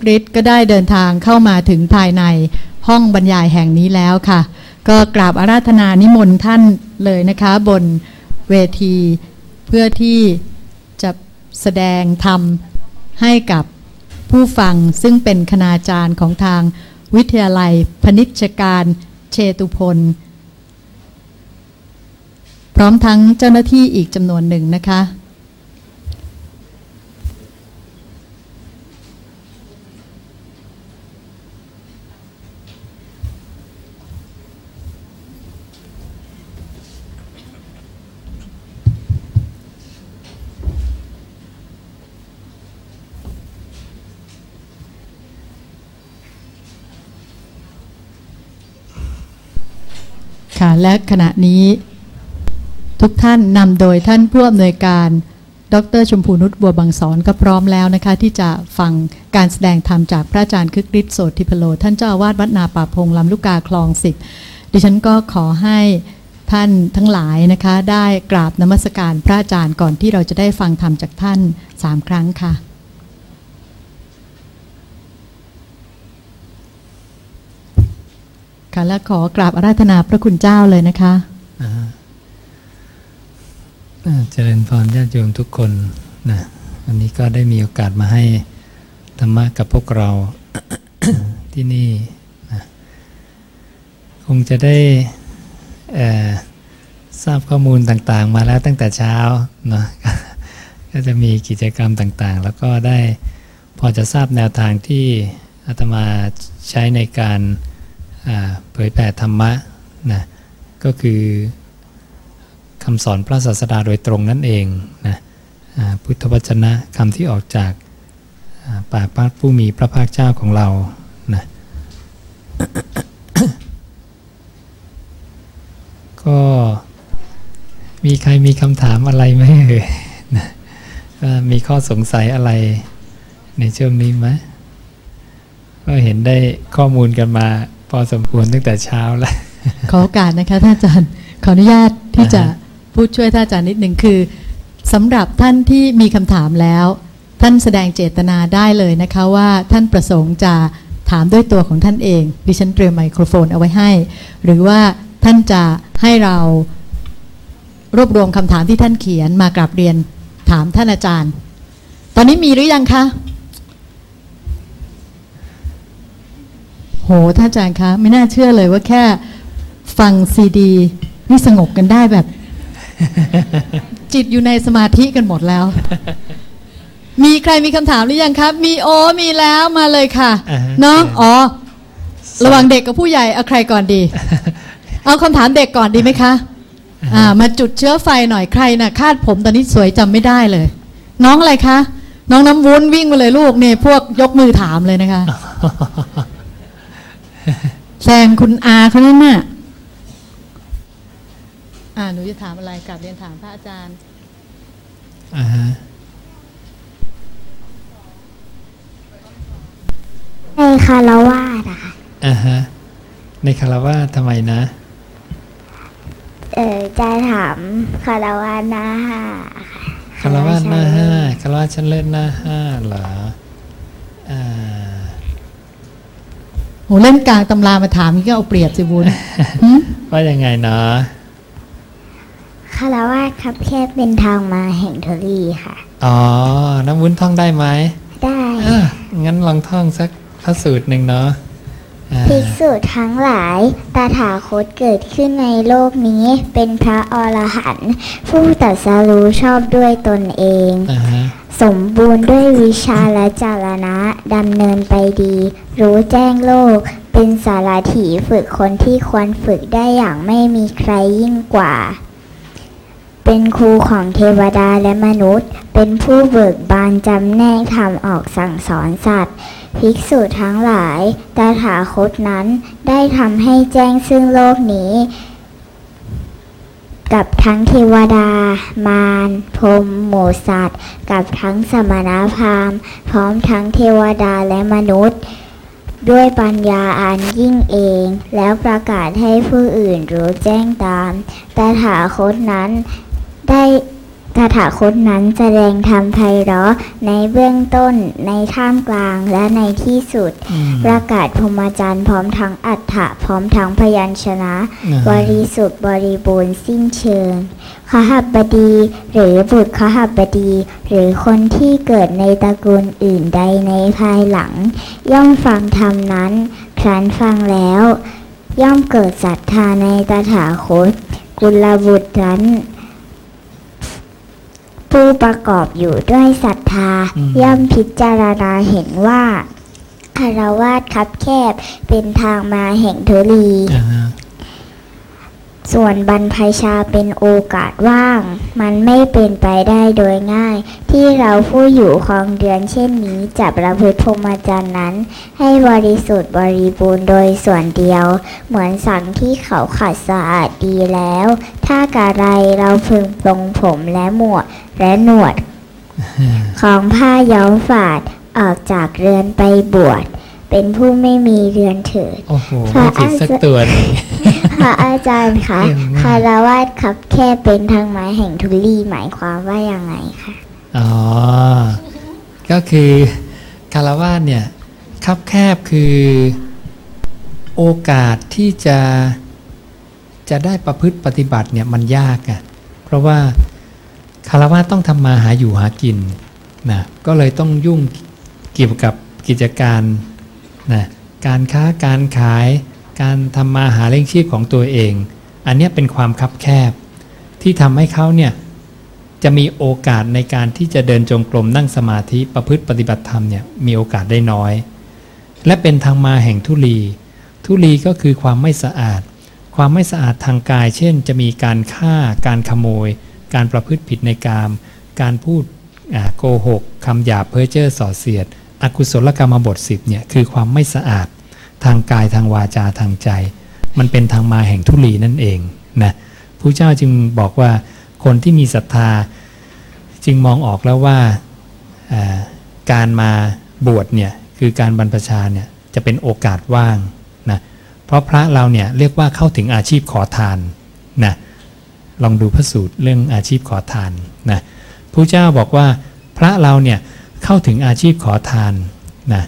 กฤทธิ์ก็ได้เดินทางเข้ามาถึงภายในห้องบรรยายแห่งนี้แล้วค่ะ ก็กราบอาราธนานิมนต์ท่านเลยนะคะบนเวทีเพื่อที่จะแสดงธรรมให้กับผู้ฟังซึ่งเป็นคณาจารย์ของทางวิทยาลัยพนิชการเชตุพล พร้อมทั้งเจ้าหน้าที่อีกจำนวนหนึ่งนะคะ ค่ะ และขณะนี้ทุกท่านนำโดยท่านผู้อำนวยการ ดรชมพูนุชบัวบางสอนก็พร้อมแล้วนะคะ ที่จะฟังการแสดงธรรมจากพระอาจารย์คึกฤทธิ์โสติพโล ท่านเจ้าอาวาสวัดนาป่าพงลำลูกกาคลองสิบดิฉันก็ขอให้ท่านทั้งหลายนะคะ ได้กราบนมัสการพระอาจารย์ก่อนที่เราจะได้ฟังธรรมจากท่านสามครั้งค่ะ ค่ะและขอกราบอาราธนาพระคุณเจ้าเลยนะคะอ่าเจริญพรญาติโยมทุกคนนะวันนี้ก็ได้มีโอกาสมาให้ธรรมะกับพวกเราที่นี่นะคงจะได้ทราบข้อมูลต่างๆ มาแล้วตั้งแต่เช้าเนาะก็จะมีกิจกรรมต่างๆ แล้วก็ได้พอจะทราบแนวทางที่อาตมาใช้ในการ เผยแผ่ธรรมะนะก็คือคำสอนพระศาสดาโดยตรงนั่นเองนะพุทธวจนะคำที่ออกจากอ่าปากพระผู้มีพระภาคเจ้าของเรานะก็มีใครมีคำถามอะไรไหมเอ่ยนะมีข้อสงสัยอะไรในช่วงนี้ไหมก็เห็นได้ข้อมูลกันมา พอสมควรตั้งแต่เช้าแล้ว ขอโอกาสนะคะท่านอาจารย์ขออนุญาตที่จะพูดช่วยท่านอาจารย์นิดหนึ่งคือสำหรับท่านที่มีคำถามแล้ว ท่านแสดงเจตนาได้เลยนะคะว่าท่านประสงค์จะถามด้วยตัวของท่านเอง ดิฉันเตรียมไมโครโฟนเอาไว้ให้ หรือว่าท่านจะให้เรารวบรวมคำถามที่ท่านเขียนมากราบเรียนถามท่านอาจารย์ ตอนนี้มีหรือยังคะ โหท่านอาจารย์คะ ไม่น่าเชื่อเลยว่าแค่ฟังซีดี นี่สงบกันได้แบบ จิตอยู่ในสมาธิกันหมดแล้ว มีใครมีคำถามหรือยังครับ มีโอมีแล้วมาเลยค่ะอ่าฮะน้องเชิญอ๋อระหว่างเด็กกับผู้ใหญ่เอาใครก่อนดี เอาคำถามเด็กก่อนดีไหมคะอ่ามาจุดเชื้อไฟหน่อยใครน่ะ คาดผมตอนนี้สวยจำไม่ได้เลย น้องอะไรคะ น้องน้ำวุ้นวิ่งมาเลยลูกเนี่ยพวกยกมือถามเลยนะคะ แซงคุณอาเขานั่นน่ะอ่าหนูจะถามอะไรกลับเรียนถามพระอาจารย์อ่าฮะในคารวาสอะค่ะอ่าฮะในคารวะทำไมนะ เออจะถามคารวาสหน้าห้าค่ะคารวะหน้าห้าคารวะชั้นเลิศหน้าห้าเหรออ่า โหเล่นกลางตำรามาถามนี่ก็เอาเปรียบสิวุ้นหึว่ายังไงเนาะคารวาสครับแค่เป็นทางมาแห่งทลีค่ะ อ๋อ น้ำวุ้นท่องได้ไหม ได้อะงั้นลองท่องสักพระสูตรหนึ่งเนาะอ่า ภิกษุทั้งหลาย ตถาคตเกิดขึ้นในโลกนี้ เป็นพระอรหันต์ผู้ตรัสรู้ชอบด้วยตนเองอ่าฮะสมบูรณ์ด้วยวิชาและจารณะดำเนินไปดี รู้แจ้งโลก เป็นสารถีฝึกคนที่ควรฝึกได้อย่างไม่มีใครยิ่งกว่า เป็นครูของเทวดาและมนุษย์ เป็นผู้เบิกบานจำแนกธรรมออกสั่งสอนสัตว์ ภิกษุทั้งหลาย ตถาคตนั้นได้ทำให้แจ้งซึ่งโลกนี้ กับทั้งเทวดา มารพรมหมูสัตว์ กับทั้งสมณพราหมณ์ พร้อมทั้งเทวดาและมนุษย์ ด้วยปัญญาอันยิ่งเอง แล้วประกาศให้ผู้อื่นรู้แจ้งตาม ตถาคตนั้นได้ ตตถาคตนั้นแสดงธรรมไพเราะในเบื้องต้นในท่ามกลางและในที่สุดอืมประกาศพรหมจรรย์พร้อมทั้งอัฏฐะพร้อมทั้งพยัญชนะอ่าบริสุทธิ์บริบูรณ์สิ้นเชิงขหับบดี หรือบุตรขหับบดี หรือคนที่เกิดในตระกูลอื่นใดในภายหลัง ย่อมฟังธรรมนั้น ครั้นฟังแล้ว ย่อมเกิดศรัทธาในตถาคต กุลบุตรนั้น ผู้ประกอบอยู่ด้วยศรัทธาอืมย่อมพิจารณาเห็นว่าคารวาสคับแคบเป็นทางมาแห่งทุลีอ่าฮะ ส่วนบรรพชาเป็นโอกาสว่าง มันไม่เป็นไปได้โดยง่าย ที่เราผู้อยู่ครองเดือนเช่นนี้จะประพฤติพรหมจรรย์นั้น ให้บริสุทธิ์บริบูรณ์โดยส่วนเดียว เหมือนสังที่เขาขัดสะอาดดีแล้ว ถ้ากะไรเราพึงปรงผมและหมวดและหนวด ของผ้าย้อมฝาดออกจากเรือนไปบวช เป็นผู้ไม่มีเรือนเถิดโอ้โหพระไม่ผิดสักตัวหนึงพระอาจารย์คะเก่งมาก คารวาสครับแค่เป็นทางไม้แห่งทุลีหมายความว่ายังไงคะอ๋อ ก็คือคารวาสเนี่ยคับแคบคือโอกาสที่จะจะได้ประพฤติปฏิบัติเนี่ยมันยากอะ่ะเพราะว่าคารวาสต้องทำมาหาอยู่หากินนะก็เลยต้องยุ่งเกี่ยวกับกิจการ นะการค้าการขาย การทำมาหาเลี้ยงชีพของตัวเอง อันนี้เป็นความคับแคบ ที่ทำให้เขาเนี่ยจะมีโอกาสในการที่จะเดินจงกรมนั่งสมาธิประพฤติปฏิบัติธรรมเนี่ยมีโอกาสได้น้อย และเป็นทางมาแห่งทุลี ทุลีก็คือความไม่สะอาด ความไม่สะอาดทางกาย เช่น จะมีการฆ่า การขโมย การประพฤติผิดในกาม การพูดโกหกคำหยาบเพ้อเจ้อส่อเสียด อกุศลกรรมบทสิบเนี่ยคือความไม่สะอาดทางกายทางวาจาทางใจ มันเป็นทางมาแห่งทุลีนั่นเองนะพระเจ้าจึงบอกว่าคนที่มีศรัทธาจึงมองออกแล้วว่าการมาบวชเนี่ยคือการบรรพชาเนี่ยจะเป็นโอกาสว่างนะเพราะพระเราเนี่ยเรียกว่าเข้าถึงอาชีพขอทานนะลองดูพระสูตรเรื่องอาชีพขอทานนะพระเจ้าบอกว่าพระเราเนี่ย เข้าถึงอาชีพขอทานนะ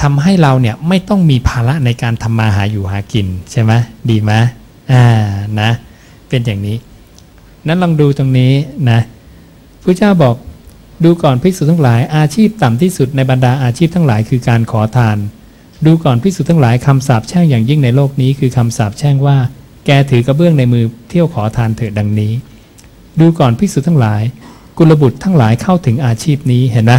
ทำให้เราเนี่ยไม่ต้องมีภาระในการทำมาหาอยู่หากินใช่ไหมดีไหมอ่านะ เป็นอย่างนี้ นั้นลองดูตรงนี้นะพระเจ้าบอกดูก่อนภิกษุทั้งหลาย อาชีพต่ำที่สุดในบรรดาอาชีพทั้งหลายคือการขอทาน ดูก่อนภิกษุทั้งหลายคำสาปแช่งอย่างยิ่งในโลกนี้คือคำสาปแช่งว่า แกถือกระเบื้องในมือเที่ยวขอทานเถิดดังนี้ ดูก่อนภิกษุทั้งหลาย กุลบุตรทั้งหลายเข้าถึงอาชีพนี้เห็นไหม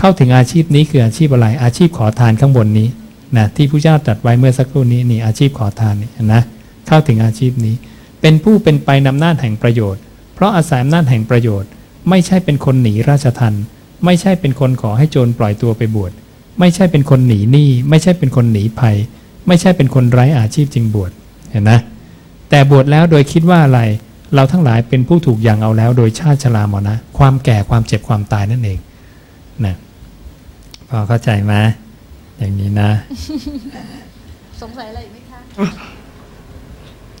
เข้าถึงอาชีพนี้คืออาชีพอะไร อาชีพขอทานข้างบนนี้นะที่พระเจ้าตรัสไว้เมื่อสักครู่นี้นี่อาชีพขอทานนี่นะเข้าถึงอาชีพนี้ เป็นผู้เป็นไปนำหน้าแห่งประโยชน์ เพราะอาศัยอำนาจแห่งประโยชน์ ไม่ใช่เป็นคนหนีราชทันไม่ใช่เป็นคนขอให้โจรปล่อยตัวไปบวชไม่ใช่เป็นคนหนีหนี้ไม่ใช่เป็นคนหนีภัย ไม่ใช่เป็นคนไร้อาชีพจึงบวชเห็นนะแต่บวชแล้วโดยคิดว่าอะไร เราทั้งหลายเป็นผู้ถูกยังเอาแล้วโดยชาติชรามรณะความแก่ความเจ็บความตายนั่นเองนะ พอเข้าใจไหมอย่างนี้นะ สงสัยอะไรไหมคะ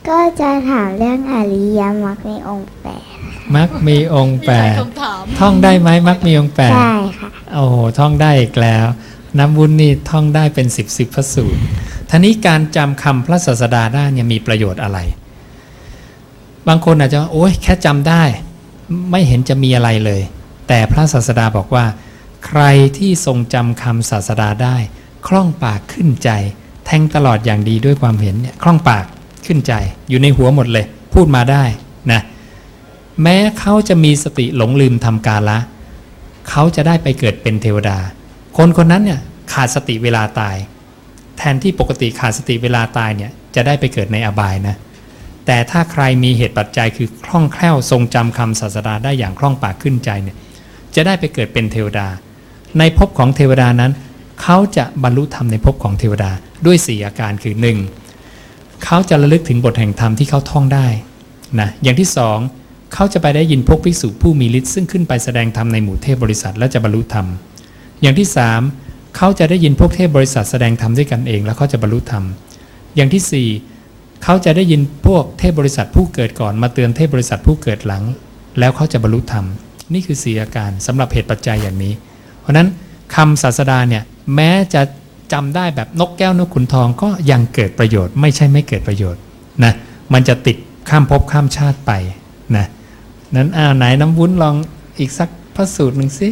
ก็จะถามเรื่องอริยมรรคมีองค์แปดมักมีองค์แปดคำถาม ท่องได้ไหมมักมีองค์แปดได้ค่ะ โอ้โหท่องได้อีกแล้ว น้ำวุ้นนี่ท่องได้เป็นสิบสิบพระสูตรท่านี้การจำคำพระศาสดาได้เนี่ยมีประโยชน์อะไร บางคนอาจจะว่าโอ้ยแค่จำได้ ไม่เห็นจะมีอะไรเลย แต่พระศาสดาบอกว่า ใครที่ทรงจำคำศาสดาได้ คล่องปากขึ้นใจ แทงตลอดอย่างดีด้วยความเห็นเนี่ยคล่องปากขึ้นใจ อยู่ในหัวหมดเลย พูดมาได้นะแม้เขาจะมีสติหลงลืมทำกาละ เขาจะได้ไปเกิดเป็นเทวดา คนคนนั้นเนี่ยขาดสติเวลาตาย แทนที่ปกติขาดสติเวลาตายเนี่ยจะได้ไปเกิดในอบายนะแต่ถ้าใครมีเหตุปัจจัยคือคล่องแคล่วทรงจำคำศาสดาได้อย่างคล่องปากขึ้นใจเนี่ยจะได้ไปเกิดเป็นเทวดา ในภพของเทวดานั้นเขาจะบรรลุธรรมในภพของเทวดาด้วยสี่อาการคือหนึ่งเขาจะระลึกถึงบทแห่งธรรมที่เขาท่องได้นะอย่างที่สองเขาจะไปได้ยินพวกภิกษุผู้มีฤทธิ์ซึ่งขึ้นไปแสดงธรรมในหมู่เทพบริษัทและจะบรรลุธรรม อย่างที่สามเขาจะได้ยินพวกเทพบริษัทแสดงธรรมด้วยกันเองแล้วเขาจะบรรลุธรรม อย่างที่สี่เขาจะได้ยินพวกเทพบริษัทผู้เกิดก่อนมาเตือนเทพบริษัทผู้เกิดหลัง แล้วเขาจะบรรลุธรรม นี่คือสี่อาการสำหรับเหตุปัจจัยอย่างนี้ ราะนั้นคำศาสดาเนี่ยแม้จะจำได้แบบนกแก้วนกขุนทองก็ยังเกิดประโยชน์ ไม่ใช่ไม่เกิดประโยชน์นะมันจะติดข้ามภพข้ามชาติไปนะนั้นอ้าวไหนน้ำวุ้นลองอีกสักพระสูตรหนึ่งสิ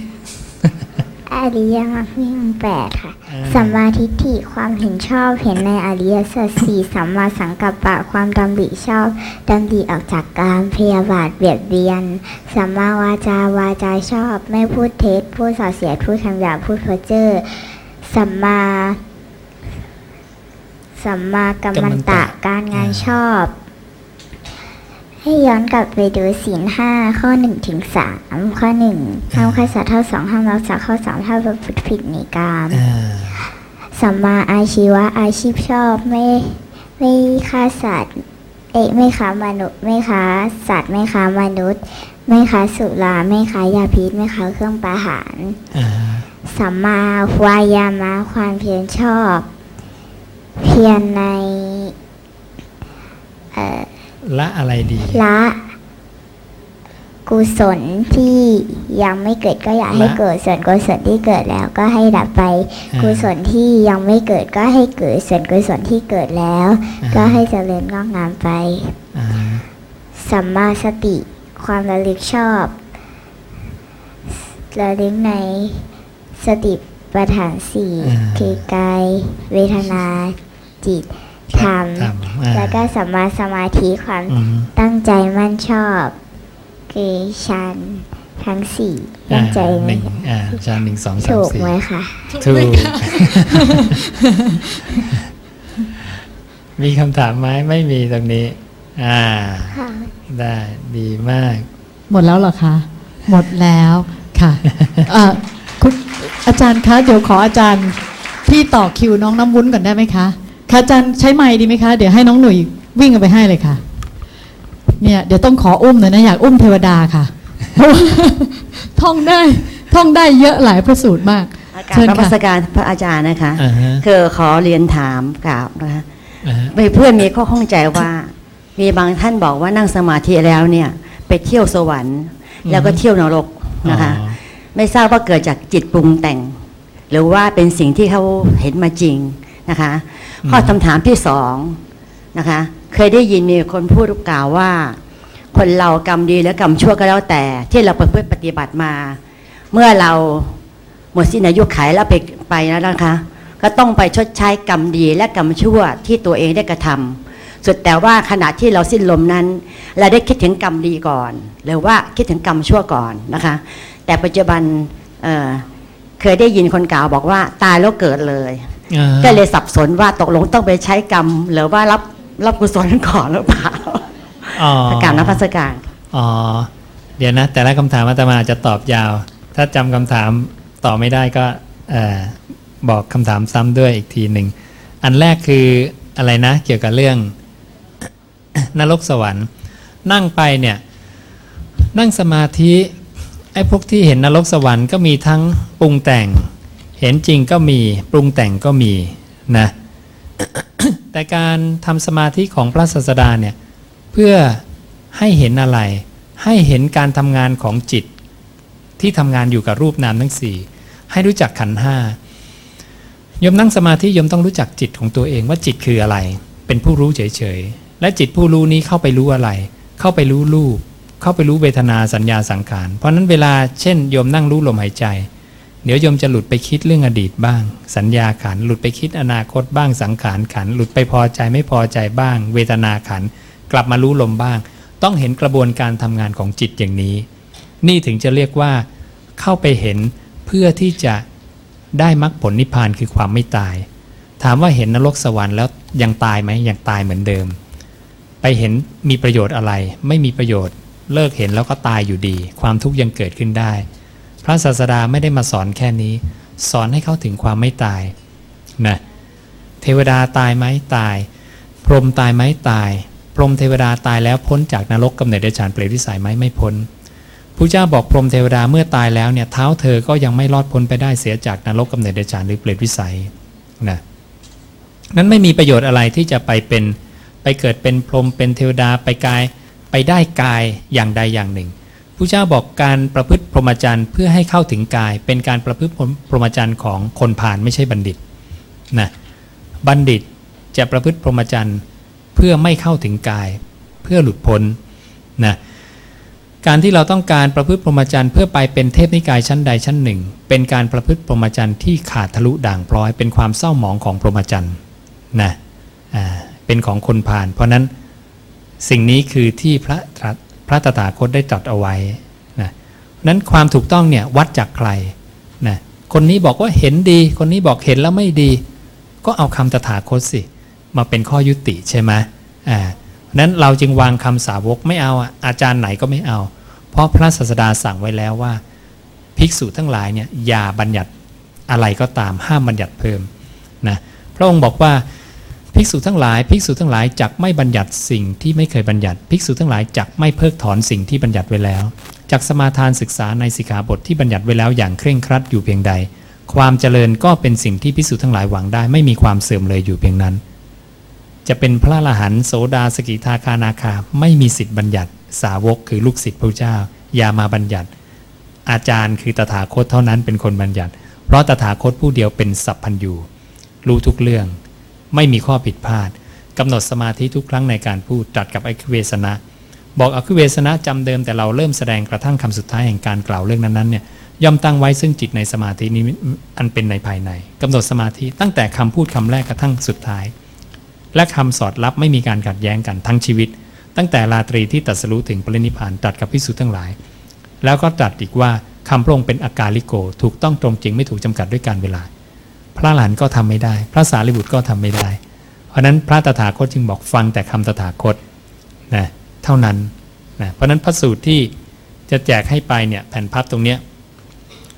อริยมรรคมีองค์แปดค่ะ อ่า สัมมาทิฏฐิความเห็นชอบเห็นในอริยสัจสี่สัมมาสังกัปปะความดำริชอบดำริออกจากการพยาบาทเบียดเบียน สัมมาวาจาวาจาชอบ ไม่พูดเท็จพูดส่อเสียดพูดคำหยาบพูดเพ้อเจ้อสัมมาสัมมากัมมันตะการงานชอบ ให้ย้อนกลับไปดูศีลห้าข้อหนึ่งถึงสามข้อหนึ่งห้ามฆ่าสัตว์เท่าสองห้ามรักษาข้อสามห้ามประพฤติผิดในกามอ่าสัมมาอาชีวะอาชีพชอบไม่ไม่ฆ่าสัตว์ เอะไม่ค้ามนุษย์ไม่ค้าสัตว์ไม่ค้ามนุษย์ ไม่ค้าสุราไม่ค้ายาพิษไม่ค้าเครื่องประหารอ่าสัมมาวายามะความเพียรชอบ เพียรในเอ่อ ละอะไรดี ละ กุศลที่ยังไม่เกิดก็อยากให้ละเกิดส่วนกุศลที่เกิดแล้วก็ให้ดับไปอ่ากุศลที่ยังไม่เกิดก็ให้เกิดส่วนกุศลที่เกิดแล้วอ่าก็ให้เจริญงอกงามไปอ่าสัมมาสติความระลึกชอบระลึกในสติปัฏฐานสี่คือกายเวทนาจิตธรรม ทำอ่าแล้วก็สัมมาสมาธิความอืมตั้งใจมั่นชอบ คือชันทั้งสี่ตั้งใจอ่าหไหมนึ่งอ่าชาหนึ่งสองสามถูกสี่ไหมคะถูกมีคำถามไหมไม่มีตรงนี้ อ่าค่ะได้ดีมาก หมดแล้วเหรอคะ หมดแล้วค่ะเอ่อคุณอาจารย์คะ เดี๋ยวขออาจารย์ พี่ต่อคิวน้องน้ำวุ้นก่อนได้ไหมคะ ค่ะอาจารย์ใช้ไม้ดีไหมคะ เดี๋ยวให้น้องหนุ่ยวิ่งกันไปให้เลยค่ะ เนี่ยเดี๋ยวต้องขออุ้มหน่อยนะอยากอุ้มเทวดาค่ะเพราะว่าท่องได้ท่องได้เยอะหลายพระสูตรมากอาการเชิญพระค่ะมัสการพระอาจารย์นะคะอ่าฮะคือขอเรียนถามกราบนะคะอ่าฮะมีเพื่อนมีข้อข้องใจว่า มีบางท่านบอกว่านั่งสมาธิแล้วเนี่ย ไปเที่ยวสวรรค์ แล้วก็เที่ยวนรกนะคะอ๋อไม่ทราบว่าเกิดจากจิตปรุงแต่ง หรือว่าเป็นสิ่งที่เขาเห็นมาจริงนะคะ ข้อคำถามที่สองนะคะ เคยได้ยินมีคนพูดกล่าวว่า คนเรากรรมดีและกรรมชั่วก็แล้วแต่ ที่เราประพฤติปฏิบัติมา เมื่อเราหมดสิ้นอายุขัยแล้วไปไปแล้วนะคะ ก็ต้องไปชดใช้กรรมดีและกรรมชั่วที่ตัวเองได้กระทำสุดแต่ว่าขณะที่เราสิ้นลมนั้น เราได้คิดถึงกรรมดีก่อน หรือว่าคิดถึงกรรมชั่วก่อนนะคะ แต่ปัจจุบันเอ่อเคยได้ยินคนกล่าวบอกว่าตายแล้วเกิดเลยอ่า ก็เลยสับสนว่าตกลงต้องไปใช้กรรม หรือว่ารับรับกุศลก่อนหรือเปล่าอ๋อประกาศนพัสการอ๋อเดี๋ยวนะ แต่ละคำถามอาตมาอาจจะตอบยาว ถ้าจำคำถามต่อบไม่ได้ก็เอ่อบอกคำถามซ้ำด้วยอีกทีหนึ่งอันแรกคืออะไรนะ เกี่ยวกับเรื่องนรกสวรรค์ นั่งไปเนี่ย นั่งสมาธิไอ้พวกที่เห็นนรกสวรรค์ก็มีทั้งปรุงแต่ง เห็นจริงก็มีปรุงแต่งก็มีนะแต่การทำสมาธิของพระศาสดาเนี่ยเพื่อให้เห็นอะไร ให้เห็นการทำงานของจิต ที่ทำงานอยู่กับรูปนามทั้งสี่ให้รู้จักขันห้ายมนั่งสมาธิยมต้องรู้จักจิตของตัวเองว่าจิตคืออะไร เป็นผู้รู้เฉยๆ และจิตผู้รู้นี้เข้าไปรู้อะไร เข้าไปรู้รูป เข้าไปรู้เวทนาสัญญาสังขาร เพราะฉะนั้นเวลาเช่นโยมนั่งรู้ลมหายใจ เดี๋ยวโยมจะหลุดไปคิดเรื่องอดีตบ้าง สัญญาขันหลุดไปคิดอนาคตบ้างสังขารขันหลุดไปพอใจไม่พอใจบ้าง เวทนาขันกลับมารู้ลมบ้าง ต้องเห็นกระบวนการทำงานของจิตอย่างนี้ นี่ถึงจะเรียกว่า เข้าไปเห็นเพื่อที่จะได้มรรคผลนิพพานคือความไม่ตาย ถามว่าเห็นนรกสวรรค์แล้วยังตายไหมยังตายเหมือนเดิม ไปเห็นมีประโยชน์อะไร ไม่มีประโยชน์ เลิกเห็นแล้วก็ตายอยู่ดี ความทุกข์ยังเกิดขึ้นได้ ระศาสดาไม่ได้มาสอนแค่นี้ สอนให้เข้าถึงความไม่ตายนะเทวดาตายไหมตาย พรหมตายไหมตาย พรหมเทวดาตายแล้วพ้นจากนรกกำเนิดเดชานเปรตวิสัยไหมไม่พ้นพระเจ้าบอกพรหมเทวดาเมื่อตายแล้วเนี่ยเท้าเธอก็ยังไม่รอดพ้นไปได้เสียจากนรกกำเนิดเดชานหรือเปรตวิสัยนะนั้นไม่มีประโยชน์อะไรที่จะไปเป็นไปเกิดเป็นพรหมเป็นเทวดาไปกายไปได้กายอย่างใดอย่างหนึ่ง ผู้เจ้าบอกการประพฤติพรหมจรรย์เพื่อให้เข้าถึงกาย เป็นการประพฤติพรหมจรรย์ของคนผ่านไม่ใช่บัณฑิตนะบัณฑิตจะประพฤติพรหมจรรย์เพื่อไม่เข้าถึงกาย เพื่อหลุดพ้นนะการที่เราต้องการประพฤติพรหมจรรย์เพื่อไปเป็นเทพนิกายชั้นใดชั้นหนึ่ง เป็นการประพฤติพรหมจรรย์ที่ขาดทะลุด่างพร้อย เป็นความเศร้าหมองของพรหมจรรย์นะอ่าเป็นของคนผ่าน เพราะนั้นสิ่งนี้คือที่พระตรัส พระตถาคตได้ตรัสเอาไว้นะนั้นความถูกต้องเนี่ยวัดจากใครนะคนนี้บอกว่าเห็นดี คนนี้บอกเห็นแล้วไม่ดี ก็เอาคำตถาคตสิ มาเป็นข้อยุติใช่ไหมอ่านั้นเราจึงวางคำสาวกไม่เอาอะอาจารย์ไหนก็ไม่เอา เพราะพระศาสดาสั่งไว้แล้วว่า ภิกษุทั้งหลายเนี่ยอย่าบัญญัติอะไรก็ตามห้ามบัญญัติเพิ่มนะพระองค์บอกว่า ภิกษุทั้งหลายภิกษุทั้งหลายจักไม่บัญญัติสิ่งที่ไม่เคยบัญญัติภิกษุทั้งหลายจักไม่เพิกถอนสิ่งที่บัญญัติไว้แล้วจักสมาทานศึกษาในสิกขาบทที่บัญญัติไว้แล้วอย่างเคร่งครัดอยู่เพียงใด ความเจริญก็เป็นสิ่งที่ภิกษุทั้งหลายหวังได้ ไม่มีความเสื่อมเลยอยู่เพียงนั้น จะเป็นพระอรหันโสดาสกิทาคานาคาไม่มีสิทธิ์บัญญัติ สาวกคือลูกศิษย์พระเจ้า อย่ามาบัญญัติ อาจารย์คือตถาคตเท่านั้นเป็นคนบัญญัติ เพราะตถาคตผู้เดียวเป็นสัพพัญญูรู้ทุกเรื่อง ไม่มีข้อผิดพลาดกำหนดสมาธิทุกครั้งในการพูดตรัสกับอคิเวสนะ บอกอคิเวสนะจำเดิมแต่เราเริ่มแสดงกระทั่งคำสุดท้ายแห่งการกล่าวเรื่องนั้นๆเนี่ยย่อมตั้งไว้ซึ่งจิตในสมาธินี้อันเป็นในภายในกำหนดสมาธิตั้งแต่คำพูดคำแรกกระทั่งสุดท้าย และคำสอดรับไม่มีการขัดแย้งกันทั้งชีวิต ตั้งแต่ราตรีที่ตรัสรู้ถึงปรินิพานตรัสกับพิสุทั้งหลาย แล้วก็ตรัสอีกว่าคำพระองค์เป็นอากาลิโก ถูกต้องตรงจริงไม่ถูกจำกัดด้วยการเวลา พระหลานก็ทำไม่ได้ พระสารีบุตรก็ทำไม่ได้ เพราะนั้นพระตถาคตจึงบอกฟังแต่คำตถาคตนะเท่านั้นนะเพราะนั้นพระสูตรที่จะแจกให้ไปเนี่ยแผ่นพับตรงเนี้ย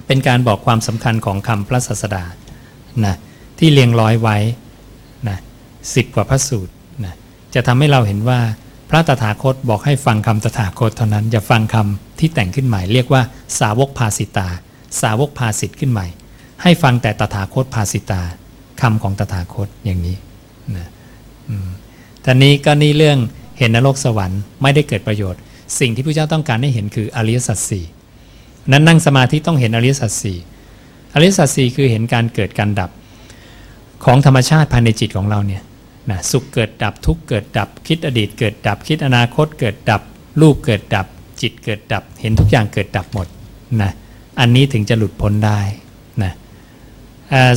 เป็นการบอกความสำคัญของคำพระศาสดานะที่เรียงร้อยไว้นะสิบกว่าพระสูตรนะจะทำให้เราเห็นว่าพระตถาคตบอกให้ฟังคำตถาคตเท่านั้นอย่าฟังคำที่แต่งขึ้นใหม่ เรียกว่าสาวกภาสิตา สาวกภาสิทธ์ขึ้นใหม่ ให้ฟังแต่ตถาคตภาสิตาคำของตถาคตอย่างนี้นะอืมตอนนี้ก็นี่เรื่องเห็นนรกสวรรค์ไม่ได้เกิดประโยชน์ สิ่งที่พระเจ้าต้องการให้เห็นคืออริยสัจสี่นั้นนั่งสมาธิต้องเห็นอริยสัจสี่อริยสัจสี่คือเห็นการเกิดการดับของธรรมชาติภายในจิตของเราเนี่ยนะสุขเกิดดับทุกเกิดดับ คิดอดีตเกิดดับ คิดอนาคตเกิดดับ รูปเกิดดับ จิตเกิดดับ เห็นทุกอย่างเกิดดับหมดนะอันนี้ถึงจะหลุดพ้นได้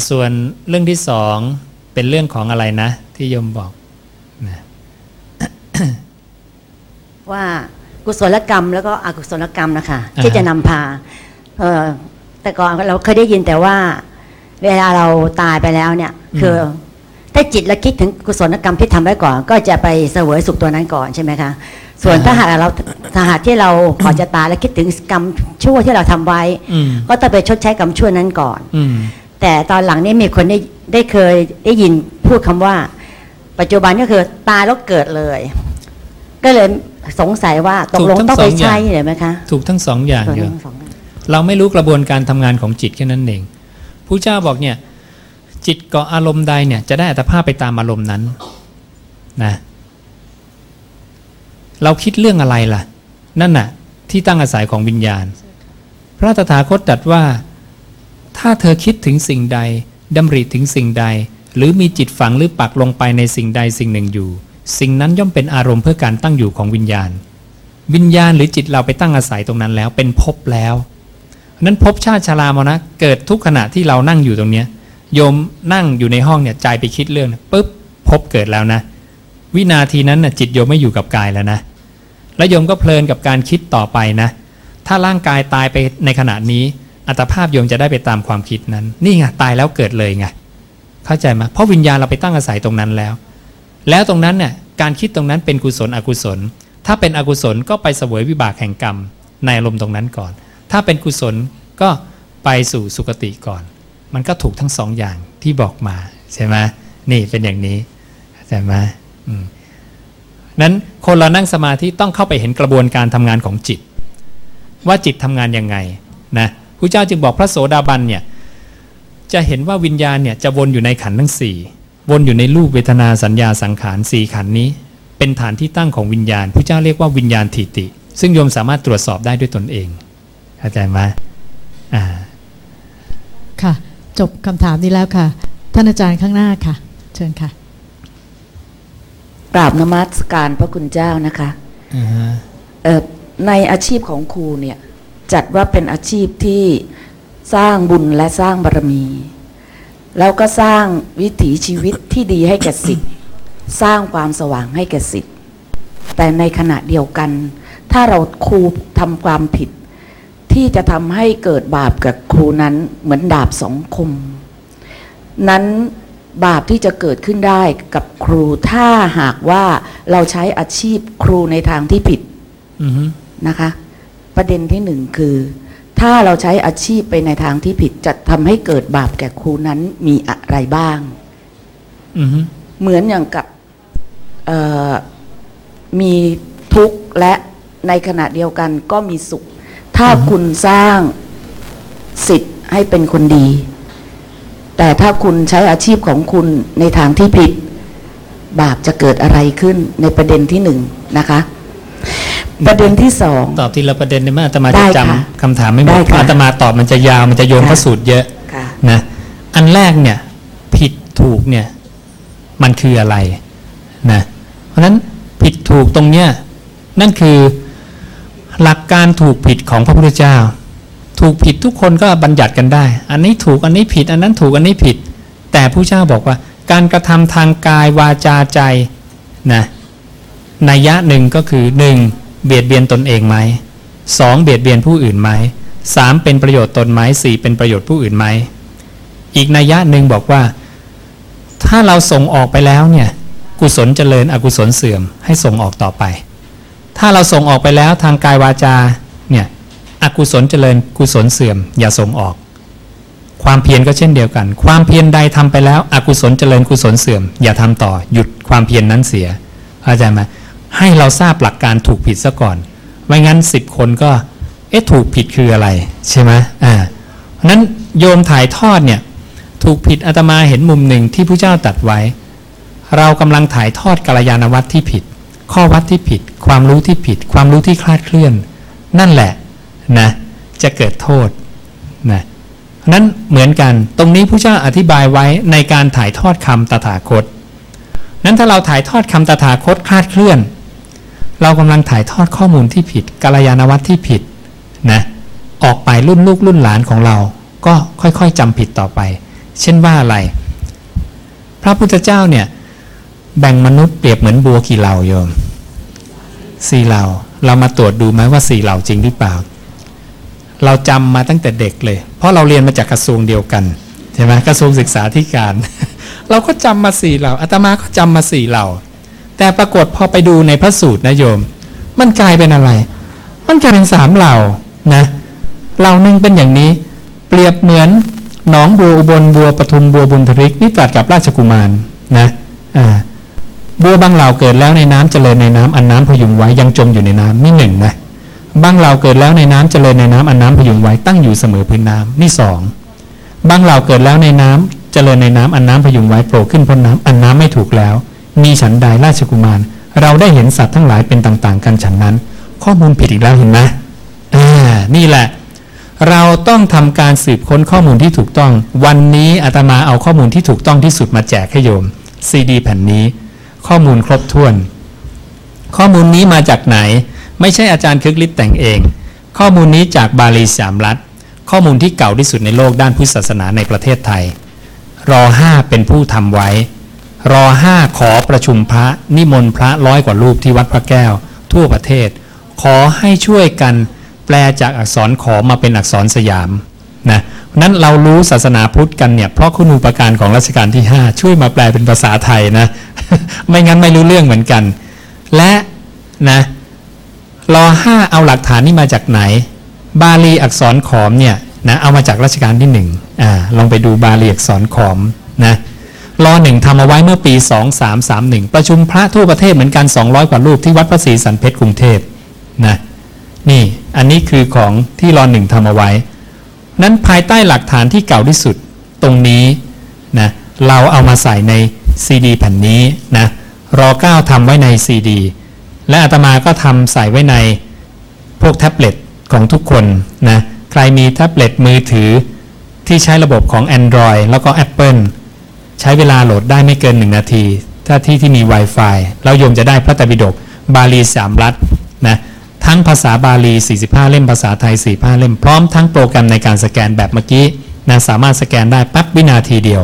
ส่วนเรื่องที่สองเป็นเรื่องของอะไรนะ ที่โยมบอกนะว่ากุศลกรรมแล้วก็อกุศลกรรมนะคะอ่าฮะที่จะนำพาเออแต่ก่อนเราเคยได้ยินแต่ว่า เวลาเราตายไปแล้วเนี่ย คือถ้าจิตเราคิดถึงกุศลกรรมที่ทำไว้ก่อน ก็จะไปเสวยสุขตัวนั้นก่อนใช่ไหมคะ ส่วนถ้าหากเราถ้าหากที่เราก่อนจะตายแล้วคิดถึงกรรมชั่วที่เราทำไว้อืมก็ต้องไปชดใช้กรรมชั่วนั้นก่อนอืม แต่ตอนหลังนี่มีคนได้ได้เคยได้ยินพูดคำว่า ปัจจุบันก็คือตายแล้วเกิดเลย ก็เลยสงสัยว่าตกลงถูกทั้งต้องไปสองอย่างใช่เลยไหมคะ ถูกทั้งสองอย่างส่วนโยทั้มงสองอย่างเราไม่รู้กระบวนการทำงานของจิตแค่นั้นเองผู้เจ้าบอกเนี่ยจิตเกาะอารมณ์ใดเนี่ยจะได้อัตภาพไปตามอารมณ์นั้นนะเราคิดเรื่องอะไรล่ะ นั่นน่ะ ที่ตั้งอาศัยของวิญญาณ พระตถาคตตรัสว่า ถ้าเธอคิดถึงสิ่งใดดำริถึงสิ่งใด หรือมีจิตฝังหรือปักลงไปในสิ่งใดสิ่งหนึ่งอยู่ สิ่งนั้นย่อมเป็นอารมณ์เพื่อการตั้งอยู่ของวิญญาณ วิญญาณหรือจิตเราไปตั้งอาศัยตรงนั้นแล้วเป็นภพแล้วนั้นภพชาติชรามรณะเกิดทุกขณะที่เรานั่งอยู่ตรงเนี้ยโยมนั่งอยู่ในห้องเนี่ยใจไปคิดเรื่องปุ๊บภพเกิดแล้วนะ วินาทีนั้นน่ะจิตโยมไม่อยู่กับกายแล้วนะ แล้วโยมก็เพลินกับการคิดต่อไปนะ ถ้าร่างกายตายไปในขณะนี้ อัตภาพโยมจะได้ไปตามความคิดนั้น นี่ไงตายแล้วเกิดเลยไงเข้าใจไหมเพราะวิญญาณเราไปตั้งอาศัยตรงนั้นแล้ว แล้วตรงนั้นเนี่ยการคิดตรงนั้นเป็นกุศลอกุศล ถ้าเป็นอกุศลก็ไปเสวยวิบากแห่งกรรมในอารมณ์ตรงนั้นก่อน ถ้าเป็นกุศลก็ไปสู่สุคติก่อน มันก็ถูกทั้งสองอย่างที่บอกมาใช่ไหมนี่เป็นอย่างนี้ใช่ไหมอืมนั้นคนเรานั่งสมาธิต้องเข้าไปเห็นกระบวนการทำงานของจิต ว่าจิตทำงานยังไงนะ ระเจ้าจึงบอกพระโสดาบันเนี่ยจะเห็นว่าวิญญาณเนี่ยจะวนอยู่ในขันธ์ทั้งสี่วนอยู่ในรูปเวทนาสัญญาสังขารสี่ขันธ์นี้ เป็นฐานที่ตั้งของวิญญาณพระเจ้าเรียกว่าวิญญาณถิติ ซึ่งโยมสามารถตรวจสอบได้ด้วยตนเองเข้าใจไหมอ่าค่ะจบคำถามนี้แล้วค่ะ ท่านอาจารย์ข้างหน้าค่ะ เชิญค่ะกราบนมัสการพระคุณเจ้านะคะอ่าฮะเอ่อในอาชีพของครูเนี่ย จัดว่าเป็นอาชีพที่สร้างบุญและสร้างบารมี แล้วก็สร้างวิถีชีวิตที่ดีให้แก่สิทธิ์สร้างความสว่างให้แก่สิทธิ์แต่ในขณะเดียวกัน ถ้าเราครูทำความผิด ที่จะทำให้เกิดบาปกับครูนั้นเหมือนดาบสองคม นั้นบาปที่จะเกิดขึ้นได้กับครูถ้าหากว่าเราใช้อาชีพครูในทางที่ผิดอือฮึนะคะ ประเด็นที่หนึ่งคือ ถ้าเราใช้อาชีพไปในทางที่ผิดจะทำให้เกิดบาปแก่ครูนั้นมีอะไรบ้างอือฮึเหมือนอย่างกับเอ่อมีทุกข์และในขณะเดียวกันก็มีสุข ถ้าคุณสร้างสิทธิ์ให้เป็นคนดี แต่ถ้าคุณใช้อาชีพของคุณในทางที่ผิด บาปจะเกิดอะไรขึ้นในประเด็นที่หนึ่งนะคะ ประเด็นที่สอง ตอบทีละประเด็นได้ไหมอาตมาได้จะจค่ะำคำถามไม่หมได้ดค่ะอาตมาตอบมันจะยาวมันจะโยงค่ะ พระสูตรเยอะค่ะ นะอันแรกเนี่ยผิดถูกเนี่ยมันคืออะไรนะเพราะฉะนั้นผิดถูกตรงเนี้ยนั่นคือหลักการถูกผิดของพระพุทธเจ้า ถูกผิดทุกคนก็บัญญัติกันได้ อันนี้ถูกอันนี้ผิด อันนั้นถูกอันนี้ผิด แต่ผู้เจ้าบอกว่า การกระทำทางกายวาจาใจนะนัยยะหนึ่งก็คือหนึ่ง เบียดเบียนตนเองไหมสองเบียดเบียนผู้อื่นไหมสามเป็นประโยชน์ตนไหมสี่เป็นประโยชน์ผู้อื่นไหมอีกนัยยะหนึ่งบอกว่า ถ้าเราส่งออกไปแล้วเนี่ยกุศลเจริญอกุศลเสื่อมให้ส่งออกต่อไป ถ้าเราส่งออกไปแล้วทางกายวาจาเนี่ยอกุศลเจริญกุศลเสื่อม อย่าส่งออก ความเพียรก็เช่นเดียวกัน ความเพียรใดทำไปแล้ว อกุศลเจริญกุศลเสื่อม อย่าทำต่อหยุดความเพียรนนั้นเสียเข้าใจไหม ให้เราทราบหลักการถูกผิดซะก่อน ไม่งั้นสิบคนก็ เอ๊ะถูกผิดคืออะไรใช่ไหมอ่าเพราะนั้นโยมถ่ายทอดเนี่ยถูกผิดอาตมาเห็นมุมหนึ่งที่ผู้เจ้าตัดไว้ เรากำลังถ่ายทอดกัลยาณวัตรที่ผิด ข้อวัดที่ผิด ความรู้ที่ผิด ความรู้ที่คลาดเคลื่อน นั่นแหละนะจะเกิดโทษนะเพราะนั้นเหมือนกันตรงนี้ผู้เจ้าอธิบายไว้ในการถ่ายทอดคำตถาคต นั้นถ้าเราถ่ายทอดคำตถาคตคลาดเคลื่อน เรากำลังถ่ายทอดข้อมูลที่ผิดกัลยาณวัตรที่ผิดนะออกไปรุ่นลูกรุ่นหลานของเรา ก็ค่อยๆจำผิดต่อไป เช่นว่าอะไร พระพุทธเจ้าเนี่ยแบ่งมนุษย์เปรียบเหมือนบัวกี่เหล่าโยมสี่เหล่าเรามาตรวจดูไหมว่าสี่เหล่าจริงหรือเปล่า เราจำมาตั้งแต่เด็กเลย เพราะเราเรียนมาจากกระทรวงเดียวกันใช่ไหมกระทรวงศึกษาธิการ เราก็จำมาสี่เหล่าอาตมาก็จำมาสี่เหล่า แต่ปรากฏพอไปดูในพระสูตรนะโยม มันกลายเป็นอะไร มันกลายเป็นสามเหล่านะเหล่านึงเป็นอย่างนี้ เปรียบเหมือนหนองบัวอุบลบัวปทุมบัวบุญทริกนี่ตรัสกับราชกุมารนะอ่าบัวบางเหล่าเกิดแล้วในน้ำเจริญในน้ำอันน้ำพยุงไว้ยังจมอยู่ในน้ำนี่หนึ่งนะบางเหล่าเกิดแล้วในน้ำเจริญในน้ำอันน้ำพยุงไว้ตั้งอยู่เสมอพื้นน้ำนี่สองบางเหล่าเกิดแล้วในน้ำเจริญในน้ำอันน้ำพยุงไว้โผล่ขึ้นพ้นน้ำอันน้ำไม่ถูกแล้ว มีฉันใดราชกุมาร เราได้เห็นสัตว์ทั้งหลายเป็นต่าง ๆ กันฉันนั้น ข้อมูลผิดอีกแล้วเห็นไหมอ่านี่แหละ เราต้องทำการสืบค้นข้อมูลที่ถูกต้อง วันนี้อาตมาเอาข้อมูลที่ถูกต้องที่สุดมาแจกให้โยมซีดีแผ่นนี้ ข้อมูลครบถ้วน ข้อมูลนี้มาจากไหน ไม่ใช่อาจารย์คึกฤทธิ์แต่งเอง ข้อมูลนี้จากบาลีสามรัฐ ข้อมูลที่เก่าที่สุดในโลกด้านพุทธศาสนาในประเทศไทยรอห้าเป็นผู้ทำไว้ รอห้าขอประชุมพระนิมนต์พระร้อยกว่ารูปที่วัดพระแก้ว ทั่วประเทศ ขอให้ช่วยกันแปลจากอักษรขอมาเป็นอักษรสยามนะนั้นเรารู้ศาสนาพุทธกันเนี่ยเพราะคุณูปการของรัชกาลที่ 5 ช่วยมาแปลเป็นภาษาไทยนะ ไม่งั้นไม่รู้เรื่องเหมือนกัน และนะรอห้าเอาหลักฐานนี่มาจากไหน บาลีอักษรขอมเนี่ยนะเอามาจากรัชกาลที่หนึ่งอ่าลองไปดูบาลีอักษรขอมนะ รอหนึ่งทำเอาไว้เมื่อปี 2331 ประชุมพระทั่วประเทศเหมือนกัน 200 กว่ารูปที่วัดพระศรีสันเพชรกรุงเทพนะนี่อันนี้คือของที่รอหนึ่งทำเอาไว้ นั้นภายใต้หลักฐานที่เก่าที่สุดตรงนี้นะเราเอามาใส่ในซีดีแผ่นนี้นะรอเก้าทำไว้ในซีดีและอาตมาก็ทำใส่ไว้ในพวกแท็บเล็ตของทุกคนนะใครมีแท็บเล็ตมือถือที่ใช้ระบบของ Android แล้วก็ Apple ใช้เวลาโหลดได้ไม่เกิน 1 นาที ถ้าที่ที่มี Wi-Fi แล้วโยมจะได้พระไตรปิฎกบาลีสามรัฐนะทั้งภาษาบาลี 45 เล่มภาษาไทย 45 เล่มพร้อมทั้งโปรแกรมในการสแกนแบบเมื่อกี้นะสามารถสแกนได้ปั๊บวินาทีเดียว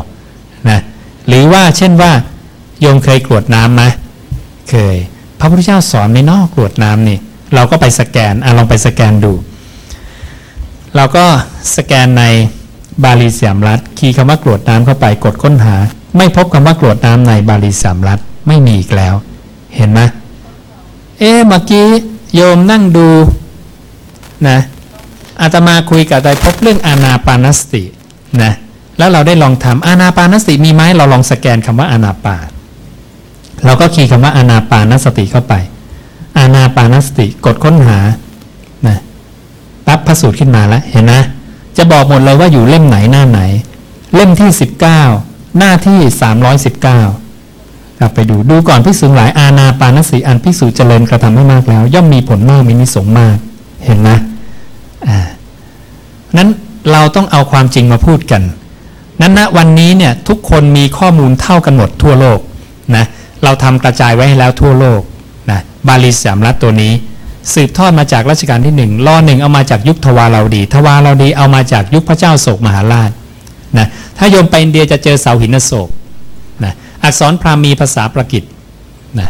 นะหรือว่าเช่นว่าโยมเคยกรวดน้ำไหมเคย พระพุทธเจ้าสอนไม่นอกกรวดน้ำนี่เราก็ไปสแกนอะลองไปสแกนดู เราก็สแกนใน บาลีสามรัฐ คีย์คำว่ากรวดน้ำเข้าไปกดค้นหา ไม่พบคำว่ากรวดน้ำในบาลีสามรัฐไม่มีอีกแล้ว เห็นไหมเอ๊ะเมื่อกี้โยมนั่งดูนะอาตมาคุยกับไตรภพเรื่องอานาปานสตินะแล้วเราได้ลองทำอานาปานสติมีไหมเราลองสแกนคำว่าอานาปานเราก็คีย์คำว่าอานาปานสติเข้าไป อานาปานสติกดค้นหานะปั๊บพระสูตรขึ้นมาแล้วเห็นนะ จะบอกหมดเลยว่าอยู่เล่มไหนหน้าไหน เล่มที่ 19 หน้าที่ 319กลับไปดูดูก่อนพิสูจหลายอาณาปานสีอันพิสูจเจริญกระทำให้มากแล้ว ย่อมมีผลมากมีนิสงมากเห็นนะอ่านั้นเราต้องเอาความจริงมาพูดกัน นั้นณวันนี้เนี่ยทุกคนมีข้อมูลเท่ากันหมดทั่วโลกนะเราทำกระจายไว้ให้แล้วทั่วโลกนะบาลีสามรัฐตัวนี้ สืบทอดมาจากรัชกาลที่หนึ่งรอหนึ่งเอามาจากยุคทวาราวดี ทวาราวดีเอามาจากยุคพระเจ้าโศกมหาราชนะถ้าโยมไปอินเดียจะเจอเสาหินโศกนะอักษรพราหมีภาษาประกิตนะ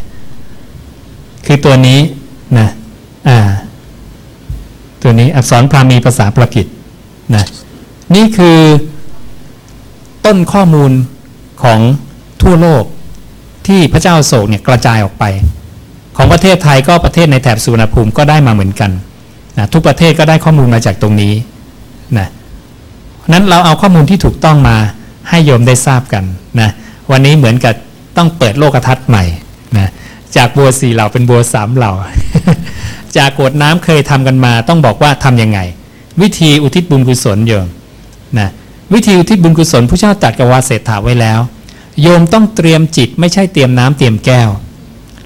คือตัวนี้นะอ่าตัวนี้อักษรพราหมีภาษาประกิตนะนี่คือต้นข้อมูลของทั่วโลกที่พระเจ้าโศกเนี่ยกระจายออกไป ของประเทศไทยก็ประเทศในแถบสุวรรณภูมิก็ได้มาเหมือนกันนะทุกประเทศก็ได้ข้อมูลมาจากตรงนี้นะนั้นเราเอาข้อมูลที่ถูกต้องมาให้โยมได้ทราบกันนะวันนี้เหมือนกับต้องเปิดโลกทัศน์ใหม่นะจากบัวสี่เหล่าเป็นบัวสามเหล่า จากกรวดน้ำเคยทำกันมา ต้องบอกว่าทํำยังไง วิธีอุทิศบุญกุศลโยมนะวิธีอุทิศบุญกุศลผู้เจ้าตัดกับวาเศรษฐาไว้แล้ว โยมต้องเตรียมจิตไม่ใช่เตรียมน้ำเตรียมแก้ว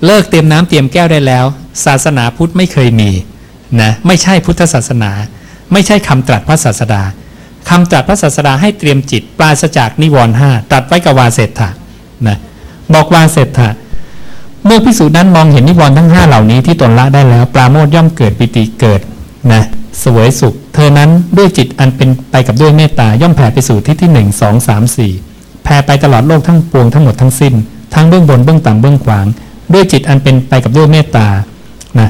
เลิกเตรียมน้ำเตรียมแก้วได้แล้ว ศาสนาพุทธไม่เคยมีนะไม่ใช่พุทธศาสนา ไม่ใช่คำตรัสพระศาสดาคำตรัสพระศาสดาให้เตรียมจิตปราศจากนิวรณ์ห้าตรัสไว้กับวาเศรษฐะนะบอกวาเศรษฐะเมื่อพิสูจน์นั้นมองเห็นนิวรณ์ทั้งห้าเหล่านี้ที่ตนละได้แล้ว ปราโมทย่อมเกิดปิติเกิดนะสวยสุข เธอนั้นด้วยจิตอันเป็นไปกับด้วยเมตตาย่อมแผ่ไปสู่ที่ที่หนึ่งสองสามสี่แผ่ไปตลอดโลกทั้งปวงทั้งหมดทั้งสิ้น ทั้งเบื้องบนเบื้องต่ำเบื้องขวาง ด้วยจิตอันเป็นไปกับด้วยเมตตานะ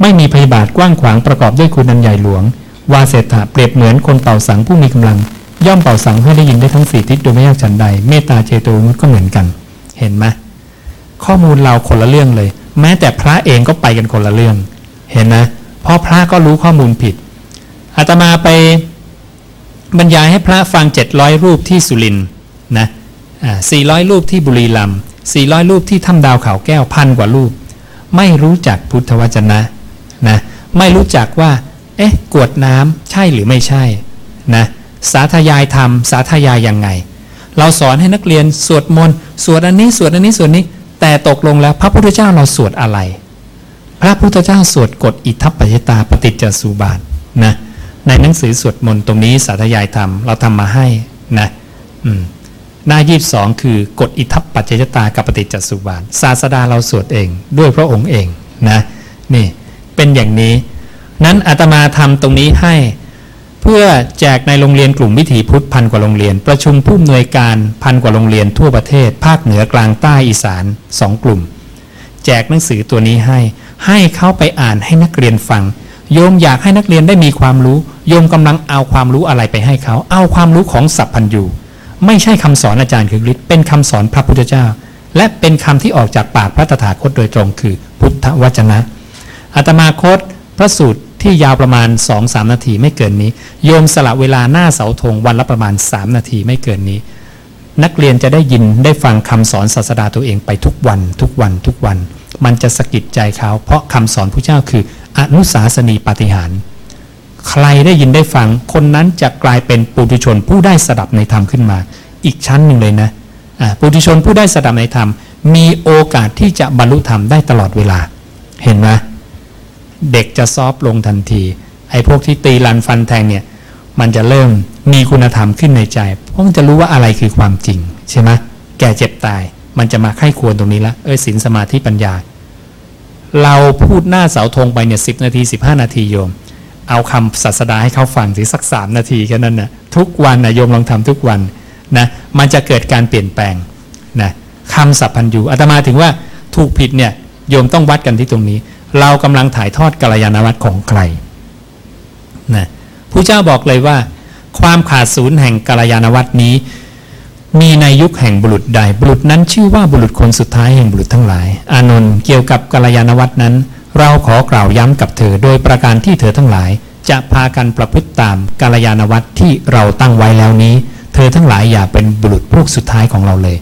ไม่มีพยาบาทกว้างขวางประกอบด้วยคุณอันใหญ่หลวง วาเศรษฐะเปรียบเหมือนคนเป่าสังผู้มีกำลัง ย่อมเป่าสังให้ได้ยินได้ทั้งสี่ทิศโดยไม่ยากฉันใด เมตตาเจโตมุตก็เหมือนกัน เห็นไหมข้อมูลเราคนละเรื่องเลย แม้แต่พระเองก็ไปกันคนละเรื่อง เห็นไหมเพราะพระก็รู้ข้อมูลผิดอาตมาไปบรรยายให้พระฟัง 700 รูปที่สุรินทร์นะ400 รูปที่บุรีรัมย์ 400 รูปที่ถ้ำดาวเขาแก้วพันกว่ารูป ไม่รู้จักพุทธวจนะนะไม่รู้จักว่า เอ๊ะกวดน้ำใช่หรือไม่ใช่นะสาธยายธรรม สาธยายยังไง เราสอนให้นักเรียนสวดมนต์สวดอันนี้สวดอันนี้สวดนี้ แต่ตกลงแล้วพระพุทธเจ้าเราสวดอะไร พระพุทธเจ้าสวดกฎอิทัปปัจตาปฏิจจสุบาทนะในหนังสือสวดมนต์ตรงนี้สาธยายธรรมเราทำมาให้นะอืม หน้ายีบสองคือกฎอิทัปปัจจยตากับปฏิจจสุบาทศาสดาเราสวดเอง ด้วยพระองค์เองนะนี่เป็นอย่างนี้ นั้นอาตมาทำตรงนี้ให้เพื่อแจกในโรงเรียนกลุ่มวิถีพุทธพันกว่าโรงเรียน ประชุมผู้อำนวยการพันกว่าโรงเรียนทั่วประเทศ ภาคเหนือกลางใต้อีสานสองกลุ่ม แจกหนังสือตัวนี้ให้ ให้เขาไปอ่านให้นักเรียนฟัง โยมอยากให้นักเรียนได้มีความรู้ โยมกำลังเอาความรู้อะไรไปให้เขา เอาความรู้ของสัพพัญญู ไม่ใช่คำสอนอาจารย์คือฤทธิ์เป็นคำสอนพระพุทธเจ้า และเป็นคำที่ออกจากปากพระตถาคตโดยตรงคือพุทธวจนะอาตมาคตพระสูตรที่ยาวประมาณ 2-3 นาทีไม่เกินนี้ โยมสละเวลาหน้าเสาธงวันละประมาณ 3 นาทีไม่เกินนี้ นักเรียนจะได้ยินได้ฟังคำสอนศาสดาตัวเองไปทุกวัน ทุกวันทุกวัน มันจะสะกิดใจเขา เพราะคำสอนพระเจ้าคืออนุสาสนีปฏิหาร ใครได้ยินได้ฟัง คนนั้นจะกลายเป็นปุถุชนผู้ได้สดับในธรรมขึ้นมา อีกชั้นหนึ่งเลยนะปุถุชนผู้ได้สดับในธรรม มีโอกาสที่จะบรรลุธรรมได้ตลอดเวลา เห็นไหมเด็กจะซอฟลงทันที ไอ้พวกที่ตีรันฟันแทงเนี่ยมันจะเริ่มมีคุณธรรมขึ้นในใจเพราะมันจะรู้ว่าอะไรคือความจริงใช่ไหมแก่เจ็บตาย มันจะมาไข้ควรตรงนี้ละเออศีลสมาธิปัญญา เราพูดหน้าเสาธงไปเนี่ยสินาที 15 นาทีโยม เอาคำศาสดาให้เขาฟังสิสักสามนาทีแค่นั้นนะทุกวันนะโยมลองทำทุกวันนะมันจะเกิดการเปลี่ยนแปลงนะคำสัพพัญญูอาตมาถึงว่าถูกผิดเนี่ยโยมต้องวัดกันที่ตรงนี้ เรากำลังถ่ายทอดกัลยาณวัตรของใครนะผู้เจ้าบอกเลยว่า ความขาดศูนย์แห่งกัลยาณวัตรนี้ มีในยุคแห่งบุรุษใด บุรุษนั้นชื่อว่าบุรุษคนสุดท้ายแห่งบุรุษทั้งหลาย อานนท์เกี่ยวกับกัลยาณวัตรนั้น เราขอกล่าวย้ำกับเธอโดยประการที่เธอทั้งหลาย จะพากันประพฤติตามกัลยาณวัตที่เราตั้งไว้แล้วนี้ เธอทั้งหลายอย่าเป็นบุรุษพวกสุดท้ายของเราเลย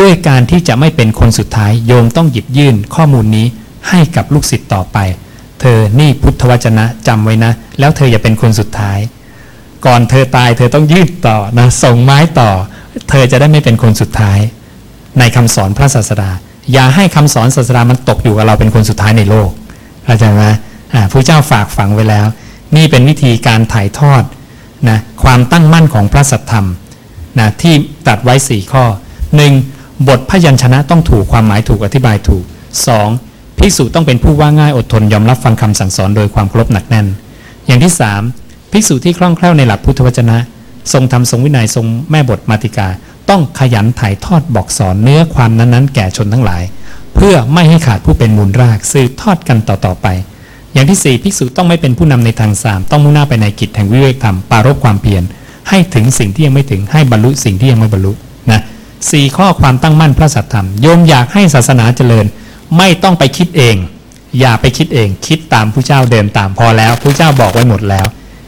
ด้วยการที่จะไม่เป็นคนสุดท้ายโยมต้องหยิบยื่นข้อมูลนี้ให้กับลูกศิษย์ต่อไป เธอนี่พุทธวจนะจำไว้นะ แล้วเธออย่าเป็นคนสุดท้าย ก่อนเธอตายเธอต้องยื่นต่อนะส่งไม้ต่อ เธอจะได้ไม่เป็นคนสุดท้าย ในคำสอนพระศาสดาอย่าให้คำสอนศาสดามันตกอยู่กับเราเป็นคนสุดท้ายในโลก เข้าใจไหมอ่าผู้เจ้าฝากฝังไว้แล้ว นี่เป็นวิธีการถ่ายทอดนะความตั้งมั่นของพระสัทธรรมนะที่ตัดไว้ 4 ข้อ 1. บทพยัญชนะต้องถูกความหมายถูกอธิบายถูก 2. ภิกษุต้องเป็นผู้ว่าง่ายอดทนยอมรับฟังคำสั่งสอนโดยความเคารพหนักแน่น อย่างที่ 3. ภิกษุที่คล่องแคล่วในหลักพุทธวจนะ ทรงธรรมทรงวินัยทรงแม่บทมาติกา ต้องขยันถ่ายทอดบอกสอนเนื้อความนั้นๆ แก่ชนทั้งหลาย เพื่อไม่ให้ขาดผู้เป็นมูลรากสืบทอดกันต่อๆไป อย่างที่สี่ภิกษุต้องไม่เป็นผู้นำในทางสามต้องมุ่งหน้าไปในกิจแห่งวิเวกธรรมปรารบความเพียรให้ถึงสิ่งที่ยังไม่ถึงให้บรรลุสิ่งที่ยังไม่บรรลุนะสี่ข้อความตั้งมั่นพระสัทธรรมโยมอยากให้ศาสนาเจริญ ไม่ต้องไปคิดเอง อย่าไปคิดเองคิดตามผู้เจ้าเดินตามพอแล้วผู้เจ้าบอกไว้หมดแล้ว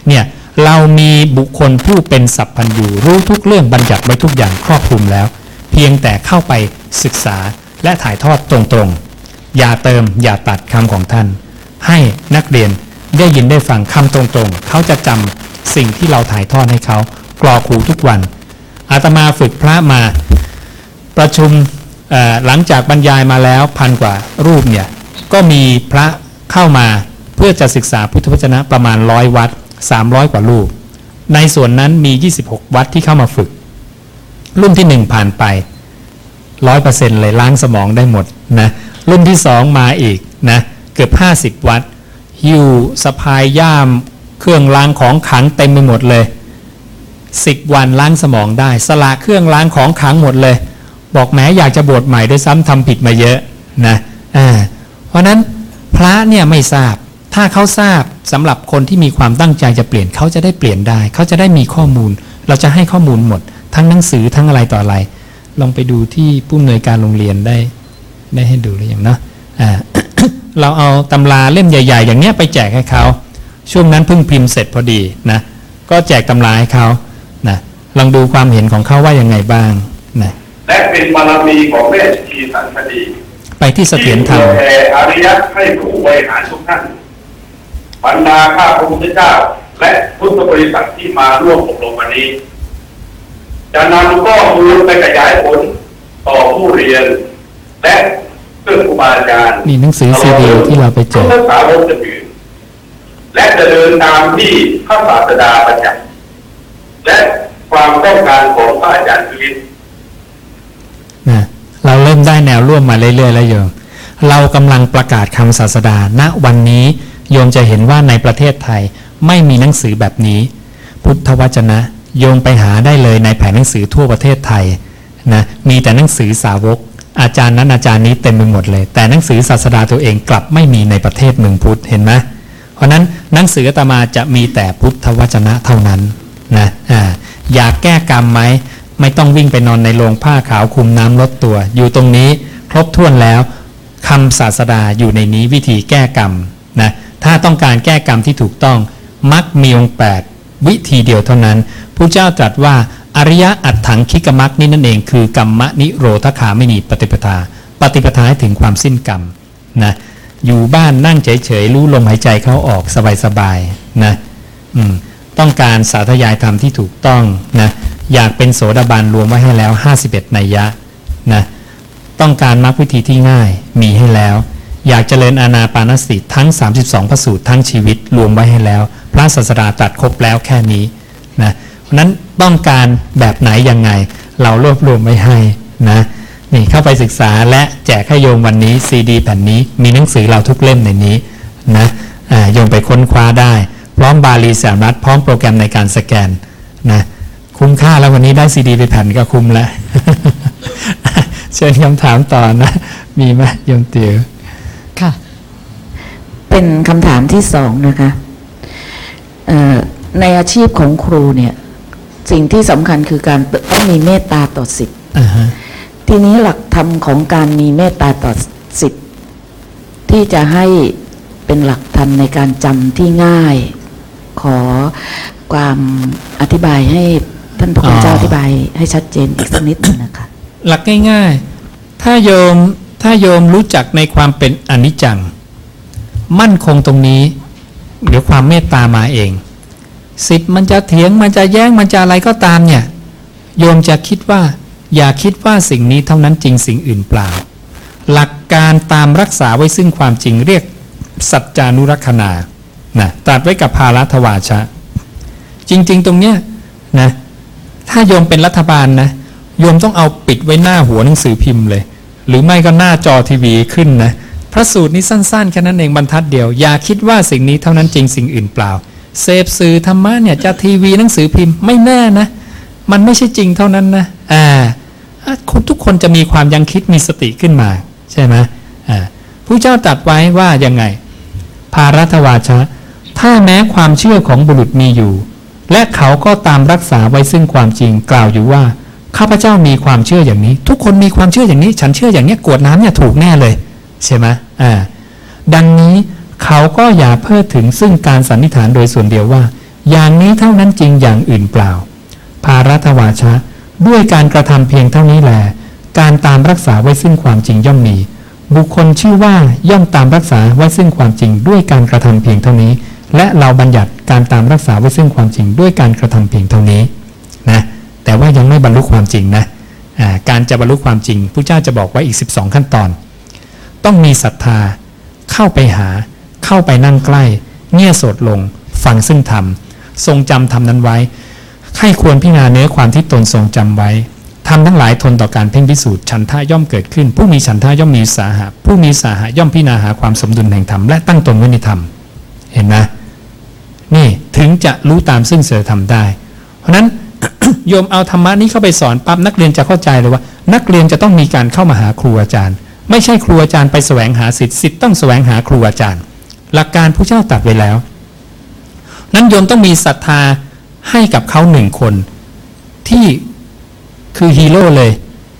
เนี่ยเรามีบุคคลผู้เป็นสัพพัญญูรู้ทุกเรื่องบัญญัติไว้ทุกอย่างครอบคลุมแล้ว เพียงแต่เข้าไปศึกษา และถ่ายทอดตรงๆ อย่าเติมอย่าตัดคำของท่าน ให้นักเรียนได้ยินได้ฟังคำตรงๆ เขาจะจำสิ่งที่เราถ่ายทอดให้เขากรอกหูทุกวัน อาตมาฝึกพระมาประชุมหลังจากบรรยายมาแล้วพันกว่ารูปเนี่ย ก็มีพระเข้ามาเพื่อจะศึกษาพุทธวจนะประมาณร้อยวัด 300 กว่ารูป ในส่วนนั้นมี 26 วัดที่เข้ามาฝึก รุ่นที่ 1 ผ่านไป ร้อยเปอร์เซ็นต์เลยล้างสมองได้หมดนะรุ่นที่สองมาอีกนะเกือบห้าสิบวัดหิวสะพายย่าม เครื่องล้างของขังเต็มไปหมดเลยสิบวันล้างสมองได้ สละเครื่องล้างของขังหมดเลย บอกแม้อยากจะบวชใหม่ด้วยซ้ำทำผิดมาเยอะนะอ่าเพราะนั้นพระเนี่ยไม่ทราบ ถ้าเขาทราบสำหรับคนที่มีความตั้งใจจะเปลี่ยนเขาจะได้เปลี่ยนได้ เขาจะได้มีข้อมูล เราจะให้ข้อมูลหมด ทั้งหนังสือทั้งอะไรต่ออะไร ลองไปดูที่ผู้อำนวยการโรงเรียนได้ ได้ให้ดูหรือยังเนาะอ่าเราเอาตำราเล่มใหญ่ ๆ อย่างเนี้ยไปแจกให้เขาช่วงนั้นเพิ่งพิมพ์เสร็จพอดีนะก็แจกตำราให้เขานะลองดูความเห็นของเขาว่ายังไงบ้างนะและเป็นบารมีของแม่ชีสันคดี ไปที่เสถียรธรรมที่เผื่อแผ่อริยะให้ผู้บริหารทุกท่านบรรดาข้าพระพุทธเจ้า และพุทธบริษัทที่มาร่วมอบรมวันนี้ จะนำข้อมูลไปขยายผลต่อผู้เรียน และเพื่อนครูบาอาจารย์นี่หนังสือซีดีที่เราไปแจกทุกสาวกจะอื่นและจะเดินตามที่พระศาสดาประจักษ์และความต้องการของพระอาจารย์คริสต์นะเราเริ่มได้แนวร่วมมาเรื่อยๆแล้วโยมเรากำลังประกาศคำศาสดาณวันนี้โยมจะเห็นว่าในประเทศไทยไม่มีหนังสือแบบนี้ พุทธวจนะ โยมไปหาได้เลยในแผงหนังสือทั่วประเทศไทยนะมีแต่หนังสือสาวก อาจารย์นั้นอาจารย์นี้เต็มไปหมดเลย แต่หนังสือศาสดาตัวเองกลับไม่มีในประเทศเมืองพุทธเห็นไหมเพราะนั้นหนังสือตมาจะมีแต่พุทธวจนะเท่านั้นนะอ่าอยากแก้กรรมไหมไม่ต้องวิ่งไปนอนในโรงผ้าขาวคุมน้ำลดตัว อยู่ตรงนี้ครบถ้วนแล้วคำศาสดาอยู่ในนี้วิธีแก้กรรมนะถ้าต้องการแก้กรรมที่ถูกต้องมักมีองค์แปดวิธีเดียวเท่านั้น พระเจ้าตรัสว่าอริยะอัตถังคิกมักนี่นั่นเอง คือกรรมนิโรธคาไม่มีปฏิปทา ปฏิปทาให้ถึงความสิ้นกรรมนะอยู่บ้านนั่งเฉยๆรู้ลมหายใจเข้าออกสบายๆนะอืมต้องการสาธยายธรรมที่ถูกต้องนะอยากเป็นโสดาบันรวมไว้ให้แล้ว 51นัยยะนะต้องการมรรควิธีที่ง่ายมีให้แล้ว อยากเจริญอานาปานสติทั้ง 32 พระสูตรทั้งชีวิตรวมไว้ให้แล้ว พระศาสดาตรัสครบแล้วแค่นี้นะ นั้นต้องการแบบไหนยังไง เรารวบรวมไว้ให้นะนี่เข้าไปศึกษาและแจกให้โยมวันนี้ซีดีแผ่นนี้มีหนังสือเราทุกเล่มในนี้นะโยมไปค้นคว้าได้ พร้อมบาลีสามรัฐพร้อมโปรแกรมในการสแกนนะคุ้มค่าแล้ววันนี้ได้ซีดีไปแผ่นก็คุ้มแล้ว เชิญคำถามต่อนะ มีไหมโยมติ๋วค่ะ เป็นคำถามที่สองนะคะในอาชีพของครูเนี่ย สิ่งที่สำคัญคือการต้องมีเมตตาต่อสิทธิ์อ่าฮะทีนี้หลักธรรมของการมีเมตตาต่อสิทธิ์ที่จะให้เป็นหลักธรรมในการจำที่ง่าย ขอความอธิบายให้ท่านพระคุณเจ้าอธิบายให้ชัดเจนอีกสักนิดหนึงนะคะ หลักง่ายๆ ถ้าโยมถ้าโยมรู้จักในความเป็นอนิจจัง มั่นคงตรงนี้ เดี๋ยวความเมตตามาเอง สิทธิ์มันจะเถียงมันจะแย้งมันจะอะไรก็ตามเนี่ย โยมจะคิดว่า อย่าคิดว่าสิ่งนี้เท่านั้นจริงสิ่งอื่นเปล่า หลักการตามรักษาไว้ซึ่งความจริงเรียกสัจจานุรักษณานะตัดไว้กับภารัทวาชะ จริง ๆ ตรงเนี้ยนะถ้าโยมเป็นรัฐบาลนะโยมต้องเอาปิดไว้หน้าหัวหนังสือพิมพ์เลย หรือไม่ก็หน้าจอทีวีขึ้นนะพระสูตรนี้สั้นๆแค่นั้นเองบรรทัดเดียว อย่าคิดว่าสิ่งนี้เท่านั้นจริงสิ่งอื่นเปล่า เสพสื่อธรรมะเนี่ยจะทีวีหนังสือพิมพ์ไม่แน่นะ มันไม่ใช่จริงเท่านั้นนะอ่าคนทุกคนจะมีความยังคิดมีสติขึ้นมา ใช่ไหมอ่าผู้เจ้าตรัดไว้ว่ายังไง ภารัตวาชะ ถ้าแม้ความเชื่อของบุรุษมีอยู่ และเขาก็ตามรักษาไว้ซึ่งความจริงกล่าวอยู่ว่าข้าพเจ้ามีความเชื่ออย่างนี้ ทุกคนมีความเชื่ออย่างนี้ ฉันเชื่ออย่างนี้กวดน้ำเนี่ยถูกแน่เลย ใช่ไหมอ่าดังนี้ เขาก็อย่าเพิดถึงซึ่งการสันนิษฐานโดยส่วนเดียวว่า อย่างนี้เท่านั้นจริงอย่างอื่นเปล่า ภารัตวาชะ ด้วยการกระทำเพียงเท่านี้แหลการตามรักษาไว้ซึ่งความจริงย่อมมี บุคคลชื่อว่าย่อมตามรักษาไว้ซึ่งความจริงด้วยการกระทำเพียงเท่านี้ และเราบัญญัติการตามรักษาไว้ซึ่งความจริงด้วยการกระทำเพียงเท่านี้นะแต่ว่ายังไม่บรรลุความจริงนะการจะบรรลุความจริงพระเจ้าจะบอกไว้อีก 12 ขั้นตอน ต้องมีศรัทธาเข้าไปหา เข้าไปนั่งใกล้ เงี่ยโสดลง ฟังซึ่งธรรม ทรงจำธรรมนั้นไว้ให้ควรพิจารณาเนื้อความที่ตนทรงจำไว้ทำทั้งหลายทนต่อการเพ่งพิสูจน์ฉันทะย่อมเกิดขึ้น ผู้มีฉันทะย่อมมีสาหะผู้มีสาหะย่อมพิจารณาหาความสมดุลแห่งธรรมและตั้งตนไว้ในธรรมเห็นไหมนี่ถึงจะรู้ตามซึ่งเสือธรรมได้ เพราะฉะนั้นโยมเอาธรรมะนี้เข้าไปสอนปั๊บนักเรียนจะเข้าใจเลยว่า นักเรียนจะต้องมีการเข้ามาหาครูอาจารย์ ไม่ใช่ครูอาจารย์ไปแสวงหาสิทธิ์สิทธิ์ต้องแสวงหาครูอาจารย์ หลักการผู้เจ้าตรัดไว้แล้ว นั้นโยมต้องมีศรัทธาให้กับเขาหนึ่งคน ที่คือฮีโร่เลย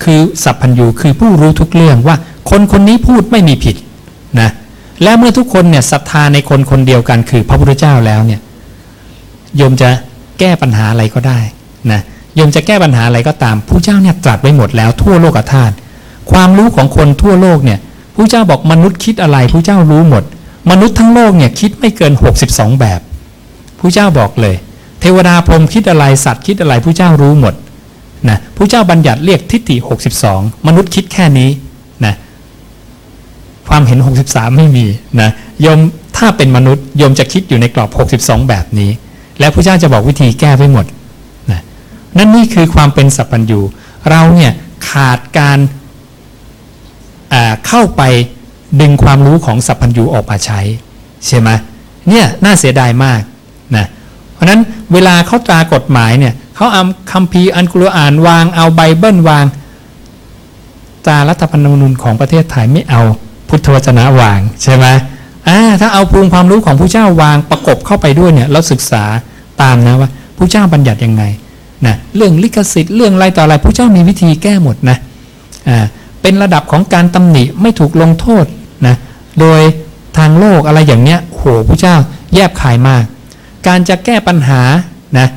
คือสัพพัญญูคือผู้รู้ทุกเรื่องว่าคนคนนี้พูดไม่มีผิดนะและเมื่อทุกคนเนี่ยศรัทธาในคนคนเดียวกันคือพระพุทธเจ้าแล้วเนี่ยโยมจะแก้ปัญหาอะไรก็ได้นะโยมจะแก้ปัญหาอะไรก็ตามผู้เจ้าเนี่ยตรัสไว้หมดแล้วทั่วโลกธาตุความรู้ของคนทั่วโลกเนี่ยผู้เจ้าบอกมนุษย์คิดอะไรผู้เจ้ารู้หมด มนุษย์ทั้งโลกเนี่ยคิดไม่เกิน 62 แบบผู้เจ้าบอกเลย เทวดาพรหมคิดอะไรสัตว์คิดอะไรผู้เจ้ารู้หมดนะผู้เจ้าบัญญัติเรียกทิฏฐิ 62 มนุษย์คิดแค่นี้นะความเห็น 63 ไม่มีนะยมถ้าเป็นมนุษย์ยมจะคิดอยู่ในกรอบ 62 แบบนี้ และผู้เจ้าจะบอกวิธีแก้ไว้หมดนะนั่นนี่คือความเป็นสัพพัญญูเราเนี่ยขาดการอ่าเข้าไป ดึงความรู้ของสัพพัญญูออกมาใช้ใช่ไหมเนี่ยน่าเสียดายมากนะเพราะนั้นเวลาเขาตรากฎหมายเนี่ยเขาเอาคัมภีอันกุรอานวางเอาไบเบิลวางตรารัฐธรรมนูญของประเทศไทยไม่เอาพุทธวจนะวางใช่ไหมอ่าถ้าเอาภูมิความรู้ของผู้เจ้าวางประกบเข้าไปด้วยเนี่ยเราศึกษาตามนะว่าผู้เจ้าบัญญัติยังไงนะเรื่องลิขสิทธิ์เรื่องอะไรต่ออะไรผู้เจ้ามีวิธีแก้หมดนะอ่าเป็นระดับของการตำหนิไม่ถูกลงโทษ นะโดยทางโลกอะไรอย่างเนี้ยโหผู้เจ้าแยบขายมาก การจะแก้ปัญหานะ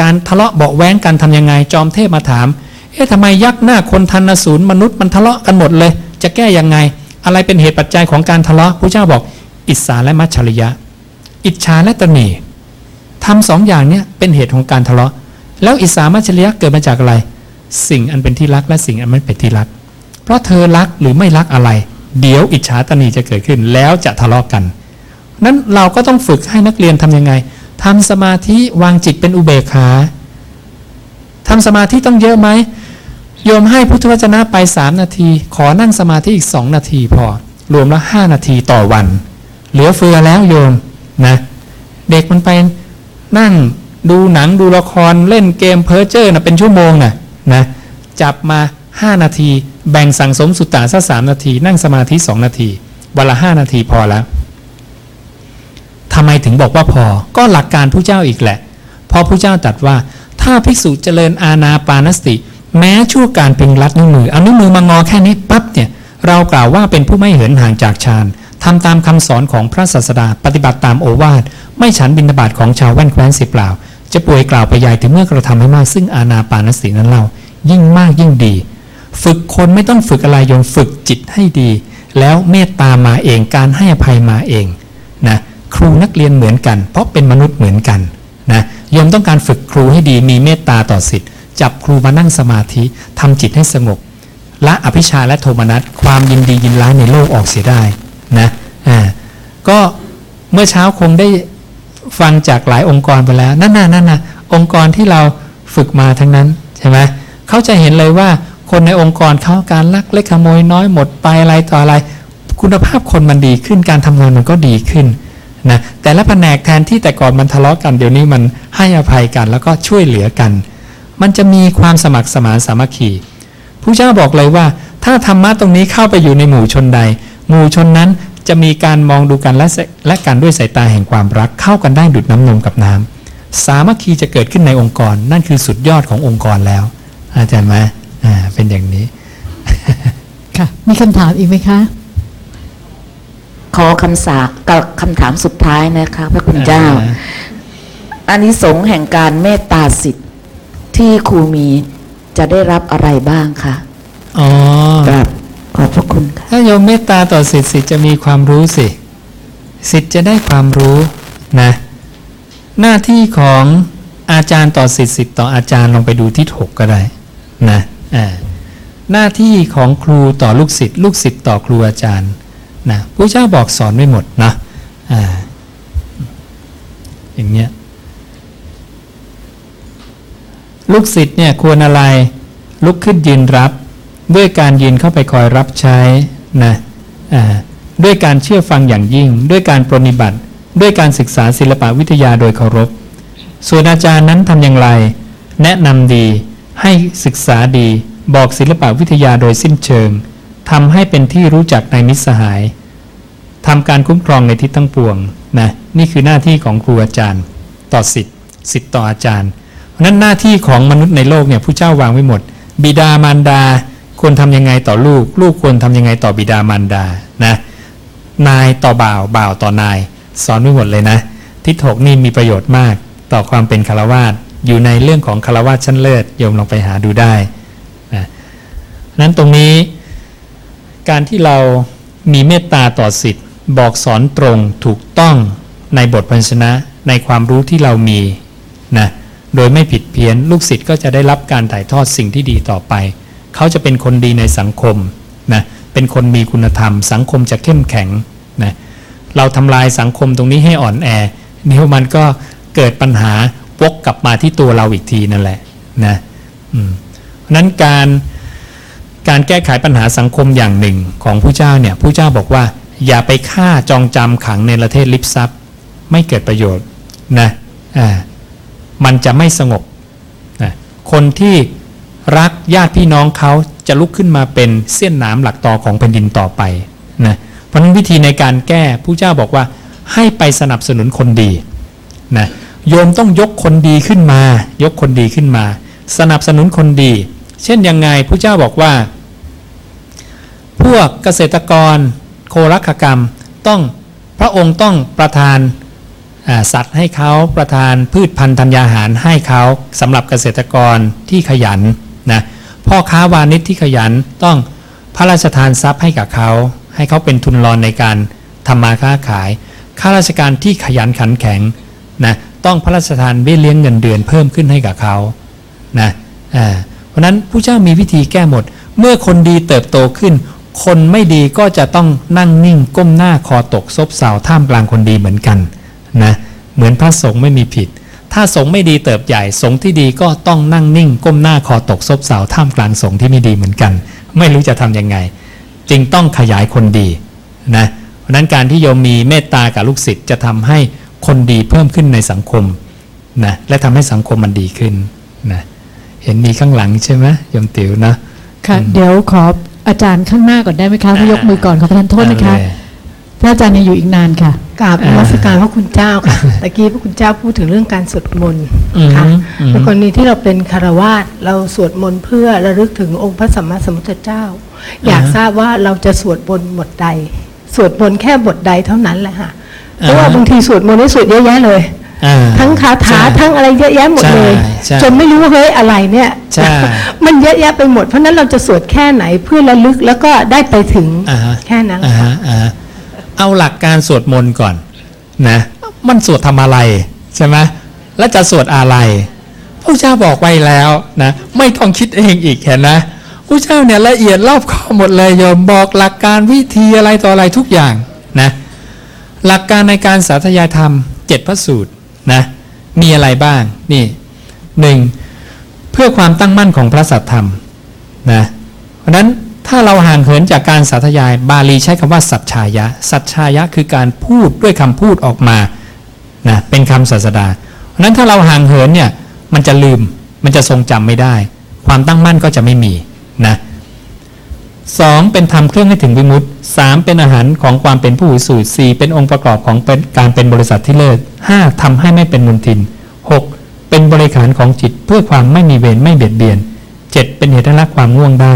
การทะเลาะเบาแว้งกันทำยังไงจอมเทพมาถาม เอ๊ะทำไมยักษ์หน้าคนทันสูรมนุษย์มันทะเลาะกันหมดเลย จะแก้ยังไง อะไรเป็นเหตุปัจจัยของการทะเลาะพระเจ้าบอก อิสาและมัชชริยะ อิจฉาและตนีทำสองอย่างเนี้ยเป็นเหตุของการทะเลาะ แล้วอิสามัชชริยะเกิดมาจากอะไร สิ่งอันเป็นที่รักและสิ่งอันไม่เป็นที่รัก เพราะเธอรักหรือไม่รักอะไร เดี๋ยวอิจฉาตนีจะเกิดขึ้นแล้วจะทะเลาะกันนั้นเราก็ต้องฝึกให้นักเรียนทำยังไงทำสมาธิวางจิตเป็นอุเบกขาทำสมาธิต้องเยอะไหมโยมให้พุทธวจนะไปสามนาที ขอนั่งสมาธิอีกสองนาทีพอ รวมแล้วห้านาทีต่อวัน เหลือเฟือแล้วโยมนะเด็กมันไปนั่งดูหนังดูละครเล่นเกมเพ้อเจ้อนะเป็นชั่วโมงนะนะจับมาห้านาที แบ่งสั่งสมสุตะสักสามนาที นั่งสมาธิสองนาทีวันละห้านาทีพอแล้วทำไมถึงบอกว่าพอ ก็หลักการผู้เจ้าอีกแหละ เพราะผู้เจ้าตรัสว่า ถ้าภิกษุเจริญอาณาปานสติ แม้ชั่วการเพียงลัดนิ้วมือ เอานิ้วมือมางอแค่นี้ปั๊บเนี่ย เรากล่าวว่าเป็นผู้ไม่เหินห่างจากฌานทำตามคำสอนของพระศาสดา ปฏิบัติตามโอวาท ไม่ฉันบิณฑบาตของชาวแว่นแคว้นสิเปล่า จะป่วยกล่าวไปใหญ่ถึงเมื่อกระทำให้มากซึ่งอาณาปานสตินั้นเล่ายิ่งมากยิ่งดี ฝึกคนไม่ต้องฝึกอะไรโยมฝึกจิตให้ดี แล้วเมตตามาเองการให้อภัยมาเองนะครูนักเรียนเหมือนกัน เพราะเป็นมนุษย์เหมือนกันนะโยมต้องการฝึกครูให้ดีมีเมตตาต่อสิทธิ์จับครูมานั่งสมาธิทำจิตให้สงบละอภิชาและโทมนัสความยินดียินร้ายในโลกออกเสียได้นะอ่าก็เมื่อเช้าคงได้ฟังจากหลายองค์กรไปแล้วนั่นน่ะนั่นน่ะองค์กรที่เราฝึกมาทั้งนั้นใช่ไหมเขาจะเห็นเลยว่า คนในองค์กรเขาการลักเล็กขโมยน้อยหมดไปอะไรต่ออะไร คุณภาพคนมันดีขึ้นการทำงานมันก็ดีขึ้นนะแต่ละแผนกแทนที่แต่ก่อนมันทะเลาะกันเดี๋ยวนี้มันให้อภัยกันแล้วก็ช่วยเหลือกัน มันจะมีความสมัครสมานสามัคคีผู้เจ้าบอกเลยว่า ถ้าธรรมะตรงนี้เข้าไปอยู่ในหมู่ชนใด หมู่ชนนั้นจะมีการมองดูกันและและกันด้วยสายตาแห่งความรักเข้ากันได้ดุดน้ำนมกับน้ำสามัคคีจะเกิดขึ้นในองค์กร นั่นคือสุดยอดขององค์กรแล้วอาจารย์ไหม อ่าเป็นอย่างนี้ ค่ะ มีคำถามอีกไหมคะ ขอคำสากับคำถามสุดท้ายนะคะพระคุณเจ้าอ่าอานิสงส์แห่งการเมตตาสิทธิ์ที่ครูมีจะได้รับอะไรบ้างคะอ๋อครับขอบพระคุณค่ะถ้าโยมเมตตาต่อสิทธิ์สิทธิ์จะมีความรู้สิ สิทธิ์จะได้ความรู้นะ หน้าที่ของอาจารย์ต่อสิทธิ์สิทธิ์ต่ออาจารย์ลองไปดูที่ถกก็ได้นะอ่า หน้าที่ของครูต่อลูกศิษย์ลูกศิษย์ต่อครูอาจารย์นะพระเจ้าบอกสอนไว้หมดนะอ่าอย่างเงี้ยลูกศิษย์เนี่ยควรอะไรลุกขึ้นยืนรับ ด้วยการยืนเข้าไปคอยรับใช้นะด้วยการเชื่อฟังอย่างยิ่ง ด้วยการปรนนิบัติ ด้วยการศึกษาศิลปวิทยาโดยเคารพ ส่วนอาจารย์นั้นทำอย่างไร แนะนำดี ให้ศึกษาดีบอกศิลปวิทยาโดยสิ้นเชิงทำให้เป็นที่รู้จักในมิตรสหายทำการคุ้มครองในทิศทั้งปวงนะนี่คือหน้าที่ของครูอาจารย์ ต่อสิทธิ์สิทธิ์ต่ออาจารย์ เพราะฉะนั้นหน้าที่ของมนุษย์ในโลกเนี่ยผู้เจ้าวางไว้หมด บิดามารดาควรทำยังไงต่อลูก ลูกควรทำยังไงต่อบิดามารดานะนายต่อบ่าวบ่าวต่อนาย สอนไว้หมดเลยนะ ทิศหกนี่มีประโยชน์มากต่อความเป็นคารวาส อยู่ในเรื่องของคารวาชั้นเลิศโยมลองไปหาดูได้นะนั้นตรงนี้ การที่เรามีเมตตาต่อสิทธิ์บอกสอนตรงถูกต้องในบทพันชนะในความรู้ที่เรามีนะโดยไม่ผิดเพี้ยนลูกศิษย์ก็จะได้รับการถ่ายทอดสิ่งที่ดีต่อไป เขาจะเป็นคนดีในสังคมนะเป็นคนมีคุณธรรม สังคมจะเข้มแข็งนะเราทำลายสังคมตรงนี้ให้อ่อนแอเดี๋ยวมันก็เกิดปัญหา วกกลับมาที่ตัวเราอีกทีนั่นแหละนะเพราะนั้นการการแก้ไขปัญหาสังคมอย่างหนึ่งของผู้เจ้าเนี่ยผู้เจ้าบอกว่า อย่าไปฆ่าจองจำขังในประเทศลิบซับไม่เกิดประโยชน์นะอ่ามันจะไม่สงบนะคนที่รักญาติพี่น้องเขาจะลุกขึ้นมาเป็นเส้นหนามหลักต่อของแผ่นดินต่อไปนะเพราะนั้นวิธีในการแก้ผู้เจ้าบอกว่าให้ไปสนับสนุนคนดีนะ โยมต้องยกคนดีขึ้นมา ยกคนดีขึ้นมา สนับสนุนคนดี เช่นยังไงผู้เจ้าบอกว่า พวกเกษตรกรโครักขกรรมต้องพระองค์ต้องประทานสัตว์ให้เขาประทานพืชพันธุ์ธัญญาหารให้เขาสำหรับเกษตรกรที่ขยันนะพ่อค้าวานิชที่ขยันต้องพระราชทานทรัพย์ให้กับเขา ให้เขาเป็นทุนรอนในการทำมาค้าขายข้าราชการที่ขยันขันแข็งนะ ต้องพระราชทานเบี้ยเลี้ยงเงินเดือนเพิ่มขึ้นให้กับเขานะอ่าเพราะนั้นผู้เจ้ามีวิธีแก้หมด เมื่อคนดีเติบโตขึ้น คนไม่ดีก็จะต้องนั่งนิ่งก้มหน้าคอตกซบเซาท่ามกลางคนดีเหมือนกันนะเหมือนพระสงฆ์ไม่มีผิด ถ้าสงฆ์ไม่ดีเติบใหญ่สงฆ์ที่ดีก็ต้องนั่งนิ่งก้มหน้าคอตกซบเซาท่ามกลางสงฆ์ที่ไม่ดีเหมือนกัน ไม่รู้จะทำยังไง จึงต้องขยายคนดีนะเพราะนั้นการที่โยมมีเมตตากับลูกศิษย์จะทำให้ คนดีเพิ่มขึ้นในสังคมนะและทำให้สังคมมันดีขึ้นนะเห็นมีข้างหลังใช่ไหมโยมติ๋วนะค่ะเดี๋ยวขออาจารย์ข้างหน้าก่อนได้ไหมคะยกมือก่อนขอประทานโทษนะคะเอาเลยพระอาจารย์ยังอยู่อีกนานค่ะกราบนมัสการพระคุณเจ้าค่ะตะกี้พระคุณเจ้าพูดถึงเรื่องการสวดมนต์อืมค่ะอืมในกรณีที่เราเป็นคารวาสเราสวดมนต์เพื่อระลึกถึงองค์พระสัมมาสัมพุทธเจ้า อยากทราบว่าเราจะสวดบนต์บทใด สวดมนต์แค่บทใดเท่านั้นแหละค่ะ เพราะว่าบางทีสวดมนต์นี่สวดเยอะแยะเลยอ่าทั้งคาถาใช่ทั้งอะไรเยอะแยะหมดเลยใช่ใช่จนไม่รู้ว่าเฮ้ยอะไรเนี่ยใช่มันเยอะแยะไปหมดเพราะฉะนั้นเราจะสวดแค่ไหนเพื่อระลึกแล้วก็ได้ไปถึงอ่าฮะแค่นั้นอ่าฮะอ่าฮะเอาหลักการสวดมนต์ก่อนนะมันสวดทำอะไรใช่ไหมแล้วจะสวดอะไรพระเจ้าบอกไว้แล้วนะไม่ต้องคิดเองอีกเห็นนะพระเจ้าเนี่ยละเอียดรอบคอบหมดเลยโยมบอกหลักการวิธีอะไรต่ออะไรทุกอย่างนะ หลักการในการสาธยายธรรมเจ็ดพระสูตรนะมีอะไรบ้างนี่หนึ่งเพื่อความตั้งมั่นของพระสัทธรรมนะเพราะนั้นถ้าเราห่างเหินจากการสาธยายบาลีใช้คำว่าสัจชายะ สัจชายะคือการพูดด้วยคำพูดออกมานะเป็นคำศาสดา เพราะนั้นถ้าเราห่างเหินเนี่ยมันจะลืมมันจะทรงจำไม่ได้ ความตั้งมั่นก็จะไม่มีนะ สองเป็นธรรมเครื่องให้ถึงวิมุตติสามเป็นอาหารของความเป็นผู้หูสูตรสี่เป็นองค์ประกอบของเป็นการเป็นบริษัทที่เลิศห้าทำให้ไม่เป็นมุนทินหกเป็นบริขารของจิตเพื่อความไม่มีเวรไม่เบียดเบียนเจ็ดเป็นเหตุให้ละความง่วงได้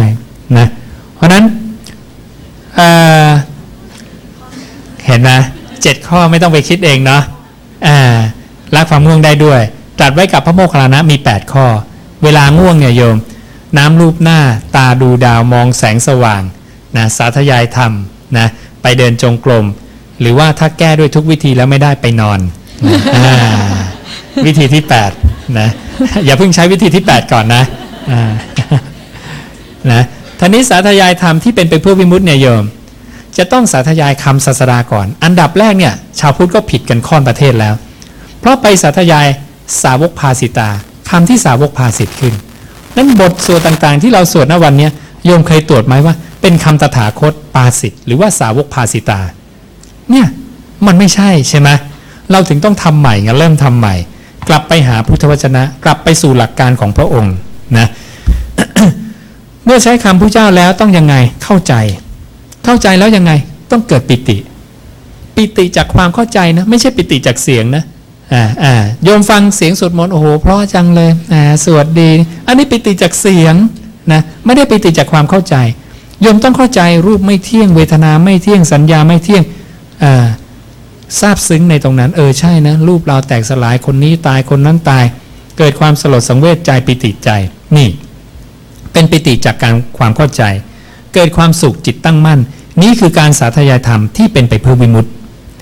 นะเพราะนั้นเเห็นไหมเจ็ดข้อไม่ต้องไปคิดเองเนาะละความง่วงได้ด้วยตรัสไว้กับพระโมคคัลลานะมี 8 ข้อ เวลาง่วงเนี่ยโยม น้ำรูปหน้าตาดูดาวมองแสงสว่างนะสาธยายธรรมนะไปเดินจงกรมหรือว่าถ้าแก้ด้วยทุกวิธีแล้วไม่ได้ไปนอนนะอวิธีที่8นะอย่าเพิ่งใช้วิธีที่ 8 ก่อนนะนะท่านี้สาธยายธรรมที่เป็นไปเพื่อวิมุตติเนี่ยโยม จะต้องสาธยายคำศาสดาก่อน อันดับแรกเนี่ยชาวพุทธก็ผิดกันค่อนประเทศแล้ว เพราะไปสาธยายสาวกภาสิตาคำที่สาวกภาสิตขึ้น นั้นบทสวดต่างๆ ที่เราสวดณวันนี้ยโยมเคยตรวจไหมว่า เป็นคำตถาคตปาสิตหรือว่าสาวกภาสิตา เนี่ยมันไม่ใช่ใช่ไหมเราถึงต้องทำใหม่ไงเริ่มทำใหม่ กลับไปหาพุทธวจนะ กลับไปสู่หลักการของพระองค์นะเมื่อใช้คำพระเจ้าแล้วต้องยังไงเข้าใจ เข้าใจแล้วยังไงต้องเกิดปิติ ปิติจากความเข้าใจนะ ไม่ใช่ปิติจากเสียงนะ โยมฟังเสียงสวดมนต์โอ้โหเพราะจังเลยอ่าสวดดี อันนี้ปิติจากเสียงนะไม่ได้ปิติจากความเข้าใจโยมต้องเข้าใจรูปไม่เที่ยงเวทนาไม่เที่ยงสัญญาไม่เที่ยงอ่าทราบซึ้งในตรงนั้น เออใช่นะรูปเราแตกสลายคนนี้ตายคนนั้นตาย เกิดความสลดสังเวชใจปิติใจนี่ เป็นปิติจากการความเข้าใจ เกิดความสุขจิตตั้งมั่น นี่คือการสาธยายธรรมที่เป็นไปเพื่อวิมุตติ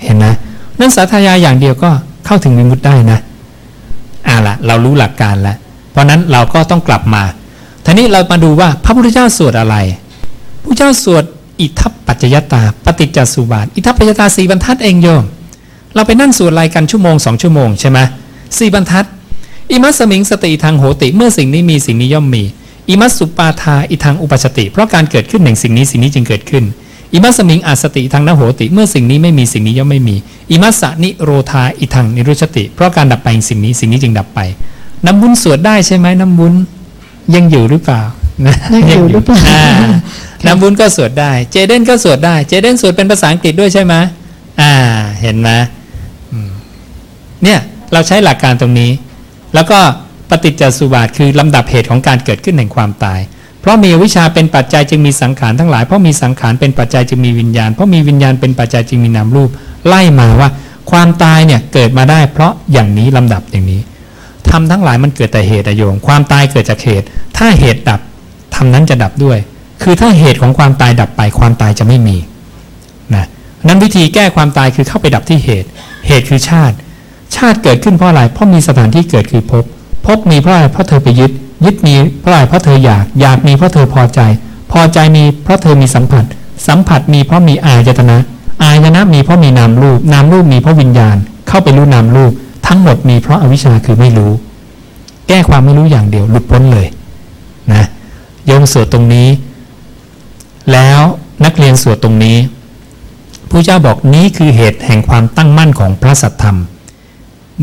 เห็นนะนั้นสาธยายอย่างเดียวก็ เข้าถึงวิมุตได้นะอ่าละเรารู้หลักการแล้ว เพราะนั้นเราก็ต้องกลับมาทีนี้เรามาดูว่าพระพุทธเจ้าสวดอะไรพระเจ้าสวดอิทัปปัจจยตา ปฏิจจสุบาท อิทัปปัจจยตาสี่บรรทัดเองโยม เราไปนั่งสวดอะไรกันชั่วโมงสองชั่วโมงใช่ไหมสี่บรรทัดอิมัสสมิงสติทางโหติ เมื่อสิ่งนี้มีสิ่งนี้ย่อมมีอิมัสสุปาทาอิทางอุปชติ เพราะการเกิดขึ้นแห่งสิ่งนี้สิ่งนี้จึงเกิดขึ้น อิมัสสมิงอาสติทางนโหติ เมื่อสิ่งนี้ไม่มีสิ่งนี้ย่อมไม่มีอิมัสสะนิโรธาอิทางนิรุชติ เพราะการดับไปแห่งสิ่งนี้สิ่งนี้จึงดับไป น้ำบุญสวดได้ใช่ไหมน้ำบุญยังอยู่หรือเปล่ายังอยู่หรือเปล่าอ่น้ำบุญก็สวดได้ เจเดนก็สวดได้ เจเดนสวดเป็นภาษาอังกฤษด้วยใช่ไหมอ่า เห็นไหมอืมเนี่ยเราใช้หลักการตรงนี้ แล้วก็ปฏิจจสุบาทคือลำดับเหตุของการเกิดขึ้นแห่งความตาย เพราะมีวิชาเป็นปัจจัยจึงมีสังขารทั้งหลาย เพราะมีสังขารเป็นปัจจัยจึงมีวิญญาณ เพราะมีวิญญาณเป็นปัจจัยจึงมีนามรูป ไล่มาว่า ความตายเนี่ยเกิดมาได้ เพราะอย่างนี้ลำดับอย่างนี้ทำทั้งหลายมันเกิดแต่เหตุอโยมความตายเกิดจากเหตุ ถ้าเหตุดับทำนั้นจะดับด้วย คือถ้าเหตุของความตายดับไปความตายจะไม่มีนะนั้นวิธีแก้ความตายคือเข้าไปดับที่เหตุ เหตุคือชาติ ชาติเกิดขึ้นเพราะอะไร เพราะมีสถานที่เกิดคือภพ ภพมีเพราะอะไร เพราะเธอไปยึด ยึดมีเพราะอะไรเพราะเธออยาก อยากมีเพราะเธอพอใจ พอใจมีเพราะเธอมีสัมผัส สัมผัสมีเพราะมีอายตนะ อายตนะมีเพราะมีนามรูป นามรูปมีเพราะวิญญาณ เข้าไปรู้นามรูป ทั้งหมดมีเพราะอวิชชาคือไม่รู้ แก้ความไม่รู้อย่างเดียวหลุดพ้นเลยนะโยมสวดตรงนี้ แล้วนักเรียนสวดตรงนี้ผู้เจ้าบอกนี้คือเหตุแห่งความตั้งมั่นของพระสัทธรรม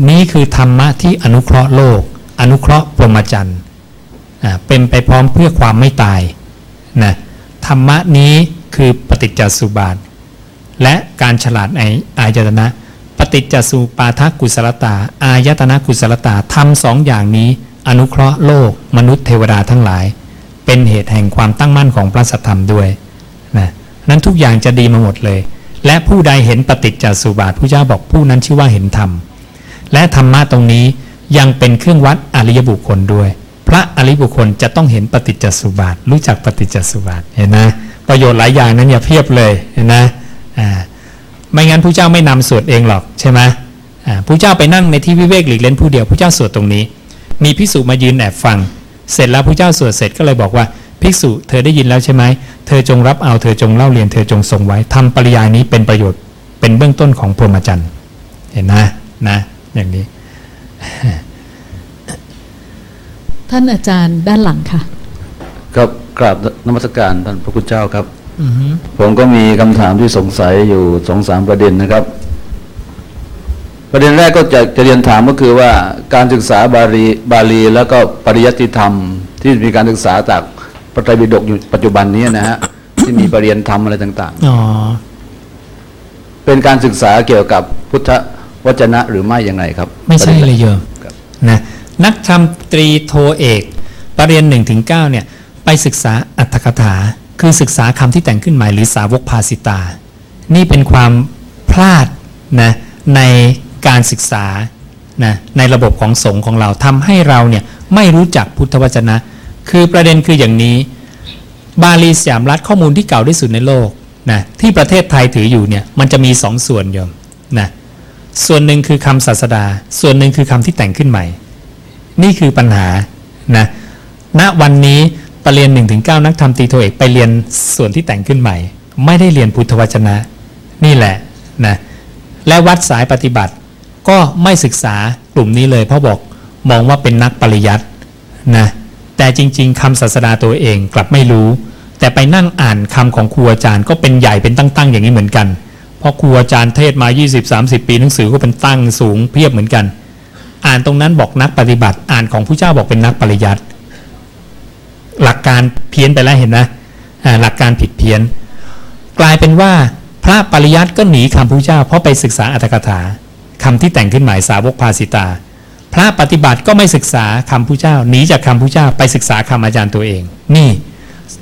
นี้คือธรรมะที่อนุเคราะห์โลก อนุเคราะห์พรหมจรรย์ เป็นไปพร้อมเพื่อความไม่ตายนะธรรมะนี้คือปฏิจจสุบาท และการฉลาดในอายตนะ ปฏิจจสุปาทกุศลตา อายตนะกุศลตาทำสองอย่างนี้ อนุเคราะห์โลก มนุษย์เทวดาทั้งหลาย เป็นเหตุแห่งความตั้งมั่นของพระสัทธรรมด้วยนะนั้นทุกอย่างจะดีมาหมดเลย และผู้ใดเห็นปฏิจจสุบาทผู้เจ้าบอกผู้นั้นชื่อว่าเห็นธรรม และธรรมะตรงนี้ยังเป็นเครื่องวัดอริยบุคคลด้วย พระอริบุคคลจะต้องเห็นปฏิจจสุบาท รู้จักปฏิจจสุบาทเห็นนะประโยชน์หลายอย่างนั้นอย่าเพียบเลยเห็นนะอ่าไม่งั้นผู้เจ้าไม่นำสวดเองหรอกใช่ไหมอ่าผู้เจ้าไปนั่งในที่วิเวกหลีกเล่นผู้เดียวผู้เจ้าสวดตรงนี้ มีพิสุมายืนแอบฟัง เสร็จแล้วผู้เจ้าสวดเสร็จก็เลยบอกว่าภิกษุเธอได้ยินแล้วใช่ไหมเธอจงรับเอาเธอจงเล่าเรียนเธอจงทรงไว้ทำปริยายนี้เป็นประโยชน์เป็นเบื้องต้นของพรหมจรรย์เห็นนะนะอย่างนี้ ท่านอาจารย์ด้านหลังค่ะ ครับกราบนมัสการท่านพระคุณเจ้าครับอือฮึผมก็มีคำถามที่สงสัยอยู่สองสามประเด็นนะครับ ประเด็นแรกก็จะจะเรียนถามก็คือว่าการศึกษาบาลีบาลี แล้วก็ปริยัติธรรม ที่มีการศึกษาจากพระไตรปิฎกอยู่ปัจจุบันนี้นะฮะที่มีปรริยนธรรมอะไรต่างอ๋อๆเป็นการศึกษาเกี่ยวกับพุทธวจนะหรือไม่อย่างไรครับ ไม่ใช่เลยโยมครับนะ นักธรรมตรีโทเอกปรริญญาหนึ่งถึงเก้าเนี่ยไปศึกษาอัตถกถา คือศึกษาคำที่แต่งขึ้นใหม่หรือสาวกภาสิตา นี่เป็นความพลาดนะในการศึกษานะในระบบของสงฆ์ของเราทำให้เราเนี่ยไม่รู้จักพุทธวจนะ คือประเด็นคืออย่างนี้ บาลีสยามรัฐข้อมูลที่เก่าที่สุดในโลกนะที่ประเทศไทยถืออยู่เนี่ยมันจะมีสองส่วนโยมนะส่วนหนึ่งคือคำศาสดา ส่วนหนึ่งคือคำที่แต่งขึ้นใหม่ นี่คือปัญหานะณวันนี้ปรริญญาหนึ่งถึงเก้านักธรรมตีโทเอกไปเรียนส่วนที่แต่งขึ้นใหม่ ไม่ได้เรียนพุทธวจนะ นี่แหละนะและวัดสายปฏิบัติ ก็ไม่ศึกษากลุ่มนี้เลยเพราะบอกมองว่าเป็นนักปริยัตินะแต่จริง ๆคำศาสดาตัวเองกลับไม่รู้ แต่ไปนั่งอ่านคำของครูอาจารย์ก็เป็นใหญ่เป็นตั้ง ๆ อย่างนี้เหมือนกันเพราะครูอาจารย์เทศมา 20-30 ปีหนังสือก็เป็นตั้งสูงเพียบเหมือนกัน อ่านตรงนั้นบอกนักปฏิบัติ อ่านของผู้เจ้าบอกเป็นนักปริยัติหลักการเพี้ยนไปแล้วเห็นนะหลักการผิดเพี้ยน กลายเป็นว่าพระปริยัติก็หนีคำพุทธเจ้า เพราะไปศึกษาอัตถกถาคำที่แต่งขึ้นหมายสาวกภาสิตา พระปฏิบัติก็ไม่ศึกษาคำพุทธเจ้าหนีจากคำพุทธเจ้าไปศึกษาคำอาจารย์ตัวเอง นี่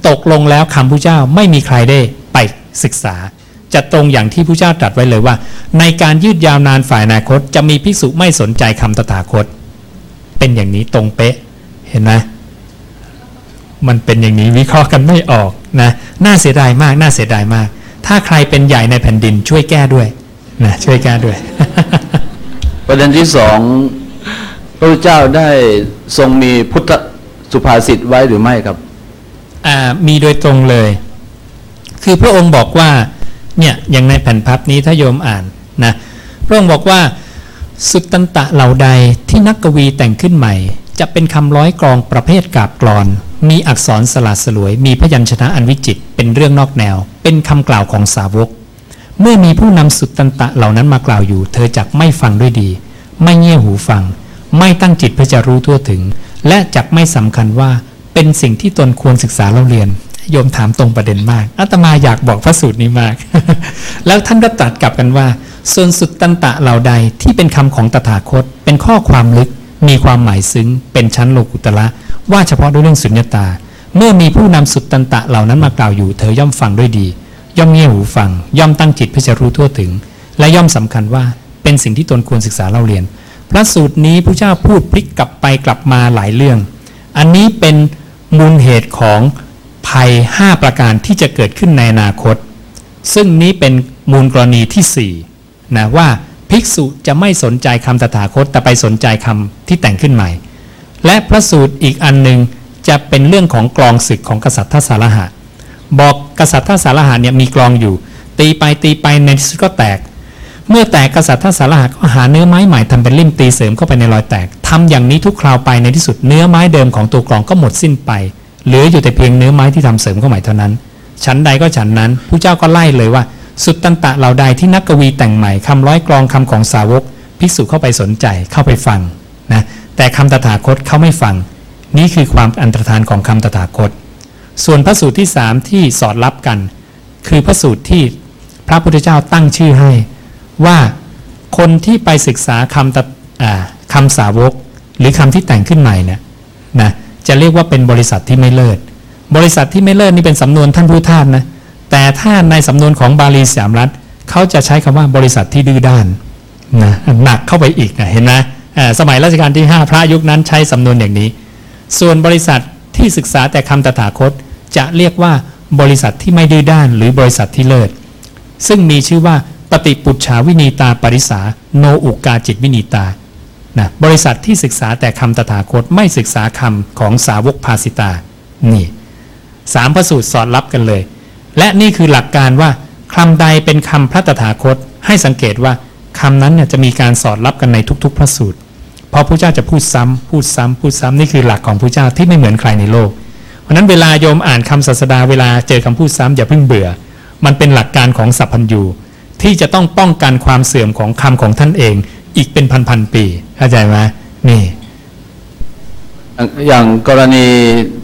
ตกลงแล้วคำพุทธเจ้าไม่มีใครได้ไปศึกษา จะตรงอย่างที่พุทธเจ้าตรัสไว้เลยว่า ในการยืดยาวนานฝ่ายอนาคต จะมีภิกษุไม่สนใจคำตถาคต เป็นอย่างนี้ตรงเป๊ะเห็นไหมมันเป็นอย่างนี้วิเคราะห์กันไม่ออกนะน่าเสียดายมากน่าเสียดายมาก ถ้าใครเป็นใหญ่ในแผ่นดินช่วยแก้ด้วยนะช่วยแก้ด้วย ประเด็นที่สองพระพุทธเจ้าได้ทรงมีพุทธสุภาษิตไว้หรือไม่ครับอ่ามีโดยตรงเลย คือพระองค์บอกว่า เนี่ยอย่างในแผ่นพับนี้ถ้าโยมอ่านนะพระองค์บอกว่าสุตตันตะเหล่าใดที่นักกวีแต่งขึ้นใหม่ จะเป็นคำร้อยกรองประเภทกาบกรอน มีอักษรสลัดสลวย มีพยัญชนะอันวิจิตเป็นเรื่องนอกแนว เป็นคำกล่าวของสาวก เมื่อมีผู้นำสุตตันตะเหล่านั้นมากล่าวอยู่ เธอจักไม่ฟังด้วยดี ไม่เงี่ยหูฟัง ไม่ตั้งจิตเพื่อจะรู้ทั่วถึง และจักไม่สำคัญว่าเป็นสิ่งที่ตนควรศึกษาเล่าเรียน โยมถามตรงประเด็นมากอาตมาอยากบอกพระสูตรนี้มาก แล้วท่านก็ตรัสกลับกันว่า ส่วนสุตตันตะเหล่าใดที่เป็นคำของตถาคต เป็นข้อความลึก มีความหมายซึ้ง เป็นชั้นโลกุตละ ว่าเฉพาะด้วยเรื่องสุญญตา เมื่อมีผู้นำสุตตันตะเหล่านั้นมากล่าวอยู่ เธอย่อมฟังด้วยดี ย่อมเงี่ยหูฟัง ย่อมตั้งจิตเพื่อจะรู้ทั่วถึง และย่อมสำคัญว่าเป็นสิ่งที่ตนควรศึกษาเล่าเรียน พระสูตรนี้พระเจ้าพูดพลิกกลับไปกลับมาหลายเรื่อง อันนี้เป็นมูลเหตุของ ภัย 5 ประการที่จะเกิดขึ้นในอนาคต ซึ่งนี้เป็นมูลกรณีที่4นะว่าภิกษุจะไม่สนใจคำตถาคต แต่ไปสนใจคำที่แต่งขึ้นใหม่ และพระสูตรอีกอันหนึ่งจะเป็นเรื่องของกลองศึกของกษัตริย์ทัสสารหะ บอกกษัตริย์ท่าสารหะเนี่ยมีกลองอยู่ ตีไปตีไปในที่สุดก็แตก เมื่อแตกกษัตริย์ท่าสารหะก็หาเนื้อไม้ใหม่ทำเป็นลิ่มตีเสริมเข้าไปในรอยแตกทำอย่างนี้ทุกคราวไปในที่สุดเนื้อไม้เดิมของตัวกลองก็หมดสิ้นไป เหลืออยู่แต่เพียงเนื้อไม้ที่ทำเสริมเข้าใหม่เท่านั้นฉันใดก็ฉันนั้นผู้เจ้าก็ไล่เลยว่า สุดตันตะเหล่าใดที่นักกวีแต่งใหม่คำร้อยกลองคำของสาวกภิกษุเข้าไปสนใจเข้าไปฟังนะแต่คำตถาคตเขาไม่ฟัง นี่คือความอันตรธานของคำตถาคต ส่วนพระสูตรที่สามที่สอดรับกัน คือพระสูตรที่พระพุทธเจ้าตั้งชื่อให้ว่าคนที่ไปศึกษาคำตาคำสาวก หรือคำที่แต่งขึ้นใหม่เนี่ยนะ จะเรียกว่าเป็นบริษัทที่ไม่เลิศ บริษัทที่ไม่เลิศนี่เป็นสำนวนท่านผู้ท่าสนะ แต่ถ้าในสำนวนของบาลีสามรัฐเขาจะใช้คำว่าบริษัทที่ดื้อด้านนะหนักเข้าไปอีกนะเห็นไหมสมัยรัชกาลที่ 5 พระยุคนั้นใช้สำนวนอย่างนี้ ส่วนบริษัทที่ศึกษาแต่คำตถาคต จะเรียกว่าบริษัทที่ไม่ดื้อด้าน หรือบริษัทที่เลิศ ซึ่งมีชื่อว่าปฏิปุจฉาวินีตาปริสาโนอุกาจิตวินีตา นะบริษัทที่ศึกษาแต่คำตถาคตไม่ศึกษาคำของสาวกภาสิตา นี่สามพระสูตรสอดรับกันเลย และนี่คือหลักการว่าคำใดเป็นคำพระตถาคต ให้สังเกตว่าคำนั้นเนี่ยจะมีการสอดรับกันในทุก ๆ พระสูตรเพราะพระเจ้าจะพูดซ้ำพูดซ้ำพูดซ้ำนี่คือหลักของพระเจ้าที่ไม่เหมือนใครในโลก เพราะนั้นเวลาโยมอ่านคำศาสดาเวลาเจอคำพูดซ้ำอย่าเพิ่งเบื่อ มันเป็นหลักการของสัพพัญญูที่จะต้องป้องกันความเสื่อมของคำของท่านเอง อีกเป็นพันๆปีเข้าใจไหมนี่อย่างกรณี